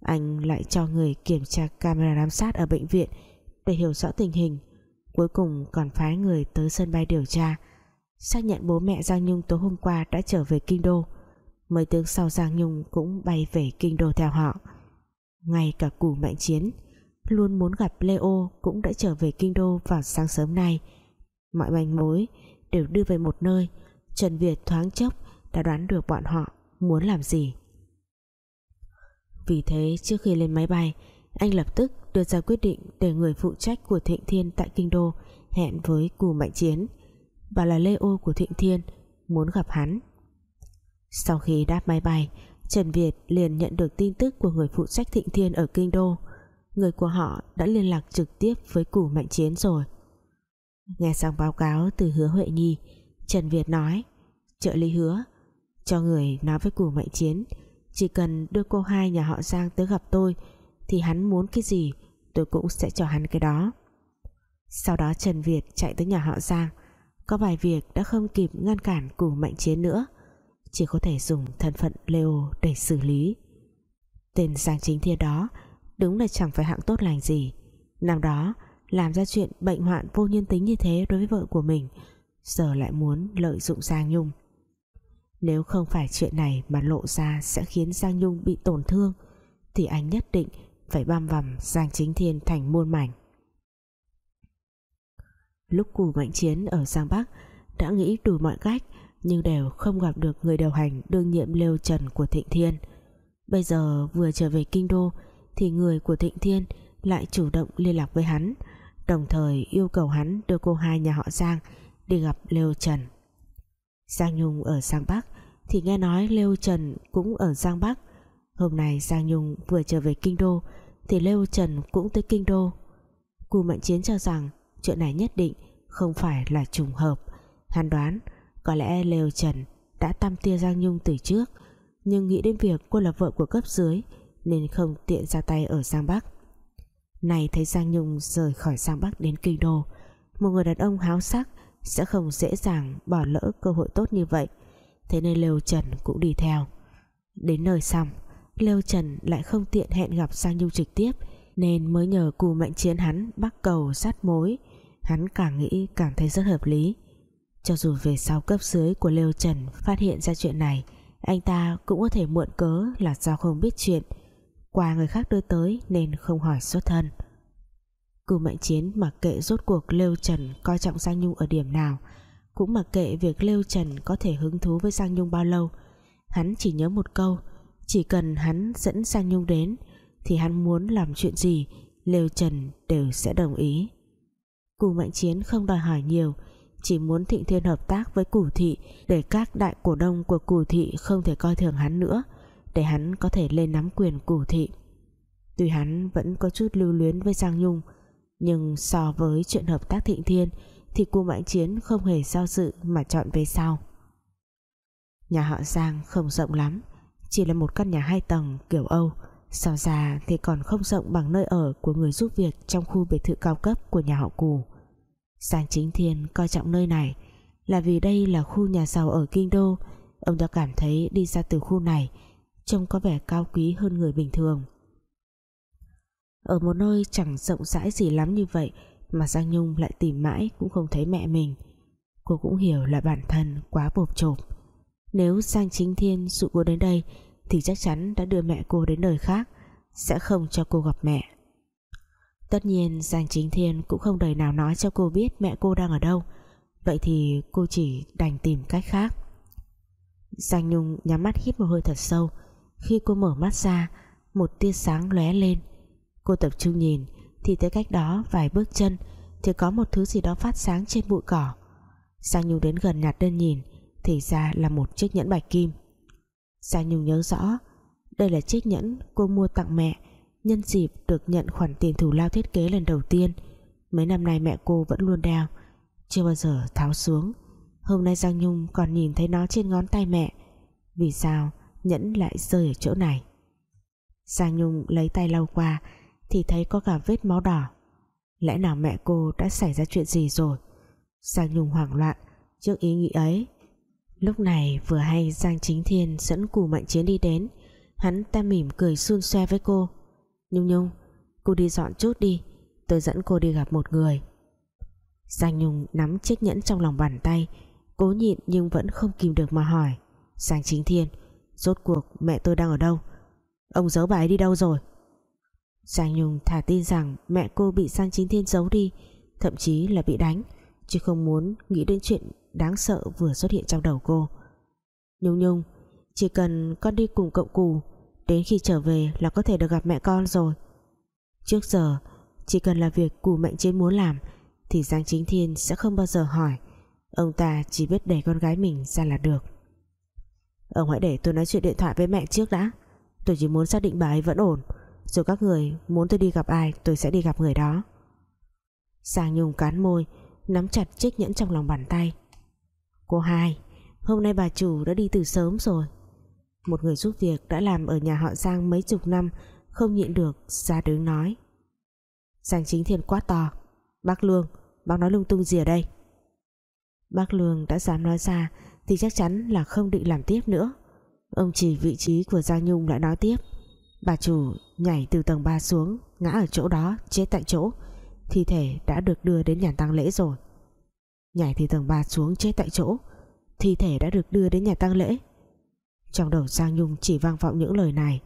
Anh lại cho người kiểm tra camera giám sát ở bệnh viện Để hiểu rõ tình hình, Cuối cùng còn phái người tới sân bay điều tra. Xác nhận bố mẹ Giang Nhung tối hôm qua đã trở về Kinh Đô. Mấy tiếng sau Giang Nhung cũng bay về Kinh Đô theo họ. Ngay cả củ mạnh chiến Luôn muốn gặp Leo cũng đã trở về Kinh Đô vào sáng sớm nay. Mọi manh mối đều đưa về một nơi. Trần Việt thoáng chốc đã đoán được bọn họ muốn làm gì. Vì thế, trước khi lên máy bay, Anh lập tức đưa ra quyết định để người phụ trách của Thịnh Thiên tại Kinh Đô hẹn với Cù Mạnh Chiến và là Leo của Thịnh Thiên muốn gặp hắn. Sau khi đáp máy bay, Trần Việt liền nhận được tin tức của người phụ trách Thịnh Thiên ở Kinh Đô người của họ đã liên lạc trực tiếp với Củ Mạnh Chiến rồi. Nghe xong báo cáo từ hứa Huệ Nhi, Trần Việt nói, trợ lý hứa, cho người nói với Củ Mạnh Chiến, chỉ cần đưa cô hai nhà họ Giang tới gặp tôi, thì hắn muốn cái gì, tôi cũng sẽ cho hắn cái đó. Sau đó Trần Việt chạy tới nhà họ Giang. Có vài việc đã không kịp ngăn cản Củ Mạnh Chiến nữa. Chỉ có thể dùng thân phận Leo để xử lý. Tên Giang Chính Thiên đó đúng là chẳng phải hạng tốt lành gì. Năm đó, làm ra chuyện bệnh hoạn vô nhân tính như thế đối với vợ của mình, giờ lại muốn lợi dụng Giang Nhung. Nếu không phải chuyện này mà lộ ra sẽ khiến Giang Nhung bị tổn thương, thì anh nhất định phải băm vằm Giang Chính Thiên thành muôn mảnh. Lúc cù mạnh chiến ở Giang Bắc, đã nghĩ đủ mọi cách nhưng đều không gặp được người điều hành đương nhiệm Lêu Trần của Thịnh Thiên. Bây giờ vừa trở về Kinh Đô thì người của Thịnh Thiên lại chủ động liên lạc với hắn, đồng thời yêu cầu hắn đưa cô hai nhà họ Giang đi gặp Lêu Trần. Giang Nhung ở Giang Bắc thì nghe nói Lêu Trần cũng ở Giang Bắc. Hôm nay Giang Nhung vừa trở về Kinh Đô thì Lêu Trần cũng tới Kinh Đô. Cù Mạnh Chiến cho rằng chuyện này nhất định không phải là trùng hợp. Hắn đoán có lẽ Lêu Trần đã tăm tia Giang Nhung từ trước, nhưng nghĩ đến việc cô là vợ của cấp dưới nên không tiện ra tay ở Giang Bắc. Này thấy Giang Nhung rời khỏi Giang Bắc đến Kinh Đô, một người đàn ông háo sắc sẽ không dễ dàng bỏ lỡ cơ hội tốt như vậy. Thế nên Lêu Trần cũng đi theo. Đến nơi xong, Lêu Trần lại không tiện hẹn gặp Giang Nhung trực tiếp, nên mới nhờ cù mạnh chiến hắn bắt cầu sát mối. Hắn càng nghĩ càng thấy rất hợp lý. Cho dù về sau cấp dưới của Lêu Trần phát hiện ra chuyện này, anh ta cũng có thể muộn cớ là do không biết chuyện qua người khác đưa tới nên không hỏi xuất thân. Cù mạnh chiến mặc kệ rốt cuộc Lêu Trần coi trọng Giang Nhung ở điểm nào, cũng mặc kệ việc Lêu Trần có thể hứng thú với Giang Nhung bao lâu. Hắn chỉ nhớ một câu, chỉ cần hắn dẫn Giang Nhung đến thì hắn muốn làm chuyện gì, Lêu Trần đều sẽ đồng ý. Cù Mạnh Chiến không đòi hỏi nhiều, chỉ muốn Thịnh Thiên hợp tác với Cù Thị để các đại cổ đông của Cù Thị không thể coi thường hắn nữa để hắn có thể lên nắm quyền củ Thị. Tuy hắn vẫn có chút lưu luyến với Giang Nhung, nhưng so với chuyện hợp tác Thịnh Thiên thì Cù Mạnh Chiến không hề do dự mà chọn về sau. Nhà họ Giang không rộng lắm, chỉ là một căn nhà hai tầng kiểu Âu, so ra thì còn không rộng bằng nơi ở của người giúp việc trong khu biệt thự cao cấp của nhà họ Cù. Giang Chính Thiên coi trọng nơi này là vì đây là khu nhà giàu ở Kinh Đô. Ông đã cảm thấy đi ra từ khu này trông có vẻ cao quý hơn người bình thường. Ở một nơi chẳng rộng rãi gì lắm như vậy mà Giang Nhung lại tìm mãi cũng không thấy mẹ mình. Cô cũng hiểu là bản thân quá bộp chộp. Nếu Giang Chính Thiên dụ cô đến đây thì chắc chắn đã đưa mẹ cô đến nơi khác, sẽ không cho cô gặp mẹ. Tất nhiên Giang Chính Thiên cũng không đời nào nói cho cô biết mẹ cô đang ở đâu, vậy thì cô chỉ đành tìm cách khác. Giang Nhung nhắm mắt hít một hơi thật sâu khi cô mở mắt ra, một tia sáng lóe lên. Cô tập trung nhìn, thì tới cách đó vài bước chân thì có một thứ gì đó phát sáng trên bụi cỏ. Giang Nhung đến gần nhặt lên nhìn, thì ra là một chiếc nhẫn bạch kim. Giang Nhung nhớ rõ, đây là chiếc nhẫn cô mua tặng mẹ, nhân dịp được nhận khoản tiền thủ lao thiết kế lần đầu tiên. Mấy năm nay mẹ cô vẫn luôn đeo, chưa bao giờ tháo xuống. Hôm nay Giang Nhung còn nhìn thấy nó trên ngón tay mẹ. Vì sao? Nhẫn lại rơi ở chỗ này. Giang Nhung lấy tay lau qua, thì thấy có cả vết máu đỏ. Lẽ nào mẹ cô đã xảy ra chuyện gì rồi? Giang Nhung hoảng loạn trước ý nghĩ ấy. Lúc này vừa hay Giang Chính Thiên dẫn cù mạnh chiến đi đến. Hắn ta mỉm cười xun xoe với cô. Nhung Nhung, cô đi dọn chút đi, tôi dẫn cô đi gặp một người. Giang Nhung nắm chiếc nhẫn trong lòng bàn tay, cố nhịn nhưng vẫn không kìm được mà hỏi. Giang Chính Thiên rốt cuộc mẹ tôi đang ở đâu? Ông giấu bà ấy đi đâu rồi? Giang Nhung thả tin rằng mẹ cô bị Giang Chính Thiên giấu đi, thậm chí là bị đánh, chứ không muốn nghĩ đến chuyện đáng sợ vừa xuất hiện trong đầu cô. Nhung Nhung, chỉ cần con đi cùng cậu cù, đến khi trở về là có thể được gặp mẹ con rồi. Trước giờ, chỉ cần là việc cù mạnh chiến muốn làm, thì Giang Chính Thiên sẽ không bao giờ hỏi. Ông ta chỉ biết đẩy con gái mình ra là được. Ờ, ông hãy để tôi nói chuyện điện thoại với mẹ trước đã. Tôi chỉ muốn xác định bà ấy vẫn ổn. Rồi các người muốn tôi đi gặp ai, tôi sẽ đi gặp người đó. Giang Nhung cán môi, nắm chặt chiếc nhẫn trong lòng bàn tay. Cô hai, hôm nay bà chủ đã đi từ sớm rồi. Một người giúp việc đã làm ở nhà họ Giang mấy chục năm, không nhịn được, ra đứng nói. Giang chính thiên quá to, bác Lương, bác nói lung tung gì ở đây? Bác Lương đã dám nói ra thì chắc chắn là không định làm tiếp nữa. Ông chỉ vị trí của Giang Nhung lại nói tiếp. Bà chủ nhảy từ tầng 3 xuống, ngã ở chỗ đó, chết tại chỗ. Thi thể đã được đưa đến nhà tang lễ rồi. Nhảy từ tầng 3 xuống, chết tại chỗ. Thi thể đã được đưa đến nhà tang lễ. Trong đầu Giang Nhung chỉ vang vọng những lời này.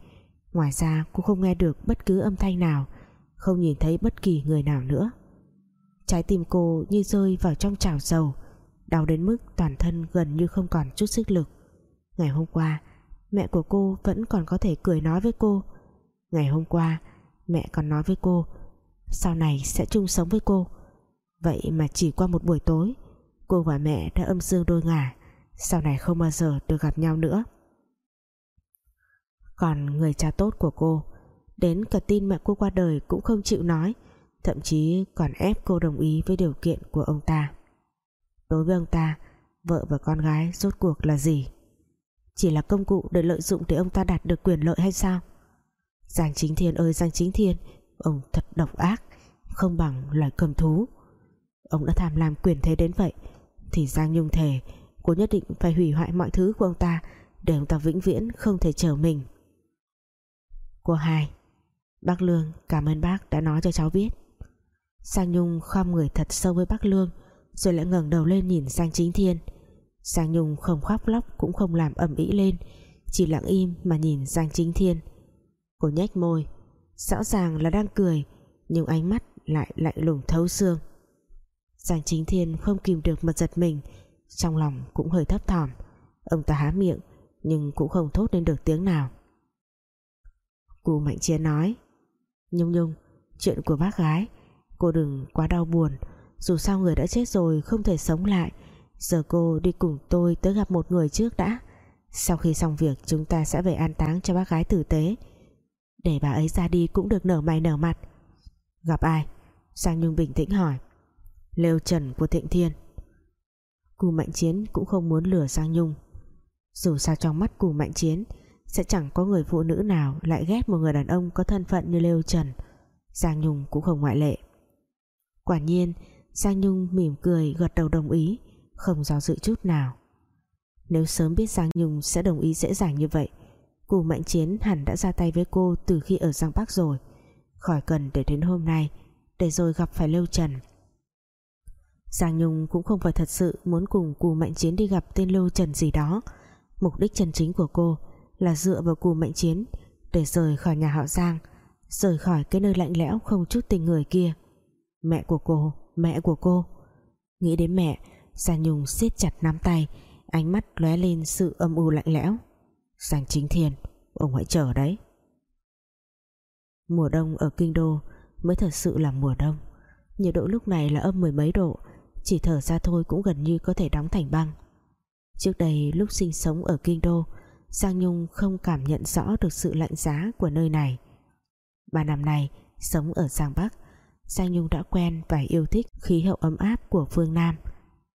Ngoài ra, cô không nghe được bất cứ âm thanh nào, không nhìn thấy bất kỳ người nào nữa. Trái tim cô như rơi vào trong chảo dầu đau đến mức toàn thân gần như không còn chút sức lực. Ngày hôm qua, mẹ của cô vẫn còn có thể cười nói với cô. Ngày hôm qua, mẹ còn nói với cô, sau này sẽ chung sống với cô. Vậy mà chỉ qua một buổi tối, cô và mẹ đã âm dương đôi ngả, sau này không bao giờ được gặp nhau nữa. Còn người cha tốt của cô, đến cả tin mẹ cô qua đời cũng không chịu nói, thậm chí còn ép cô đồng ý với điều kiện của ông ta đối với ông ta, vợ và con gái rốt cuộc là gì? Chỉ là công cụ để lợi dụng để ông ta đạt được quyền lợi hay sao? Giang Chính Thiên ơi, Giang Chính Thiên, ông thật độc ác, không bằng loài cầm thú. Ông đã tham lam quyền thế đến vậy, thì Giang Nhung thề, cô nhất định phải hủy hoại mọi thứ của ông ta để ông ta vĩnh viễn không thể chờ mình. Cô hai, bác Lương, cảm ơn bác đã nói cho cháu biết. Giang Nhung khom người thật sâu với bác Lương rồi lại ngẩng đầu lên nhìn sang Chính Thiên. Giang Nhung không khóc lóc, cũng không làm ầm ĩ lên, chỉ lặng im mà nhìn Giang Chính Thiên. Cô nhếch môi, rõ ràng là đang cười, nhưng ánh mắt lại lạnh lùng thấu xương. Giang Chính Thiên không kìm được mà giật mình, trong lòng cũng hơi thấp thỏm. Ông ta há miệng, nhưng cũng không thốt lên được tiếng nào. Cù Mạnh Chiến nói, Nhung Nhung, chuyện của bác gái, cô đừng quá đau buồn dù sao người đã chết rồi, không thể sống lại. Giờ cô đi cùng tôi tới gặp một người trước đã. Sau khi xong việc, chúng ta sẽ về an táng cho bác gái tử tế. Để bà ấy ra đi cũng được nở mày nở mặt. Gặp ai? Giang Nhung bình tĩnh hỏi. Lêu Trần của Thịnh Thiên. Cù Mạnh Chiến cũng không muốn lừa Giang Nhung. Dù sao trong mắt Cù Mạnh Chiến, sẽ chẳng có người phụ nữ nào lại ghét một người đàn ông có thân phận như Lêu Trần. Giang Nhung cũng không ngoại lệ. Quả nhiên Giang Nhung mỉm cười gật đầu đồng ý, không do dự chút nào. Nếu sớm biết Giang Nhung sẽ đồng ý dễ dàng như vậy, Cù Mạnh Chiến hẳn đã ra tay với cô từ khi ở Giang Bắc rồi. Khỏi cần để đến hôm nay, để rồi gặp phải Lưu Trần. Giang Nhung cũng không phải thật sự muốn cùng Cù Mạnh Chiến đi gặp tên Lưu Trần gì đó. Mục đích chân chính của cô là dựa vào Cù Mạnh Chiến để rời khỏi nhà họ Giang, rời khỏi cái nơi lạnh lẽo không chút tình người kia. Mẹ của cô mẹ của cô. Nghĩ đến mẹ, Giang Nhung siết chặt nắm tay, ánh mắt lóe lên sự âm u lạnh lẽo. Giang Chính Thiên ông hãy chờ đấy. Mùa đông ở Kinh Đô mới thật sự là mùa đông. Nhiệt độ lúc này là âm mười mấy độ, chỉ thở ra thôi cũng gần như có thể đóng thành băng. Trước đây, lúc sinh sống ở Kinh Đô, Giang Nhung không cảm nhận rõ được sự lạnh giá của nơi này. Ba năm nay, sống ở Giang Bắc Giang Nhung đã quen và yêu thích khí hậu ấm áp của phương Nam.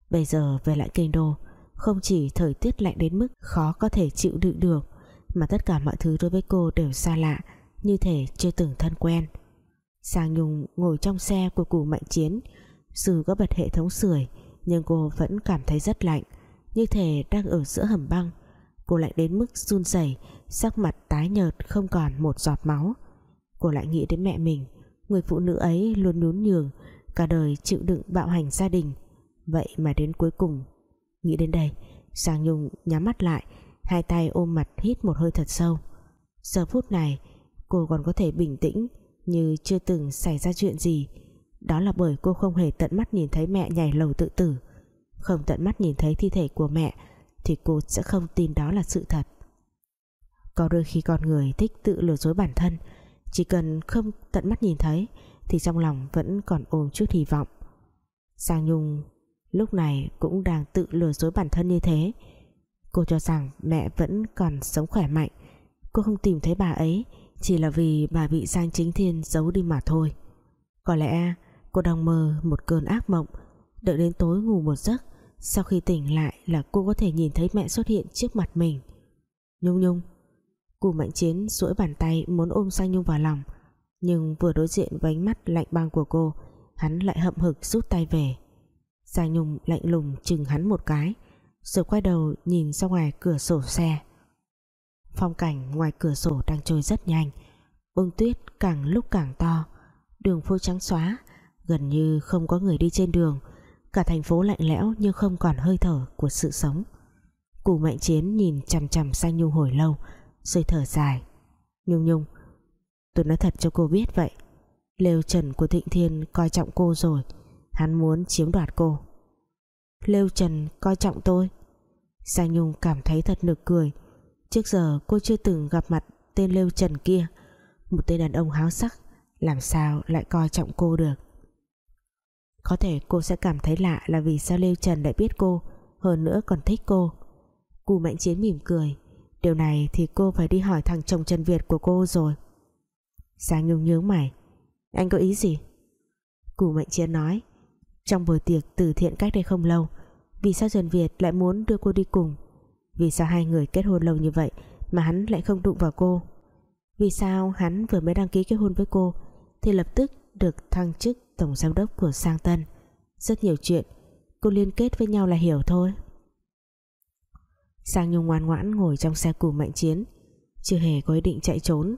Bây giờ về lại Kinh Đô, Không chỉ thời tiết lạnh đến mức khó có thể chịu đựng được, Mà tất cả mọi thứ đối với cô đều xa lạ, Như thể chưa từng thân quen. Giang Nhung ngồi trong xe của củ mạnh chiến, Dù có bật hệ thống sưởi, Nhưng cô vẫn cảm thấy rất lạnh, Như thể đang ở giữa hầm băng. Cô lạnh đến mức run rẩy, Sắc mặt tái nhợt, không còn một giọt máu. Cô lại nghĩ đến mẹ mình Người phụ nữ ấy luôn nhún nhường, Cả đời chịu đựng bạo hành gia đình. Vậy mà đến cuối cùng, Nghĩ đến đây Giang Nhung nhắm mắt lại, Hai tay ôm mặt hít một hơi thật sâu. Giờ phút này, cô còn có thể bình tĩnh Như chưa từng xảy ra chuyện gì. Đó là bởi cô không hề tận mắt nhìn thấy mẹ nhảy lầu tự tử. Không tận mắt nhìn thấy thi thể của mẹ, Thì cô sẽ không tin đó là sự thật. Có đôi khi con người thích tự lừa dối bản thân chỉ cần không tận mắt nhìn thấy, Thì trong lòng vẫn còn ôm chút hy vọng. Giang Nhung lúc này cũng đang tự lừa dối bản thân như thế. Cô cho rằng mẹ vẫn còn sống khỏe mạnh. Cô không tìm thấy bà ấy, chỉ là vì bà bị Giang Chính Thiên giấu đi mà thôi. Có lẽ cô đang mơ một cơn ác mộng, đợi đến tối ngủ một giấc, sau khi tỉnh lại là cô có thể nhìn thấy mẹ xuất hiện trước mặt mình. Nhung Nhung Cù Mạnh Chiến duỗi bàn tay muốn ôm Giang Nhung vào lòng, nhưng vừa đối diện với ánh mắt lạnh băng của cô, hắn lại hậm hực rút tay về. Giang Nhung lạnh lùng chừng hắn một cái, rồi quay đầu nhìn ra ngoài cửa sổ xe. Phong cảnh ngoài cửa sổ đang trôi rất nhanh, bông tuyết càng lúc càng to, đường phố trắng xóa, gần như không có người đi trên đường, cả thành phố lạnh lẽo nhưng không còn hơi thở của sự sống. Cù Mạnh Chiến nhìn chằm chằm Giang Nhung hồi lâu rồi thở dài. Nhung Nhung, tôi nói thật cho cô biết vậy. Lêu Trần của Thịnh Thiên coi trọng cô rồi. Hắn muốn chiếm đoạt cô. Lêu Trần coi trọng tôi. Giang Nhung cảm thấy thật nực cười. Trước giờ cô chưa từng gặp mặt Tên Lêu Trần kia. Một tên đàn ông háo sắc, Làm sao lại coi trọng cô được? Có thể cô sẽ cảm thấy lạ Là vì sao Lêu Trần lại biết cô, Hơn nữa còn thích cô. Cù Mạnh Chiến mỉm cười. Điều này thì cô phải đi hỏi thằng chồng Trần Việt của cô rồi. Giang Nhung nhướng mày. Anh có ý gì? Củ Mạnh Chiến nói. Trong buổi tiệc từ thiện cách đây không lâu, Vì sao Trần Việt lại muốn đưa cô đi cùng? Vì sao hai người kết hôn lâu như vậy Mà hắn lại không đụng vào cô? Vì sao hắn vừa mới đăng ký kết hôn với cô Thì lập tức được thăng chức Tổng giám đốc của Sang Tân? Rất nhiều chuyện, Cô liên kết với nhau là hiểu thôi. Sang Nhung ngoan ngoãn ngồi trong xe cù mạnh chiến. Chưa hề có ý định chạy trốn,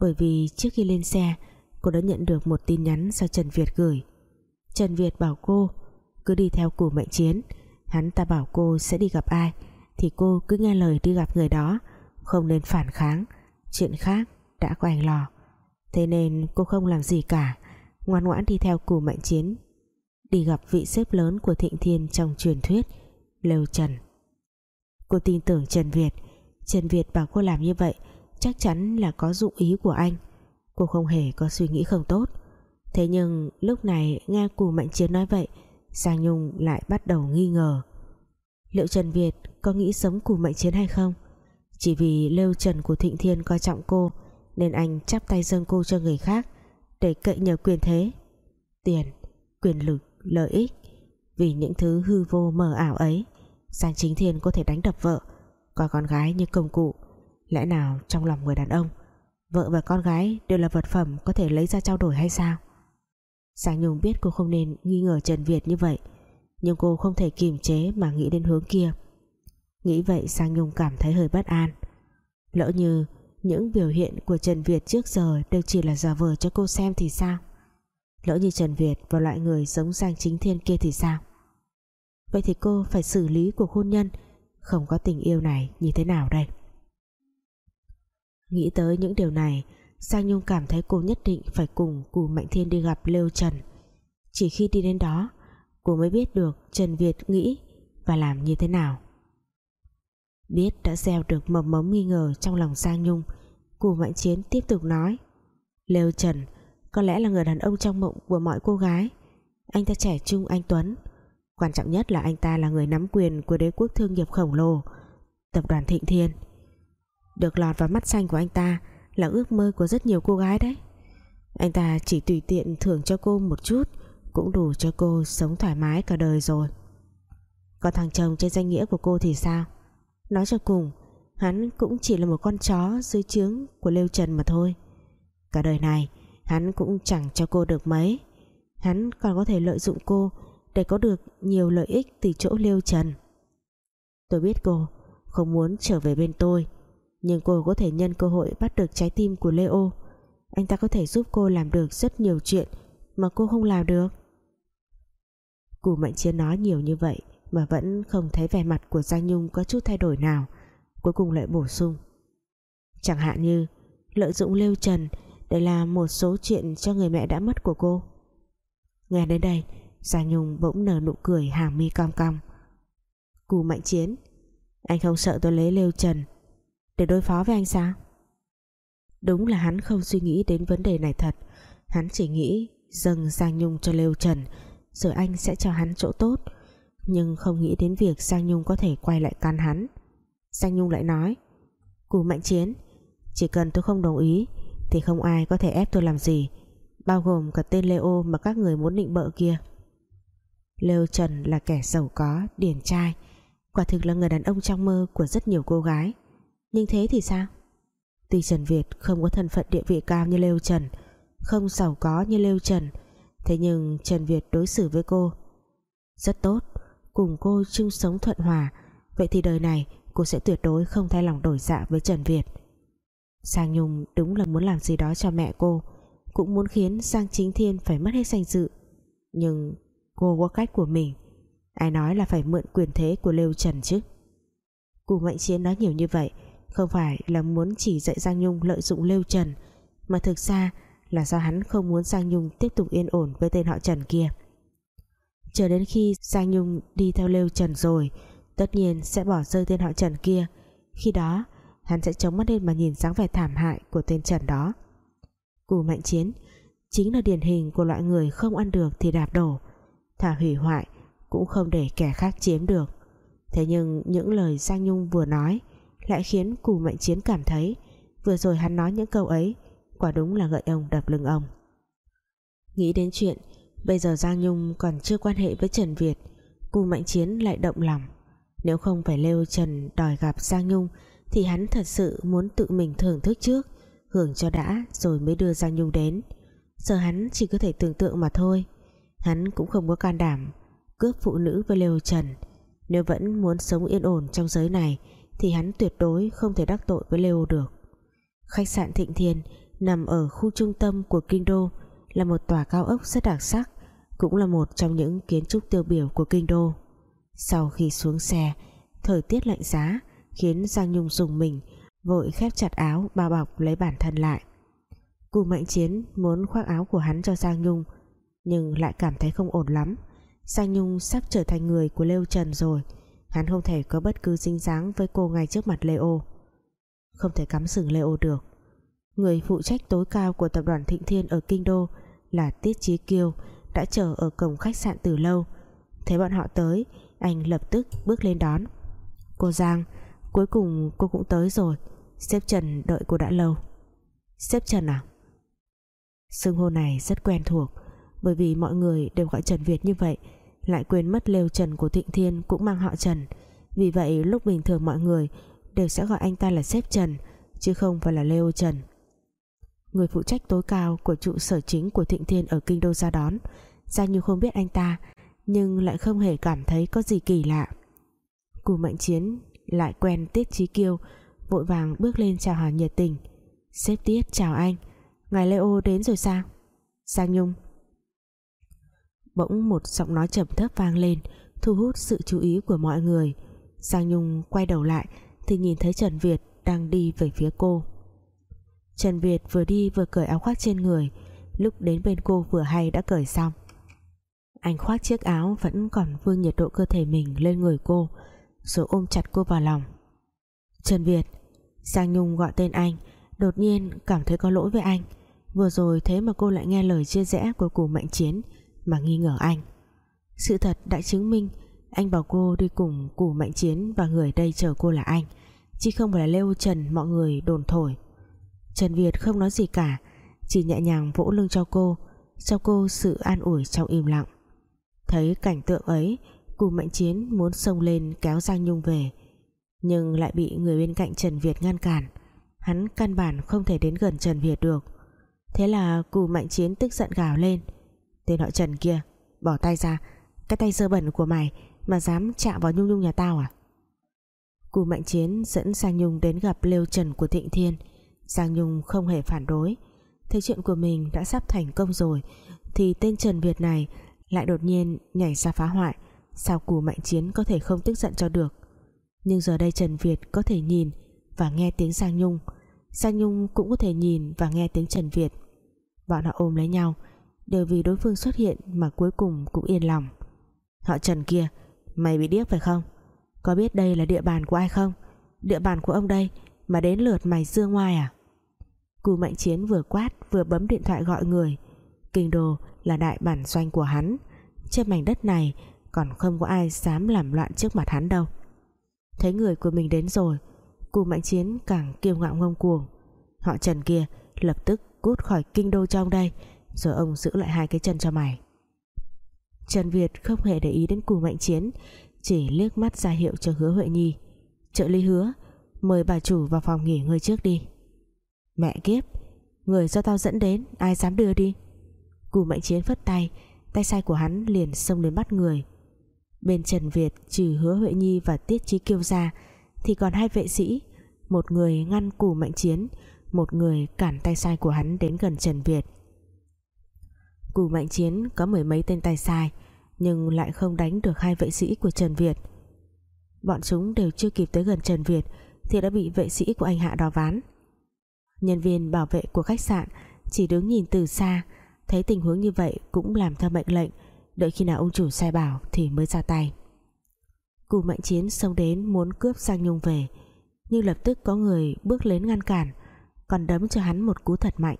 Bởi vì trước khi lên xe, Cô đã nhận được một tin nhắn do Trần Việt gửi. Trần Việt bảo cô, cứ đi theo củ Mạnh chiến, hắn ta bảo cô sẽ đi gặp ai, thì cô cứ nghe lời đi gặp người đó, không nên phản kháng, chuyện khác đã có anh lo thế nên cô không làm gì cả, ngoan ngoãn đi theo củ Mạnh chiến. Đi gặp vị sếp lớn của thịnh thiên trong truyền thuyết, Lêu Trần cô tin tưởng Trần Việt. Trần Việt bảo cô làm như vậy chắc chắn là có dụng ý của anh. Cô không hề có suy nghĩ không tốt. Thế nhưng lúc này nghe Cù Mạnh Chiến nói vậy Giang Nhung lại bắt đầu nghi ngờ. Liệu Trần Việt có nghĩ sống Cù Mạnh Chiến hay không? Chỉ vì Lêu Trần của Thịnh Thiên coi trọng cô Nên anh chắp tay dâng cô cho người khác Để cậy nhờ quyền thế. Tiền, quyền lực, lợi ích Vì những thứ hư vô mờ ảo ấy. Giang Chính Thiên có thể đánh đập vợ, Coi con gái như công cụ. Lẽ nào trong lòng người đàn ông, Vợ và con gái đều là vật phẩm Có thể lấy ra trao đổi hay sao? Giang Nhung biết cô không nên nghi ngờ Trần Việt như vậy, Nhưng cô không thể kiềm chế mà nghĩ đến hướng kia. Nghĩ vậy, Giang Nhung cảm thấy hơi bất an. Lỡ như những biểu hiện của Trần Việt trước giờ đều chỉ là giả vờ cho cô xem thì sao? Lỡ như Trần Việt và loại người giống Giang Chính Thiên kia thì sao? Vậy thì cô phải xử lý cuộc hôn nhân. Không có tình yêu này như thế nào đây? Nghĩ tới những điều này, sang Nhung cảm thấy cô nhất định phải cùng Cù Mạnh Thiên đi gặp Lêu Trần. Chỉ khi đi đến đó, Cô mới biết được Trần Việt nghĩ Và làm như thế nào. Biết đã gieo được mầm mống nghi ngờ Trong lòng sang Nhung, Cù Mạnh Chiến tiếp tục nói, Lêu Trần, có lẽ là người đàn ông trong mộng Của mọi cô gái. Anh ta trẻ trung anh Tuấn Quan trọng nhất là anh ta là người nắm quyền của đế quốc thương nghiệp khổng lồ, Tập đoàn Thịnh Thiên. Được lọt vào mắt xanh của anh ta Là ước mơ của rất nhiều cô gái đấy. Anh ta chỉ tùy tiện thưởng cho cô một chút, Cũng đủ cho cô sống thoải mái cả đời rồi. Còn thằng chồng trên danh nghĩa của cô thì sao? Nói cho cùng, Hắn cũng chỉ là một con chó dưới trướng của Lêu Trần mà thôi. Cả đời này, Hắn cũng chẳng cho cô được mấy. Hắn còn có thể lợi dụng cô để có được nhiều lợi ích từ chỗ Lưu Trần. Tôi biết cô Không muốn trở về bên tôi, Nhưng cô có thể nhân cơ hội bắt được trái tim của Leo Anh ta có thể giúp cô làm được rất nhiều chuyện Mà cô không làm được. Cù Mạnh Chiến nói nhiều như vậy Mà vẫn không thấy vẻ mặt của Giang Nhung có chút thay đổi nào, Cuối cùng lại bổ sung. Chẳng hạn như Lợi dụng Lêu Trần Để làm một số chuyện cho người mẹ đã mất của cô. Nghe đến đây Giang Nhung bỗng nở nụ cười hàng mi cong cong. Cù mạnh chiến, Anh không sợ tôi lấy Lêu Trần Để đối phó với anh sao? Đúng là hắn không suy nghĩ đến vấn đề này thật. Hắn chỉ nghĩ dâng Giang Nhung cho Lêu Trần, Rồi anh sẽ cho hắn chỗ tốt. Nhưng không nghĩ đến việc Giang Nhung có thể quay lại can hắn. Giang Nhung lại nói, Cù mạnh chiến, Chỉ cần tôi không đồng ý Thì không ai có thể ép tôi làm gì, Bao gồm cả tên Leo mà các người muốn định bợ kia. Lêu Trần là kẻ giàu có, Điển trai. Quả thực là người đàn ông trong mơ của rất nhiều cô gái. Nhưng thế thì sao? Tuy Trần Việt không có thân phận địa vị cao như Lêu Trần, Không giàu có như Lêu Trần, Thế nhưng Trần Việt đối xử với cô Rất tốt, Cùng cô chung sống thuận hòa. Vậy thì đời này, cô sẽ tuyệt đối không thay lòng đổi dạ với Trần Việt. Sang Nhung đúng là muốn làm gì đó cho mẹ cô, Cũng muốn khiến Giang Chính Thiên phải mất hết danh dự. Nhưng cô có cách của mình. Ai nói là phải mượn quyền thế của Lêu Trần chứ? Cù Mạnh Chiến nói nhiều như vậy, Không phải là muốn chỉ dạy Giang Nhung lợi dụng Lêu Trần, Mà thực ra là do hắn không muốn Giang Nhung tiếp tục yên ổn với tên họ Trần kia. Chờ đến khi Giang Nhung đi theo Lêu Trần rồi, Tất nhiên sẽ bỏ rơi tên họ Trần kia. Khi đó, hắn sẽ chống mắt lên mà nhìn dáng vẻ thảm hại của tên Trần đó. Cù Mạnh Chiến, chính là điển hình của loại người không ăn được thì đạp đổ thả hủy hoại cũng không để kẻ khác chiếm được. Thế nhưng những lời Giang Nhung vừa nói lại khiến Cù Mạnh Chiến cảm thấy vừa rồi hắn nói những câu ấy quả đúng là gợi ông đập lưng ông. Nghĩ đến chuyện bây giờ Giang Nhung còn chưa quan hệ với Trần Việt, Cù Mạnh Chiến lại động lòng. Nếu không phải Lêu Trần đòi gặp Giang Nhung thì hắn thật sự muốn tự mình thưởng thức trước, hưởng cho đã rồi mới đưa Giang Nhung đến. Giờ hắn chỉ có thể tưởng tượng mà thôi hắn cũng không có can đảm cướp phụ nữ với Lêu Trần. Nếu vẫn muốn sống yên ổn trong giới này, thì hắn tuyệt đối không thể đắc tội với Lêu được. Khách sạn Thịnh Thiên nằm ở khu trung tâm của Kinh Đô, là một tòa cao ốc rất đặc sắc, cũng là một trong những kiến trúc tiêu biểu của Kinh Đô. Sau khi xuống xe, thời tiết lạnh giá khiến Giang Nhung dùng mình, vội khép chặt áo, bao bọc lấy bản thân lại. Cù Mạnh Chiến muốn khoác áo của hắn cho Giang Nhung nhưng lại cảm thấy không ổn lắm. Giang Nhung sắp trở thành người của Lêu Trần rồi. Hắn không thể có bất cứ dính dáng với cô ngay trước mặt Leo không thể cắm sừng Leo được. Người phụ trách tối cao của tập đoàn Thịnh Thiên ở Kinh Đô là Tiết Chí Kiêu đã chờ ở cổng khách sạn từ lâu. Thấy bọn họ tới, anh lập tức bước lên đón. Cô Giang, cuối cùng cô cũng tới rồi. Sếp Trần đợi cô đã lâu. Sếp Trần à? Sưng hô này rất quen thuộc bởi vì mọi người đều gọi Trần Việt như vậy, lại quên mất lều Trần của Thịnh Thiên cũng mang họ Trần. Vì vậy, lúc bình thường mọi người đều sẽ gọi anh ta là sếp Trần, chứ không phải là Leo Trần. Người phụ trách tối cao của trụ sở chính của Thịnh Thiên ở Kinh Đô ra đón, ra như không biết anh ta, nhưng lại không hề cảm thấy có gì kỳ lạ. Cù Mạnh Chiến lại quen Tiết Trí Kiêu, vội vàng bước lên chào hỏi nhiệt tình. Sếp Tiết, chào anh. Ngài Leo đến rồi sao? Giang Nhung bỗng một giọng nói trầm thấp vang lên, thu hút sự chú ý của mọi người. Giang Nhung quay đầu lại, thì nhìn thấy Trần Việt đang đi về phía cô. Trần Việt vừa đi vừa cởi áo khoác trên người, lúc đến bên cô vừa hay đã cởi xong. Anh khoác chiếc áo vẫn còn vương nhiệt độ cơ thể mình lên người cô, rồi ôm chặt cô vào lòng. Trần Việt, Giang Nhung gọi tên anh, đột nhiên cảm thấy có lỗi với anh. Vừa rồi thế mà cô lại nghe lời chia rẽ của củ mạnh chiến mà nghi ngờ anh. Sự thật đã chứng minh Anh bảo cô đi cùng Củ Mạnh Chiến Và người đây chờ cô là anh, Chứ không phải là lêu Trần mọi người đồn thổi. Trần Việt không nói gì cả, Chỉ nhẹ nhàng vỗ lưng cho cô Cho cô sự an ủi trong im lặng. Thấy cảnh tượng ấy Cù Mạnh Chiến muốn xông lên kéo Giang Nhung về, Nhưng lại bị người bên cạnh Trần Việt ngăn cản. Hắn căn bản không thể đến gần Trần Việt được. Thế là Cù Mạnh Chiến tức giận gào lên Tên họ Trần kia. Bỏ tay ra, Cái tay dơ bẩn của mày Mà dám chạm vào Nhung Nhung nhà tao à? Cù Mạnh Chiến dẫn Giang Nhung đến gặp Lêu Trần của Thịnh Thiên. Giang Nhung không hề phản đối. Thấy chuyện của mình đã sắp thành công rồi, Thì tên Trần Việt này Lại đột nhiên nhảy ra phá hoại. Sao Cù Mạnh Chiến có thể không tức giận cho được? Nhưng giờ đây Trần Việt có thể nhìn Và nghe tiếng Giang Nhung. Giang Nhung cũng có thể nhìn và nghe tiếng Trần Việt. Bọn họ ôm lấy nhau. Đều vì đối phương xuất hiện Mà cuối cùng cũng yên lòng. Họ Trần kia, Mày bị điếc phải không? Có biết đây là địa bàn của ai không? Địa bàn của ông đây Mà đến lượt mày dương ngoài à? Cù Mạnh Chiến vừa quát, vừa bấm điện thoại gọi người. Kinh đô là đại bản doanh của hắn. Trên mảnh đất này Còn không có ai dám làm loạn trước mặt hắn đâu. Thấy người của mình đến rồi, Cù Mạnh Chiến càng kiêu ngạo ngông cuồng. Họ Trần kia lập tức cút khỏi kinh đô trong đây rồi ông giữ lại hai cái chân cho mày. Trần Việt không hề để ý đến Cù Mạnh Chiến, Chỉ liếc mắt ra hiệu cho hứa Huệ Nhi. Trợ lý hứa, Mời bà chủ vào phòng nghỉ ngơi trước đi. Mẹ kiếp, Người do tao dẫn đến, ai dám đưa đi? Cù Mạnh Chiến phất tay Tay sai của hắn liền xông lên bắt người. Bên Trần Việt trừ hứa Huệ Nhi và Tiết Chí Kiêu ra, Thì còn hai vệ sĩ, Một người ngăn Cù Mạnh Chiến, Một người cản tay sai của hắn đến gần Trần Việt. Cù Mạnh Chiến có mười mấy tên tay sai, Nhưng lại không đánh được hai vệ sĩ của Trần Việt. Bọn chúng đều chưa kịp tới gần Trần Việt Thì đã bị vệ sĩ của anh Hạ đò ván. Nhân viên bảo vệ của khách sạn Chỉ đứng nhìn từ xa, Thấy tình huống như vậy cũng làm theo mệnh lệnh, Đợi khi nào ông chủ sai bảo Thì mới ra tay. Cù mạnh chiến xông đến muốn cướp Sang Nhung về, Nhưng lập tức có người bước lên ngăn cản, Còn đấm cho hắn một cú thật mạnh.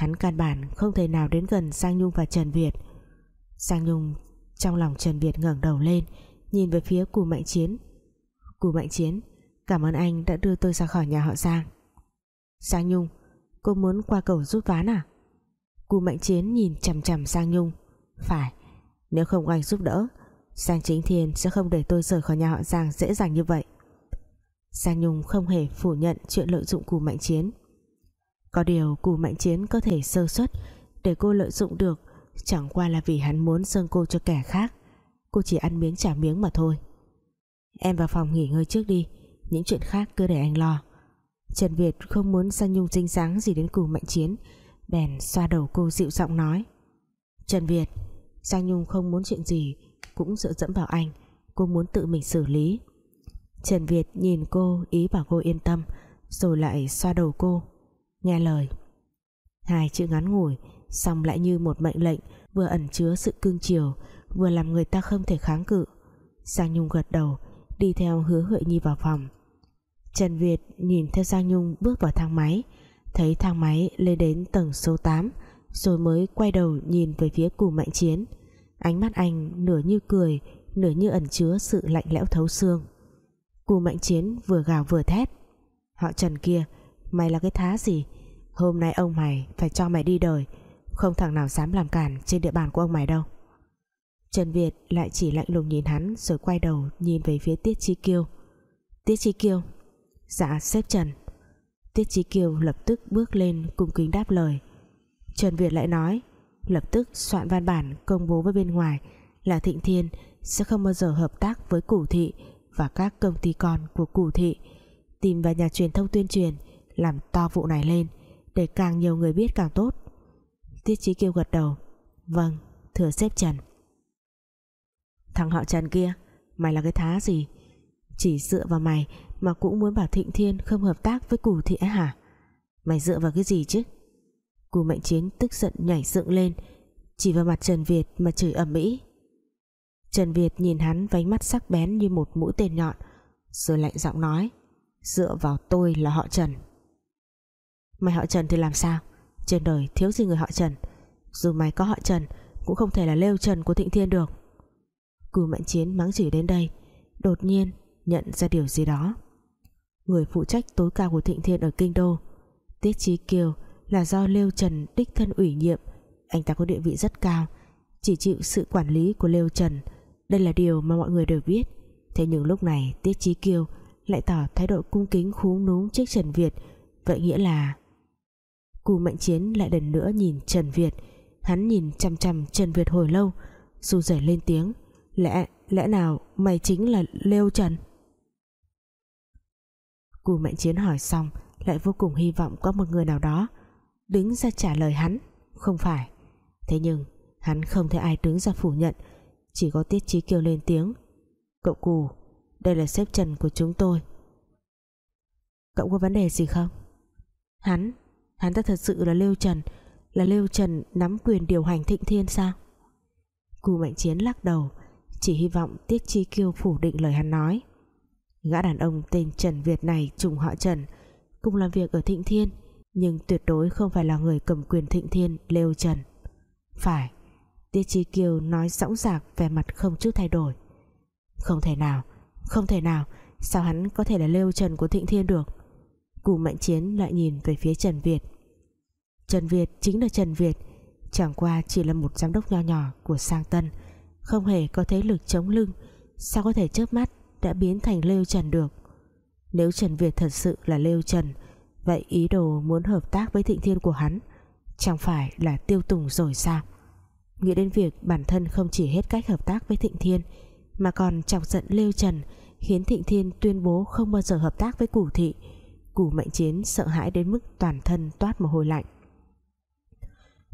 Hắn căn bản không thể nào đến gần Sang Nhung và Trần Việt. Sang Nhung trong lòng Trần Việt ngẩng đầu lên, Nhìn về phía Cù Mạnh Chiến. Cù Mạnh Chiến, Cảm ơn anh đã đưa tôi ra khỏi nhà họ Giang Sang Nhung, Cô muốn qua cầu rút ván à? Cù Mạnh Chiến nhìn chằm chằm Sang Nhung. Phải, Nếu không anh giúp đỡ, Sang Chính Thiên sẽ không để tôi rời khỏi nhà họ Giang dễ dàng như vậy. Sang Nhung không hề phủ nhận chuyện lợi dụng Cù Mạnh Chiến. Có điều Cù Mạnh Chiến có thể sơ suất Để cô lợi dụng được, Chẳng qua là vì hắn muốn dâng cô cho kẻ khác. Cô chỉ ăn miếng trả miếng mà thôi. Em vào phòng nghỉ ngơi trước đi, Những chuyện khác cứ để anh lo. Trần Việt không muốn Sang Nhung trinh sáng gì đến cù mạnh chiến, Bèn xoa đầu cô dịu giọng nói. Trần Việt Sang Nhung không muốn chuyện gì, Cũng dựa dẫm vào anh, Cô muốn tự mình xử lý. Trần Việt nhìn cô, ý bảo cô yên tâm, Rồi lại xoa đầu cô. Nghe lời. Hai chữ ngắn ngủi, Xong lại như một mệnh lệnh, Vừa ẩn chứa sự cương chiều, Vừa làm người ta không thể kháng cự. Sang Nhung gật đầu, Đi theo hứa Huệ Nhi vào phòng. Trần Việt nhìn theo Giang Nhung bước vào thang máy, Thấy thang máy lên đến tầng số 8 Rồi mới quay đầu nhìn về phía cù mạnh chiến. Ánh mắt anh nửa như cười, Nửa như ẩn chứa sự lạnh lẽo thấu xương. Cù mạnh chiến vừa gào vừa thét. Họ Trần kia Mày là cái thá gì? Hôm nay ông mày phải cho mày đi đời. Không thằng nào dám làm cản trên địa bàn của ông mày đâu. Trần Việt lại chỉ lạnh lùng nhìn hắn Rồi quay đầu nhìn về phía Tiết Chi Kiêu. Tiết Chi Kiêu? Dạ xếp Trần. Tiết Chí Kiều lập tức bước lên cung kính đáp lời. Trần Việt lại nói, lập tức soạn văn bản công bố với bên ngoài là Thịnh Thiên sẽ không bao giờ hợp tác với Củ Thị và các công ty con của Củ Thị, tìm vào nhà truyền thông tuyên truyền làm to vụ này lên, để càng nhiều người biết càng tốt. Tiết Chí kêu gật đầu. Vâng thưa xếp Trần. Thằng họ Trần kia, mày là cái thá gì? Chỉ dựa vào mày mà cũng muốn bảo Thịnh Thiên không hợp tác với Cù Thị hả? Mày dựa vào cái gì chứ? Cù Mạnh Chiến tức giận nhảy dựng lên, Chỉ vào mặt Trần Việt mà chửi ầm ĩ. Trần Việt nhìn hắn với mắt sắc bén như một mũi tên nhọn, Rồi lạnh giọng nói, Dựa vào tôi là họ Trần. Mày họ Trần thì làm sao? Trên đời thiếu gì người họ Trần? Dù mày có họ Trần, Cũng không thể là lêu Trần của Thịnh Thiên được. Cù Mạnh Chiến mắng chửi đến đây, Đột nhiên nhận ra điều gì đó. Người phụ trách tối cao của Thịnh Thiên ở Kinh Đô, Tiết Chí Kiều, là do Lêu Trần đích thân ủy nhiệm. Anh ta có địa vị rất cao, Chỉ chịu sự quản lý của Lêu Trần. Đây là điều mà mọi người đều biết. Thế nhưng lúc này Tiết Chí Kiều lại tỏ thái độ cung kính khúm núm trước Trần Việt, Vậy nghĩa là Cù Mạnh Chiến lại lần nữa nhìn Trần Việt. Hắn nhìn chăm chăm Trần Việt hồi lâu Dù rẩy lên tiếng, Lẽ lẽ nào mày chính là Lêu Trần? Cù Mạnh Chiến hỏi xong, Lại vô cùng hy vọng có một người nào đó Đứng ra trả lời hắn. Không phải. Thế nhưng, hắn không thấy ai đứng ra phủ nhận, Chỉ có Tiết Chí kêu lên tiếng, Cậu Cù, Đây là sếp Trần của chúng tôi. Cậu có vấn đề gì không? Hắn Hắn ta thật sự là Lêu Trần, Là Lêu Trần nắm quyền điều hành thịnh thiên sao? Cù Mạnh Chiến lắc đầu, Chỉ hy vọng Tiết Chi Kiêu phủ định lời hắn nói. Gã đàn ông tên Trần Việt này trùng họ Trần, Cùng làm việc ở Thịnh Thiên, Nhưng tuyệt đối không phải là người cầm quyền Thịnh Thiên, Lêu Trần. Phải, Tiết Chi Kiêu nói sõng sạc Về mặt không chút thay đổi. Không thể nào, Không thể nào, Sao hắn có thể là Lêu Trần của Thịnh Thiên được? Cù Mạnh Chiến lại nhìn về phía Trần Việt. Trần Việt chính là Trần Việt, Chẳng qua chỉ là một giám đốc nho nhỏ của Sang Tân, Không hề có thế lực chống lưng, Sao có thể chớp mắt đã biến thành Lêu Trần được? Nếu Trần Việt thật sự là Lêu Trần, Vậy ý đồ muốn hợp tác với thịnh thiên của hắn Chẳng phải là tiêu tùng rồi sao? Nghĩ đến việc bản thân không chỉ hết cách hợp tác với thịnh thiên, Mà còn chọc giận Lêu Trần, Khiến thịnh thiên tuyên bố không bao giờ hợp tác với củ thị cù mạnh chiến sợ hãi đến mức toàn thân toát mồ hôi lạnh.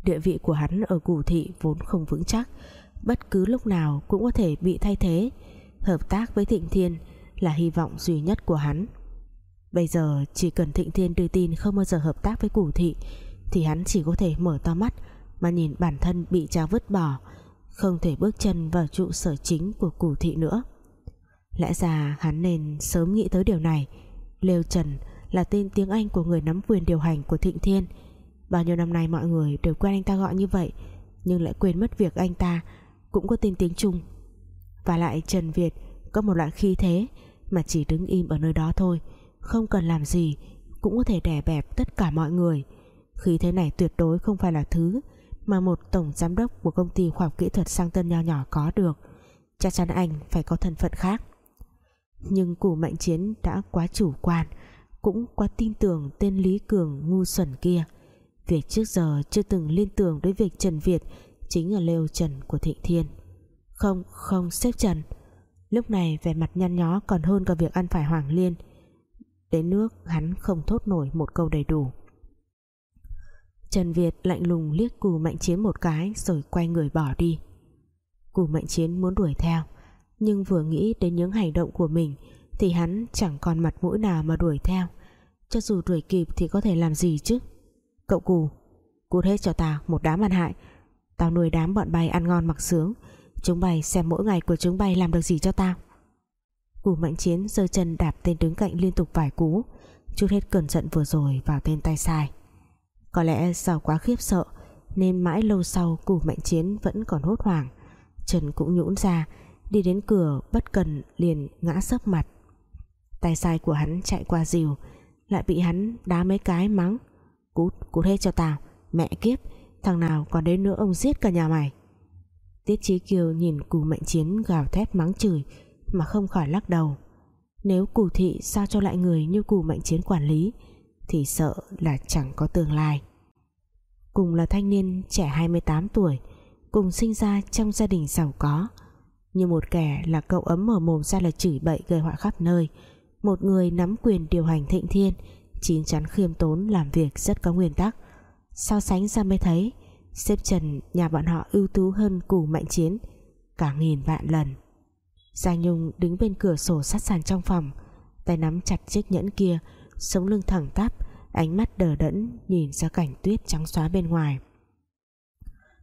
Địa vị của hắn ở cù thị vốn không vững chắc, Bất cứ lúc nào cũng có thể bị thay thế. Hợp tác với Thịnh Thiên là hy vọng duy nhất của hắn. Bây giờ chỉ cần Thịnh Thiên đưa tin không bao giờ hợp tác với cù thị, Thì hắn chỉ có thể mở to mắt Mà nhìn bản thân bị cha vứt bỏ, Không thể bước chân vào trụ sở chính của cù thị nữa. Lẽ ra hắn nên sớm nghĩ tới điều này, Lêu Trần là tên tiếng Anh của người nắm quyền điều hành của Thịnh Thiên. Bao nhiêu năm nay mọi người đều quen anh ta gọi như vậy, Nhưng lại quên mất việc anh ta Cũng có tên tiếng Trung. Và lại Trần Việt có một loại khí thế Mà chỉ đứng im ở nơi đó thôi, Không cần làm gì, Cũng có thể đè bẹp tất cả mọi người. Khí thế này tuyệt đối không phải là thứ Mà một tổng giám đốc của công ty khoa học kỹ thuật sang tân nho nhỏ có được. Chắc chắn anh phải có thân phận khác. Nhưng củ mạnh chiến đã quá chủ quan cũng quá tin tưởng tên Lý Cường ngu xuẩn kia Việc trước giờ chưa từng liên tưởng đến việc Trần Việt chính là lêu Trần của Thịnh Thiên. Không, không xếp Trần. Lúc này vẻ mặt nhăn nhó còn hơn cả việc ăn phải Hoàng Liên. Đến nước hắn không thốt nổi một câu đầy đủ. Trần Việt lạnh lùng liếc cù mạnh chiến một cái rồi quay người bỏ đi. Cù mạnh chiến muốn đuổi theo nhưng vừa nghĩ đến những hành động của mình thì hắn chẳng còn mặt mũi nào mà đuổi theo. Cho dù đuổi kịp thì có thể làm gì chứ? Cậu cù, Cút hết cho tao một đám ăn hại. Tao nuôi đám bọn bay ăn ngon mặc sướng. Chúng bay xem mỗi ngày của chúng bay làm được gì cho tao. Cù mạnh chiến giơ chân đạp tên đứng cạnh liên tục vài cú. Chút hết cẩn giận vừa rồi vào tên tay sai. Có lẽ do quá khiếp sợ, Nên mãi lâu sau cù mạnh chiến vẫn còn hốt hoảng. Trần cũng nhũn ra, Đi đến cửa, bất cần liền ngã sấp mặt. Tay sai của hắn chạy qua dìu lại bị hắn đá mấy cái mắng. Cút, cút hết cho tao. Mẹ kiếp, thằng nào còn đến nữa ông giết cả nhà mày. Tiết Chí Kiều nhìn cù mạnh chiến gào thét mắng chửi Mà không khỏi lắc đầu. Nếu cù thị sao cho lại người như cù mạnh chiến quản lý Thì sợ là chẳng có tương lai. Cùng là thanh niên trẻ 28 tuổi Cùng sinh ra trong gia đình giàu có. Như một kẻ là cậu ấm mở mồm ra là chửi bậy gây họa khắp nơi một người nắm quyền điều hành thịnh thiên, chín chắn khiêm tốn làm việc rất có nguyên tắc. So sánh ra mới thấy, xếp trần nhà bọn họ ưu tú hơn củ mạnh chiến, cả nghìn vạn lần. Giang Nhung đứng bên cửa sổ sát sàn trong phòng, tay nắm chặt chiếc nhẫn kia, sống lưng thẳng tắp, ánh mắt đờ đẫn nhìn ra cảnh tuyết trắng xóa bên ngoài.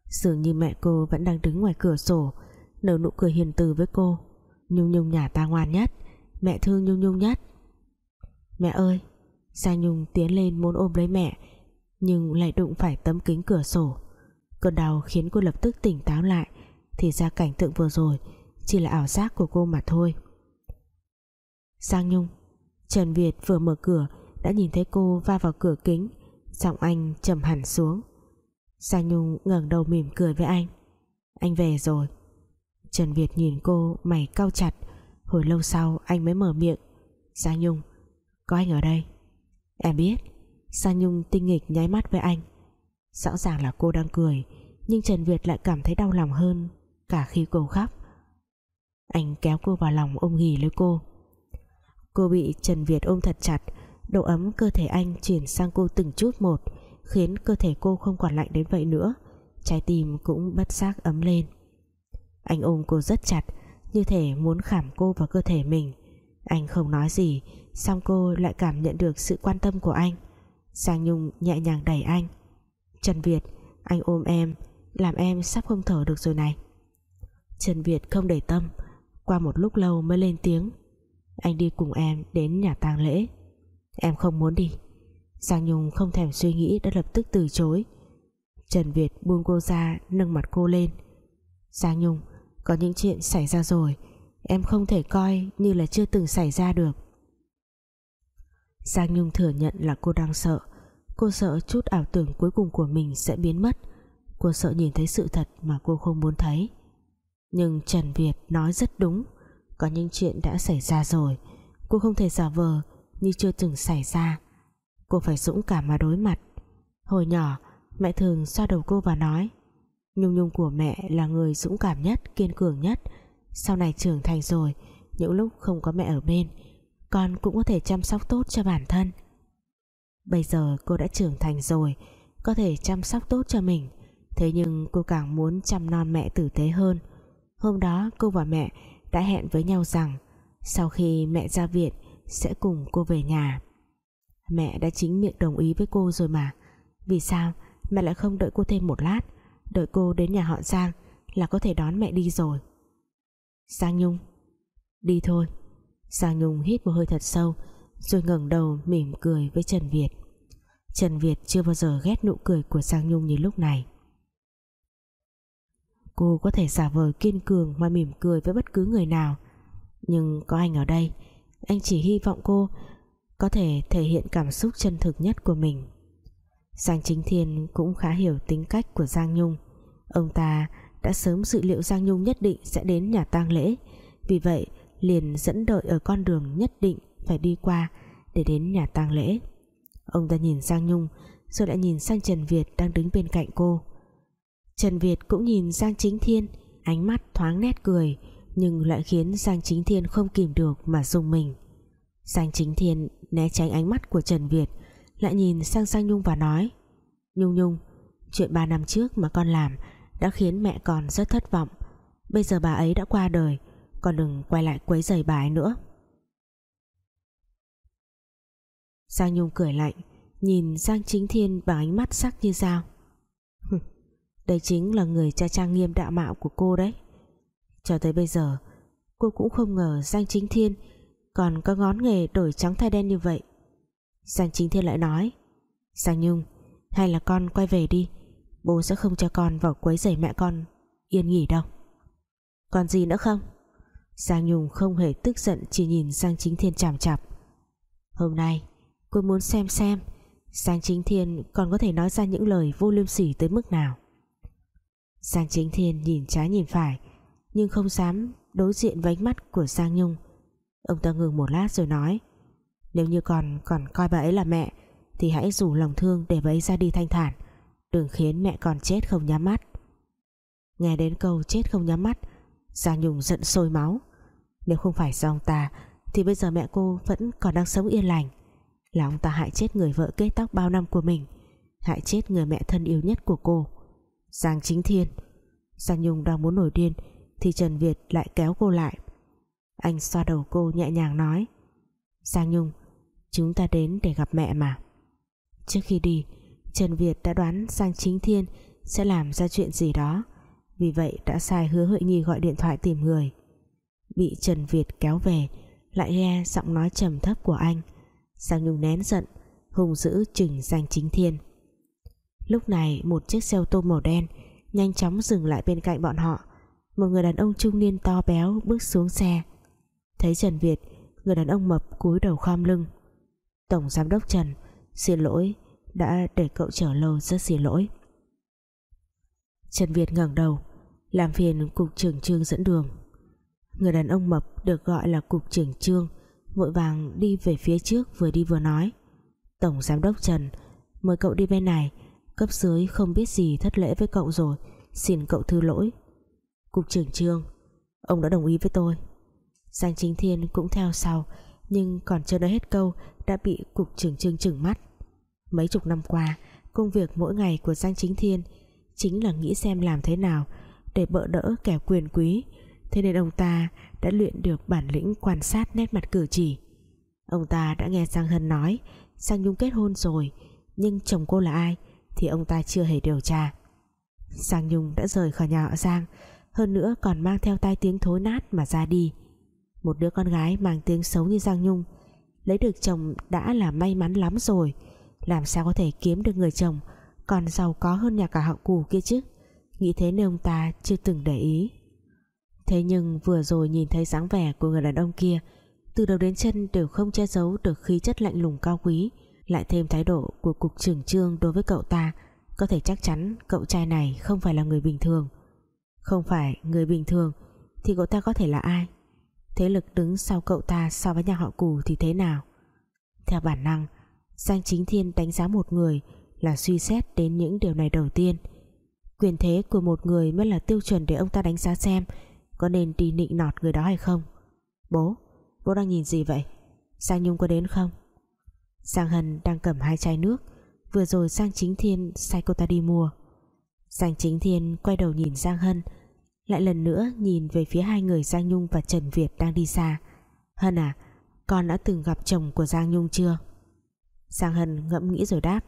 Dường như mẹ cô vẫn đang đứng ngoài cửa sổ, nở nụ cười hiền từ với cô, Nhung Nhung nhà ta ngoan nhất mẹ thương Nhung Nhung nhất. Mẹ ơi, Giang Nhung tiến lên muốn ôm lấy mẹ, nhưng lại đụng phải tấm kính cửa sổ. Cơn đau khiến cô lập tức tỉnh táo lại, thì ra cảnh tượng vừa rồi Chỉ là ảo giác của cô mà thôi. Giang Nhung, Trần Việt vừa mở cửa, Đã nhìn thấy cô va vào cửa kính, Giọng anh trầm hẳn xuống. Giang Nhung ngẩng đầu mỉm cười với anh. Anh về rồi. Trần Việt nhìn cô mày cau chặt Hồi lâu sau anh mới mở miệng. Giang Nhung, Có anh ở đây. Em biết Giang Nhung tinh nghịch nháy mắt với anh. Rõ ràng là cô đang cười, Nhưng Trần Việt lại cảm thấy đau lòng hơn Cả khi cô khóc. Anh kéo cô vào lòng ôm ghì lấy cô. Cô bị Trần Việt ôm thật chặt, Độ ấm cơ thể anh chuyển sang cô từng chút một, Khiến cơ thể cô không còn lạnh đến vậy nữa. Trái tim cũng bất giác ấm lên. Anh ôm cô rất chặt như thể muốn khảm cô vào cơ thể mình. Anh không nói gì, Xong cô lại cảm nhận được sự quan tâm của anh. Giang Nhung nhẹ nhàng đẩy anh. Trần Việt, Anh ôm em, Làm em sắp không thở được rồi này. Trần Việt không để tâm, Qua một lúc lâu mới lên tiếng. Anh đi cùng em đến nhà tang lễ. Em không muốn đi. Giang Nhung không thèm suy nghĩ đã lập tức từ chối. Trần Việt buông cô ra, nâng mặt cô lên. Giang Nhung có những chuyện xảy ra rồi, Em không thể coi như là chưa từng xảy ra được. Giang Nhung thừa nhận là cô đang sợ. Cô sợ chút ảo tưởng cuối cùng của mình sẽ biến mất. Cô sợ nhìn thấy sự thật mà cô không muốn thấy. Nhưng Trần Việt nói rất đúng. Có những chuyện đã xảy ra rồi. Cô không thể giả vờ như chưa từng xảy ra. Cô phải dũng cảm mà đối mặt. Hồi nhỏ, mẹ thường xoa đầu cô và nói Nhung nhung của mẹ là người dũng cảm nhất, Kiên cường nhất. Sau này trưởng thành rồi, Những lúc không có mẹ ở bên, Con cũng có thể chăm sóc tốt cho bản thân. Bây giờ cô đã trưởng thành rồi, Có thể chăm sóc tốt cho mình. Thế nhưng cô càng muốn chăm non mẹ tử tế hơn. Hôm đó cô và mẹ đã hẹn với nhau rằng, Sau khi mẹ ra viện, Sẽ cùng cô về nhà. Mẹ đã chính miệng đồng ý với cô rồi mà. Vì sao mẹ lại không đợi cô thêm một lát? Đợi cô đến nhà họ Giang Là có thể đón mẹ đi rồi. Giang Nhung, Đi thôi. Giang Nhung hít một hơi thật sâu, Rồi ngẩng đầu mỉm cười với Trần Việt. Trần Việt chưa bao giờ ghét nụ cười của Giang Nhung như lúc này. Cô có thể giả vờ kiên cường mà mỉm cười với bất cứ người nào, Nhưng có anh ở đây, Anh chỉ hy vọng cô có thể thể hiện cảm xúc chân thực nhất của mình. Giang Chính Thiên cũng khá hiểu tính cách của Giang Nhung. Ông ta đã sớm dự liệu Giang Nhung nhất định sẽ đến nhà tang lễ. Vì vậy, liền dẫn đợi ở con đường nhất định phải đi qua để đến nhà tang lễ. Ông ta nhìn Giang Nhung, rồi lại nhìn sang Trần Việt đang đứng bên cạnh cô. Trần Việt cũng nhìn Giang Chính Thiên, ánh mắt thoáng nét cười, nhưng lại khiến Giang Chính Thiên không kìm được mà dùng mình. Giang Chính Thiên né tránh ánh mắt của Trần Việt lại nhìn sang Sang Nhung và nói, Nhung Nhung, chuyện 3 năm trước mà con làm đã khiến mẹ con rất thất vọng. Bây giờ bà ấy đã qua đời, con đừng quay lại quấy giày bà ấy nữa. Giang Nhung cười lạnh, nhìn Giang Chính Thiên bằng ánh mắt sắc như dao. Đây chính là người cha trang nghiêm đạo mạo của cô đấy. Cho tới bây giờ, cô cũng không ngờ Giang Chính Thiên còn có ngón nghề đổi trắng thay đen như vậy. Giang Chính Thiên lại nói, Giang Nhung, hay là con quay về đi. Bố sẽ không cho con vào quấy rầy mẹ con. Yên nghỉ đâu. Còn gì nữa không? Giang Nhung không hề tức giận, chỉ nhìn Giang Chính Thiên chằm chặp hôm nay, cô muốn xem xem Giang Chính Thiên còn có thể nói ra những lời vô liêm sỉ tới mức nào. Giang Chính Thiên nhìn trái nhìn phải, nhưng không dám đối diện với ánh mắt của Giang Nhung. Ông ta ngừng một lát rồi nói nếu như còn còn coi bà ấy là mẹ, thì hãy rủ lòng thương để bà ấy ra đi thanh thản. Đừng khiến mẹ còn chết không nhắm mắt. Nghe đến câu chết không nhắm mắt Giang Nhung giận sôi máu. Nếu không phải do ông ta, thì bây giờ mẹ cô vẫn còn đang sống yên lành. Là ông ta hại chết người vợ kết tóc bao năm của mình, hại chết người mẹ thân yêu nhất của cô. Giang Chính Thiên. Giang Nhung đang muốn nổi điên, thì Trần Việt lại kéo cô lại. Anh xoa đầu cô nhẹ nhàng nói. Giang Nhung Chúng ta đến để gặp mẹ mà. Trước khi đi, Trần Việt đã đoán Giang Chính Thiên Sẽ làm ra chuyện gì đó, Vì vậy đã sai hứa Huệ Nhi gọi điện thoại tìm người. Bị Trần Việt kéo về, Lại nghe giọng nói trầm thấp của anh. Giang Nhung nén giận, Hùng dữ chừng Giang Chính Thiên. Lúc này, một chiếc xe ô tô màu đen Nhanh chóng dừng lại bên cạnh bọn họ. Một người đàn ông trung niên to béo bước xuống xe. Thấy Trần Việt, người đàn ông mập cúi đầu khom lưng. Tổng Giám đốc Trần, Xin lỗi, Đã để cậu chờ lâu, rất xin lỗi. Trần Việt ngẩng đầu, Làm phiền cục trưởng trương dẫn đường. Người đàn ông mập được gọi là cục trưởng trương, Vội vàng đi về phía trước Vừa đi vừa nói. Tổng Giám đốc Trần, Mời cậu đi bên này, Cấp dưới không biết gì thất lễ với cậu rồi, Xin cậu thư lỗi. Cục trưởng trương, Ông đã đồng ý với tôi. Giang Chính Thiên cũng theo sau, nhưng còn chưa nói hết câu đã bị cục trưởng trương trừng mắt. Mấy chục năm qua, công việc mỗi ngày của Giang Chính Thiên chính là nghĩ xem làm thế nào để bỡ đỡ kẻ quyền quý. Thế nên ông ta đã luyện được bản lĩnh quan sát nét mặt cử chỉ. Ông ta đã nghe Giang Hân nói, Giang Nhung kết hôn rồi, nhưng chồng cô là ai thì ông ta chưa hề điều tra. Giang Nhung đã rời khỏi nhà họ Giang, hơn nữa còn mang theo tai tiếng thối nát mà ra đi. Một đứa con gái mang tiếng xấu như Giang Nhung lấy được chồng đã là may mắn lắm rồi. Làm sao có thể kiếm được người chồng còn giàu có hơn nhà cả họ cù kia chứ? Nghĩ thế nên ông ta chưa từng để ý. Thế nhưng vừa rồi nhìn thấy dáng vẻ của người đàn ông kia, từ đầu đến chân đều không che giấu được khí chất lạnh lùng cao quý, lại thêm thái độ của cục trưởng trương đối với cậu ta, có thể chắc chắn cậu trai này không phải là người bình thường. Không phải người bình thường thì cậu ta có thể là ai? Thế lực đứng sau cậu ta so với nhà họ cù thì thế nào? Theo bản năng, Giang Chính Thiên đánh giá một người là suy xét đến những điều này đầu tiên. Quyền thế của một người mới là tiêu chuẩn để ông ta đánh giá xem có nên đi nịnh nọt người đó hay không. Bố bố đang nhìn gì vậy? Giang Nhung có đến không? Giang Hân đang cầm hai chai nước, vừa rồi Giang Chính Thiên sai cô ta đi mua. Giang Chính Thiên quay đầu nhìn Giang Hân lại lần nữa nhìn về phía hai người Giang Nhung và Trần Việt đang đi xa. Hân à con đã từng gặp chồng của Giang Nhung chưa? Giang Hân ngẫm nghĩ rồi đáp.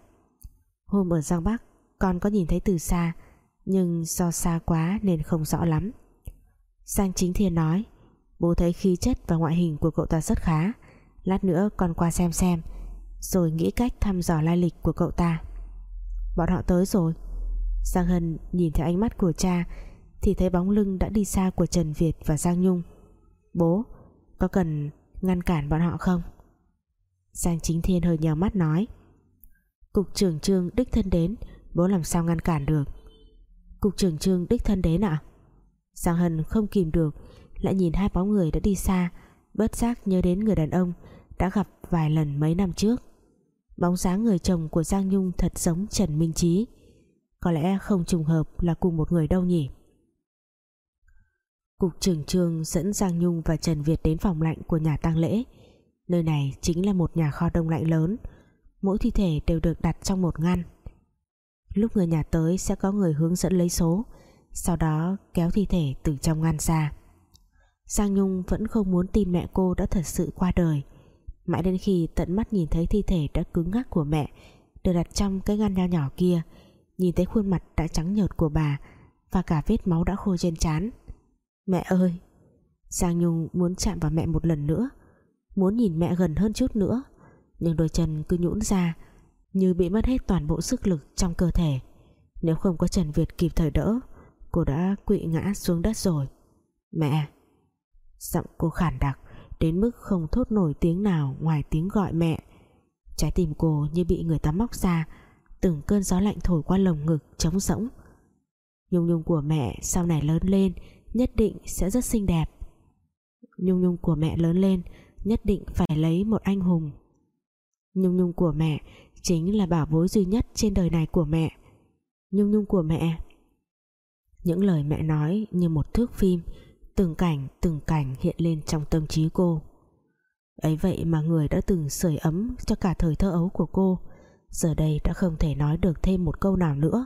Hôm ở Giang Bắc, con có nhìn thấy từ xa, nhưng do xa quá nên không rõ lắm. Giang Chính Thiên nói, bố thấy khí chất và ngoại hình của cậu ta rất khá. Lát nữa con qua xem xem, rồi nghĩ cách thăm dò lai lịch của cậu ta. Bọn họ tới rồi. Giang Hân nhìn theo ánh mắt của cha thì thấy bóng lưng đã đi xa của Trần Việt và Giang Nhung. Bố, có cần ngăn cản bọn họ không? Giang Chính Thiên hơi nhào mắt nói. Cục trưởng trương đích thân đến, Bố làm sao ngăn cản được? Cục trưởng trương đích thân đến ạ. À? Giang Hân không kìm được, Lại nhìn hai bóng người đã đi xa, Bất giác nhớ đến người đàn ông Đã gặp vài lần mấy năm trước. Bóng dáng người chồng của Giang Nhung Thật giống Trần Minh Trí Có lẽ không trùng hợp là cùng một người đâu nhỉ? Cục trưởng trương dẫn Giang Nhung và Trần Việt đến phòng lạnh của nhà tang lễ. Nơi này chính là một nhà kho đông lạnh lớn. Mỗi thi thể đều được đặt trong một ngăn. Lúc người nhà tới sẽ có người hướng dẫn lấy số, Sau đó kéo thi thể từ trong ngăn ra. Giang Nhung vẫn không muốn tin mẹ cô đã thật sự qua đời. Mãi đến khi tận mắt nhìn thấy thi thể đã cứng ngắc của mẹ, Được đặt trong cái ngăn nho nhỏ kia, Nhìn thấy khuôn mặt đã trắng nhợt của bà Và cả vết máu đã khô trên trán Mẹ ơi, Giang Nhung muốn chạm vào mẹ một lần nữa, Muốn nhìn mẹ gần hơn chút nữa, Nhưng đôi chân cứ nhũn ra Như bị mất hết toàn bộ sức lực trong cơ thể. Nếu không có Trần Việt kịp thời đỡ, Cô đã quỵ ngã xuống đất rồi. Mẹ, Giọng cô khản đặc, Đến mức không thốt nổi tiếng nào Ngoài tiếng gọi mẹ. Trái tim cô như bị người ta móc ra, Từng cơn gió lạnh thổi qua lồng ngực trống rỗng. Nhung nhung của mẹ sau này lớn lên nhất định sẽ rất xinh đẹp. Nhung nhung của mẹ lớn lên, nhất định phải lấy một anh hùng. Nhung nhung của mẹ chính là bảo bối duy nhất trên đời này của mẹ. Nhung nhung của mẹ. Những lời mẹ nói như một thước phim, từng cảnh từng cảnh hiện lên trong tâm trí cô. Ấy vậy mà người đã từng sưởi ấm cho cả thời thơ ấu của cô, giờ đây đã không thể nói được thêm một câu nào nữa.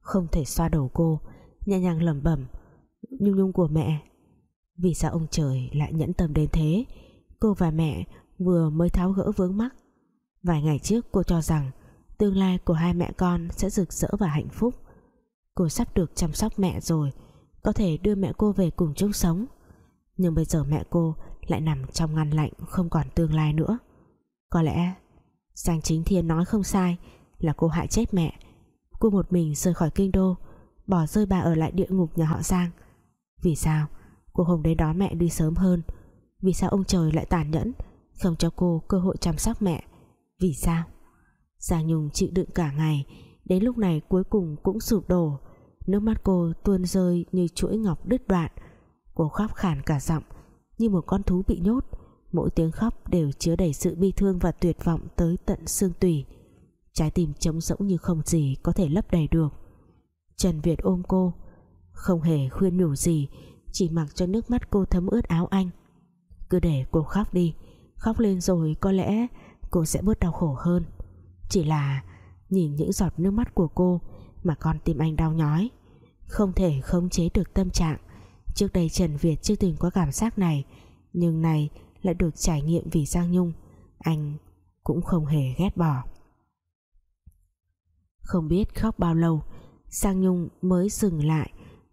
Không thể xoa đầu cô, nhẹ nhàng lẩm bẩm Nhung nhung của mẹ. Vì sao ông trời lại nhẫn tâm đến thế? Cô và mẹ vừa mới tháo gỡ vướng mắc. Vài ngày trước cô cho rằng Tương lai của hai mẹ con sẽ rực rỡ và hạnh phúc. Cô sắp được chăm sóc mẹ rồi, Có thể đưa mẹ cô về cùng chung sống. Nhưng bây giờ mẹ cô lại nằm trong ngăn lạnh Không còn tương lai nữa. Có lẽ Giang Chính Thiên nói không sai Là cô hại chết mẹ. Cô một mình rời khỏi kinh đô, Bỏ rơi bà ở lại địa ngục nhà họ Giang. Vì sao? Cô không đến đón mẹ đi sớm hơn. Vì sao ông trời lại tàn nhẫn, Không cho cô cơ hội chăm sóc mẹ? Vì sao? Giang Nhung chịu đựng cả ngày, Đến lúc này cuối cùng cũng sụp đổ. Nước mắt cô tuôn rơi như chuỗi ngọc đứt đoạn. Cô khóc khản cả giọng, Như một con thú bị nhốt. Mỗi tiếng khóc đều chứa đầy sự bi thương và tuyệt vọng tới tận xương tủy. Trái tim trống rỗng như không gì có thể lấp đầy được. Trần Việt ôm cô không hề khuyên nhủ gì, Chỉ mặc cho nước mắt cô thấm ướt áo anh. Cứ để cô khóc đi, Khóc lên rồi có lẽ cô sẽ bớt đau khổ hơn. Chỉ là nhìn những giọt nước mắt của cô Mà con tim anh đau nhói, Không thể khống chế được tâm trạng. Trước đây Trần Việt chưa từng có cảm giác này, Nhưng này lại được trải nghiệm vì Giang Nhung, Anh cũng không hề ghét bỏ. Không biết khóc bao lâu, Giang Nhung mới dừng lại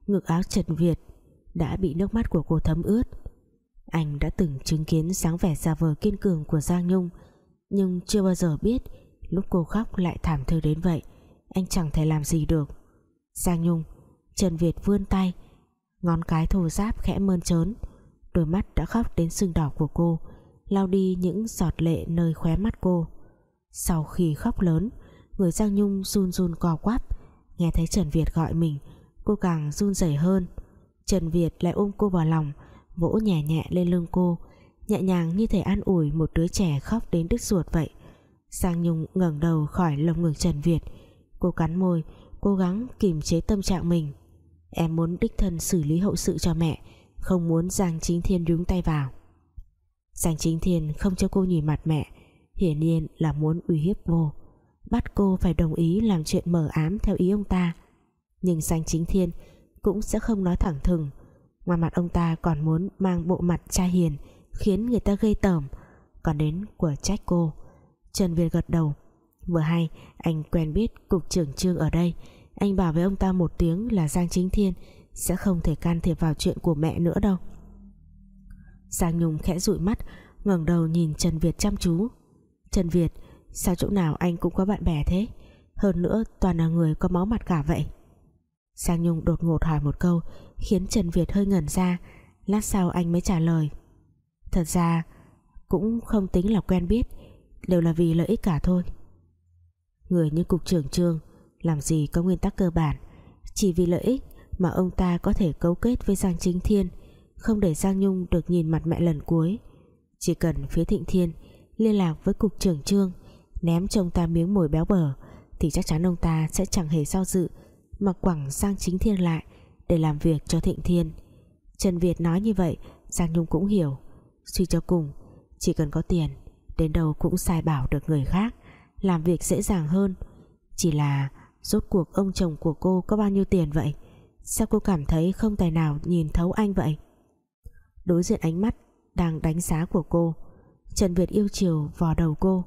Ngực áo Trần Việt Đã bị nước mắt của cô thấm ướt. Anh đã từng chứng kiến sáng vẻ giả vờ kiên cường của Giang Nhung, Nhưng chưa bao giờ biết Lúc cô khóc lại thảm thương đến vậy, Anh chẳng thể làm gì được. Giang Nhung, Trần Việt vươn tay, Ngón cái thô giáp khẽ mơn trớn, Đôi mắt đã khóc đến sưng đỏ của cô, lau đi những giọt lệ nơi khóe mắt cô. Sau khi khóc lớn, người Giang Nhung run run co quắp, nghe thấy Trần Việt gọi mình cô càng run rẩy hơn. Trần Việt lại ôm cô vào lòng, vỗ nhẹ nhẹ lên lưng cô, nhẹ nhàng như thể an ủi một đứa trẻ khóc đến đứt ruột vậy. Giang Nhung ngẩng đầu khỏi lồng ngực Trần Việt, cô cắn môi, cố gắng kìm chế tâm trạng mình. Em muốn đích thân xử lý hậu sự cho mẹ, không muốn Giang Chính Thiên đúng tay vào. Giang Chính Thiên không cho cô nhìn mặt mẹ, hiển nhiên là muốn uy hiếp cô bắt cô phải đồng ý làm chuyện mờ ám theo ý ông ta nhưng Giang Chính Thiên cũng sẽ không nói thẳng thừng. Ngoài mặt ông ta còn muốn mang bộ mặt cha hiền, khiến người ta gây tởm. Còn đến của trách cô, Trần Việt gật đầu. Vừa hay, anh quen biết cục trưởng trương ở đây. Anh bảo với ông ta một tiếng là Giang Chính Thiên sẽ không thể can thiệp vào chuyện của mẹ nữa đâu. Giang Nhung khẽ dụi mắt, ngẩng đầu nhìn Trần Việt chăm chú. Trần Việt, sao chỗ nào anh cũng có bạn bè thế? Hơn nữa toàn là người có máu mặt cả vậy. Giang Nhung đột ngột hỏi một câu, khiến Trần Việt hơi ngẩn ra. Lát sau anh mới trả lời. Thật ra, cũng không tính là quen biết, đều là vì lợi ích cả thôi. Người như cục trưởng trương, làm gì có nguyên tắc cơ bản. Chỉ vì lợi ích mà ông ta có thể cấu kết với Giang Chính Thiên, không để Giang Nhung được nhìn mặt mẹ lần cuối. Chỉ cần phía Thịnh Thiên liên lạc với cục trưởng trương, ném trông ta miếng mồi béo bở, thì chắc chắn ông ta sẽ chẳng hề do dự mà quẳng sang Chính Thiên lại để làm việc cho Thịnh Thiên. Trần Việt nói như vậy, Giang Nhung cũng hiểu. Suy cho cùng, chỉ cần có tiền, đến đâu cũng sai bảo được người khác, làm việc dễ dàng hơn. Chỉ là rốt cuộc ông chồng của cô có bao nhiêu tiền vậy? Sao cô cảm thấy không tài nào nhìn thấu anh vậy? Đối diện ánh mắt Đang đánh giá của cô, Trần Việt yêu chiều vò đầu cô.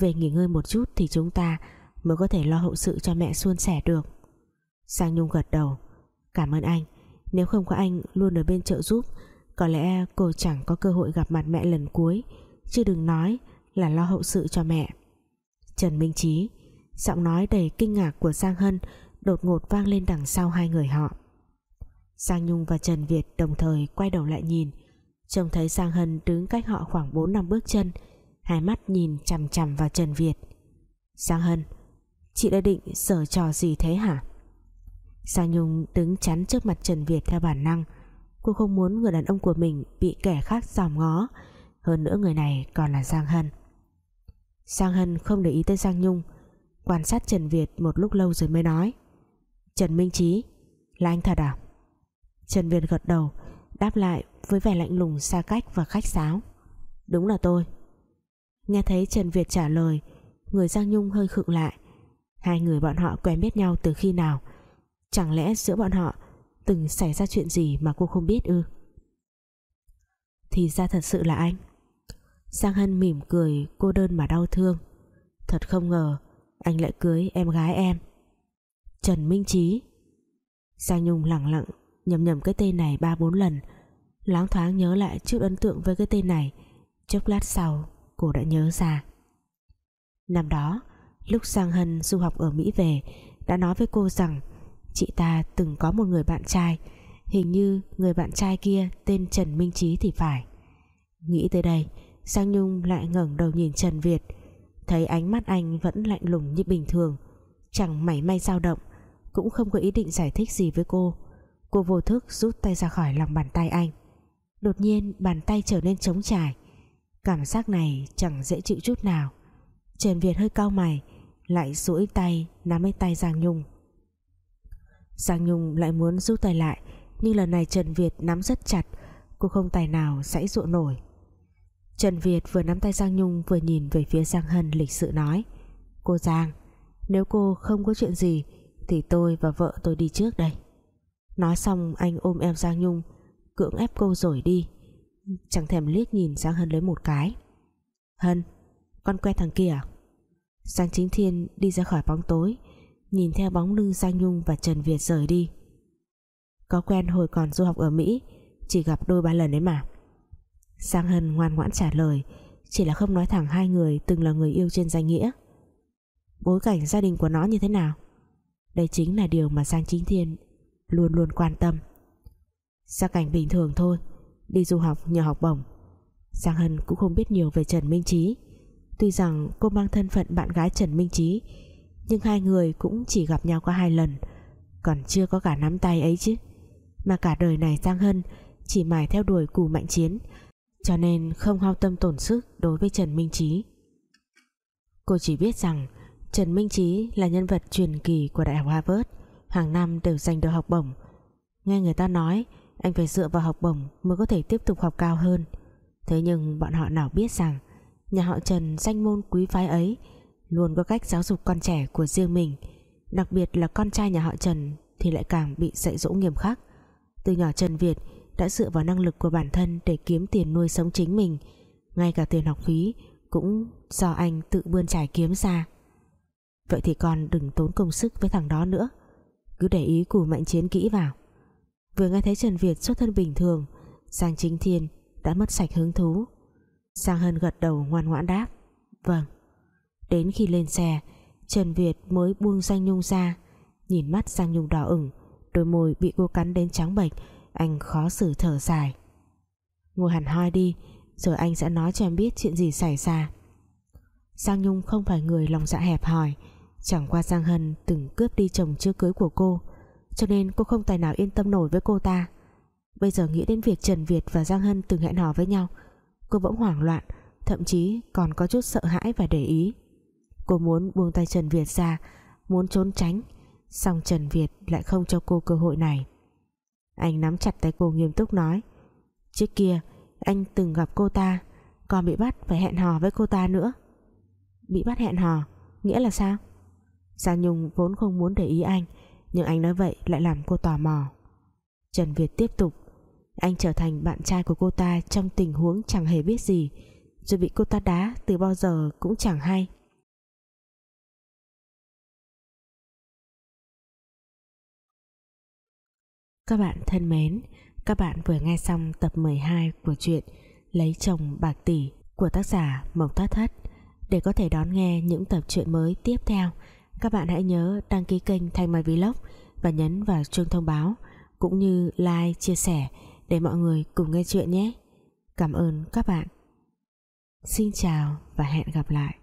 Về nghỉ ngơi một chút Thì chúng ta mới có thể lo hậu sự cho mẹ suôn sẻ được. Sang Nhung gật đầu. Cảm ơn anh. Nếu không có anh luôn ở bên trợ giúp, Có lẽ cô chẳng có cơ hội gặp mặt mẹ lần cuối. Chứ đừng nói là lo hậu sự cho mẹ. Trần Minh Trí Giọng nói đầy kinh ngạc của Giang Hân đột ngột vang lên đằng sau hai người họ. Giang Nhung và Trần Việt đồng thời quay đầu lại nhìn. Trông thấy Giang Hân đứng cách họ khoảng 4 năm bước chân, hai mắt nhìn chằm chằm vào Trần Việt. Giang Hân, chị đã định sở trò gì thế hả? Giang Nhung đứng chắn trước mặt Trần Việt theo bản năng? Cô không muốn người đàn ông của mình bị kẻ khác dòm ngó. Hơn nữa người này còn là Giang Hân. Giang Hân không để ý tới Giang Nhung. Quan sát Trần Việt một lúc lâu rồi mới nói. Trần Minh Trí Là anh thật à? Trần Việt gật đầu, Đáp lại với vẻ lạnh lùng xa cách và khách sáo. Đúng là tôi. Nghe thấy Trần Việt trả lời, Người Giang Nhung hơi khựng lại. Hai người bọn họ quen biết nhau từ khi nào? Chẳng lẽ giữa bọn họ Từng xảy ra chuyện gì mà cô không biết ư? Thì ra thật sự là anh. Giang Hân mỉm cười, Cô đơn mà đau thương. Thật không ngờ, Anh lại cưới em gái em. Trần Minh Trí Giang Nhung lặng lặng, nhầm nhầm cái tên này ba bốn lần. Láng thoáng nhớ lại chút ấn tượng với cái tên này. Chốc lát sau, cô đã nhớ ra. Năm đó, lúc Giang Hân du học ở Mỹ về, đã nói với cô rằng chị ta từng có một người bạn trai. Hình như người bạn trai kia tên Trần Minh Trí thì phải. Nghĩ tới đây Giang Nhung lại ngẩng đầu nhìn Trần Việt. Thấy ánh mắt anh vẫn lạnh lùng như bình thường. Chẳng mảy may dao động, Cũng không có ý định giải thích gì với cô. Cô vô thức rút tay ra khỏi lòng bàn tay anh. Đột nhiên, bàn tay trở nên trống trải. Cảm giác này chẳng dễ chịu chút nào. Trần Việt hơi cau mày, Lại duỗi tay, nắm lấy tay Giang Nhung. Giang Nhung lại muốn rút tay lại, Nhưng lần này Trần Việt nắm rất chặt, Cô không tài nào sãy dụ nổi. Trần Việt vừa nắm tay Giang Nhung Vừa nhìn về phía Giang Hân lịch sự nói, Cô Giang, Nếu cô không có chuyện gì Thì tôi và vợ tôi đi trước đây. Nói xong, anh ôm em Giang Nhung, Cưỡng ép cô rồi đi, Chẳng thèm liếc nhìn Giang Hân lấy một cái. Hân, Con quen thằng kia à? Giang Chính Thiên đi ra khỏi bóng tối Nhìn theo bóng lưng Giang Nhung và Trần Việt rời đi. Có quen hồi còn du học ở Mỹ, Chỉ gặp đôi ba lần ấy mà. Giang Hân ngoan ngoãn trả lời, Chỉ là không nói thẳng hai người từng là người yêu trên danh nghĩa. Bối cảnh gia đình của nó như thế nào? Đây chính là điều mà Giang Chính Thiên Luôn luôn quan tâm. Gia cảnh bình thường thôi, Đi du học nhờ học bổng. Giang Hân cũng không biết nhiều về Trần Minh Trí Tuy rằng cô mang thân phận bạn gái Trần Minh Trí nhưng hai người cũng chỉ gặp nhau có hai lần, Còn chưa có cả nắm tay ấy chứ. Mà cả đời này Giang Hân Chỉ mải theo đuổi cù mạnh chiến, Cho nên không hao tâm tổn sức Đối với Trần Minh Trí Cô chỉ biết rằng Trần Minh Trí là nhân vật truyền kỳ của Đại học Harvard, Hàng năm đều giành được học bổng. Nghe người ta nói, Anh phải dựa vào học bổng mới có thể tiếp tục học cao hơn. Thế nhưng bọn họ nào biết rằng Nhà họ Trần danh môn quý phái ấy Luôn có cách giáo dục con trẻ của riêng mình, Đặc biệt là con trai nhà họ Trần Thì lại càng bị dạy dỗ nghiêm khắc. Từ nhỏ Trần Việt đã dựa vào năng lực của bản thân Để kiếm tiền nuôi sống chính mình, Ngay cả tiền học phí Cũng do anh tự bươn trải kiếm ra. Vậy thì con đừng tốn công sức với thằng đó nữa, Cứ để ý củ mạnh chiến kỹ vào. Vừa nghe thấy Trần Việt xuất thân bình thường, Giang Chính Thiên đã mất sạch hứng thú. Giang Hân gật đầu ngoan ngoãn đáp Vâng. Đến khi lên xe, Trần Việt mới buông Giang Nhung ra, Nhìn mắt Giang Nhung đỏ ửng, Đôi môi bị cô cắn đến trắng bệch, Anh khó xử thở dài. Ngồi hẳn hoi đi Rồi anh sẽ nói cho em biết chuyện gì xảy ra. Giang Nhung không phải người lòng dạ hẹp hòi, Chẳng qua Giang Hân từng cướp đi chồng chưa cưới của cô, Cho nên cô không tài nào yên tâm nổi với cô ta. Bây giờ nghĩ đến việc Trần Việt và Giang Hân từng hẹn hò với nhau, Cô bỗng hoảng loạn, Thậm chí còn có chút sợ hãi và để ý. Cô muốn buông tay Trần Việt ra, Muốn trốn tránh Xong Trần Việt lại không cho cô cơ hội này. Anh nắm chặt tay cô nghiêm túc nói, Trước kia, Anh từng gặp cô ta, Còn bị bắt phải hẹn hò với cô ta nữa. Bị bắt hẹn hò? Nghĩa là sao? Giang Nhung vốn không muốn để ý anh, Nhưng anh nói vậy lại làm cô tò mò. Trần Việt tiếp tục, Anh trở thành bạn trai của cô ta Trong tình huống chẳng hề biết gì Rồi bị cô ta đá từ bao giờ cũng chẳng hay. Các bạn thân mến Các bạn vừa nghe xong tập 12 của truyện Lấy chồng bạc tỷ của tác giả Mộc Thất Thất Để có thể đón nghe những tập truyện mới tiếp theo các bạn hãy nhớ đăng ký kênh Thanh Mai Vlog và nhấn vào chuông thông báo cũng như like, chia sẻ để mọi người cùng nghe chuyện nhé. Cảm ơn các bạn. Xin chào và hẹn gặp lại.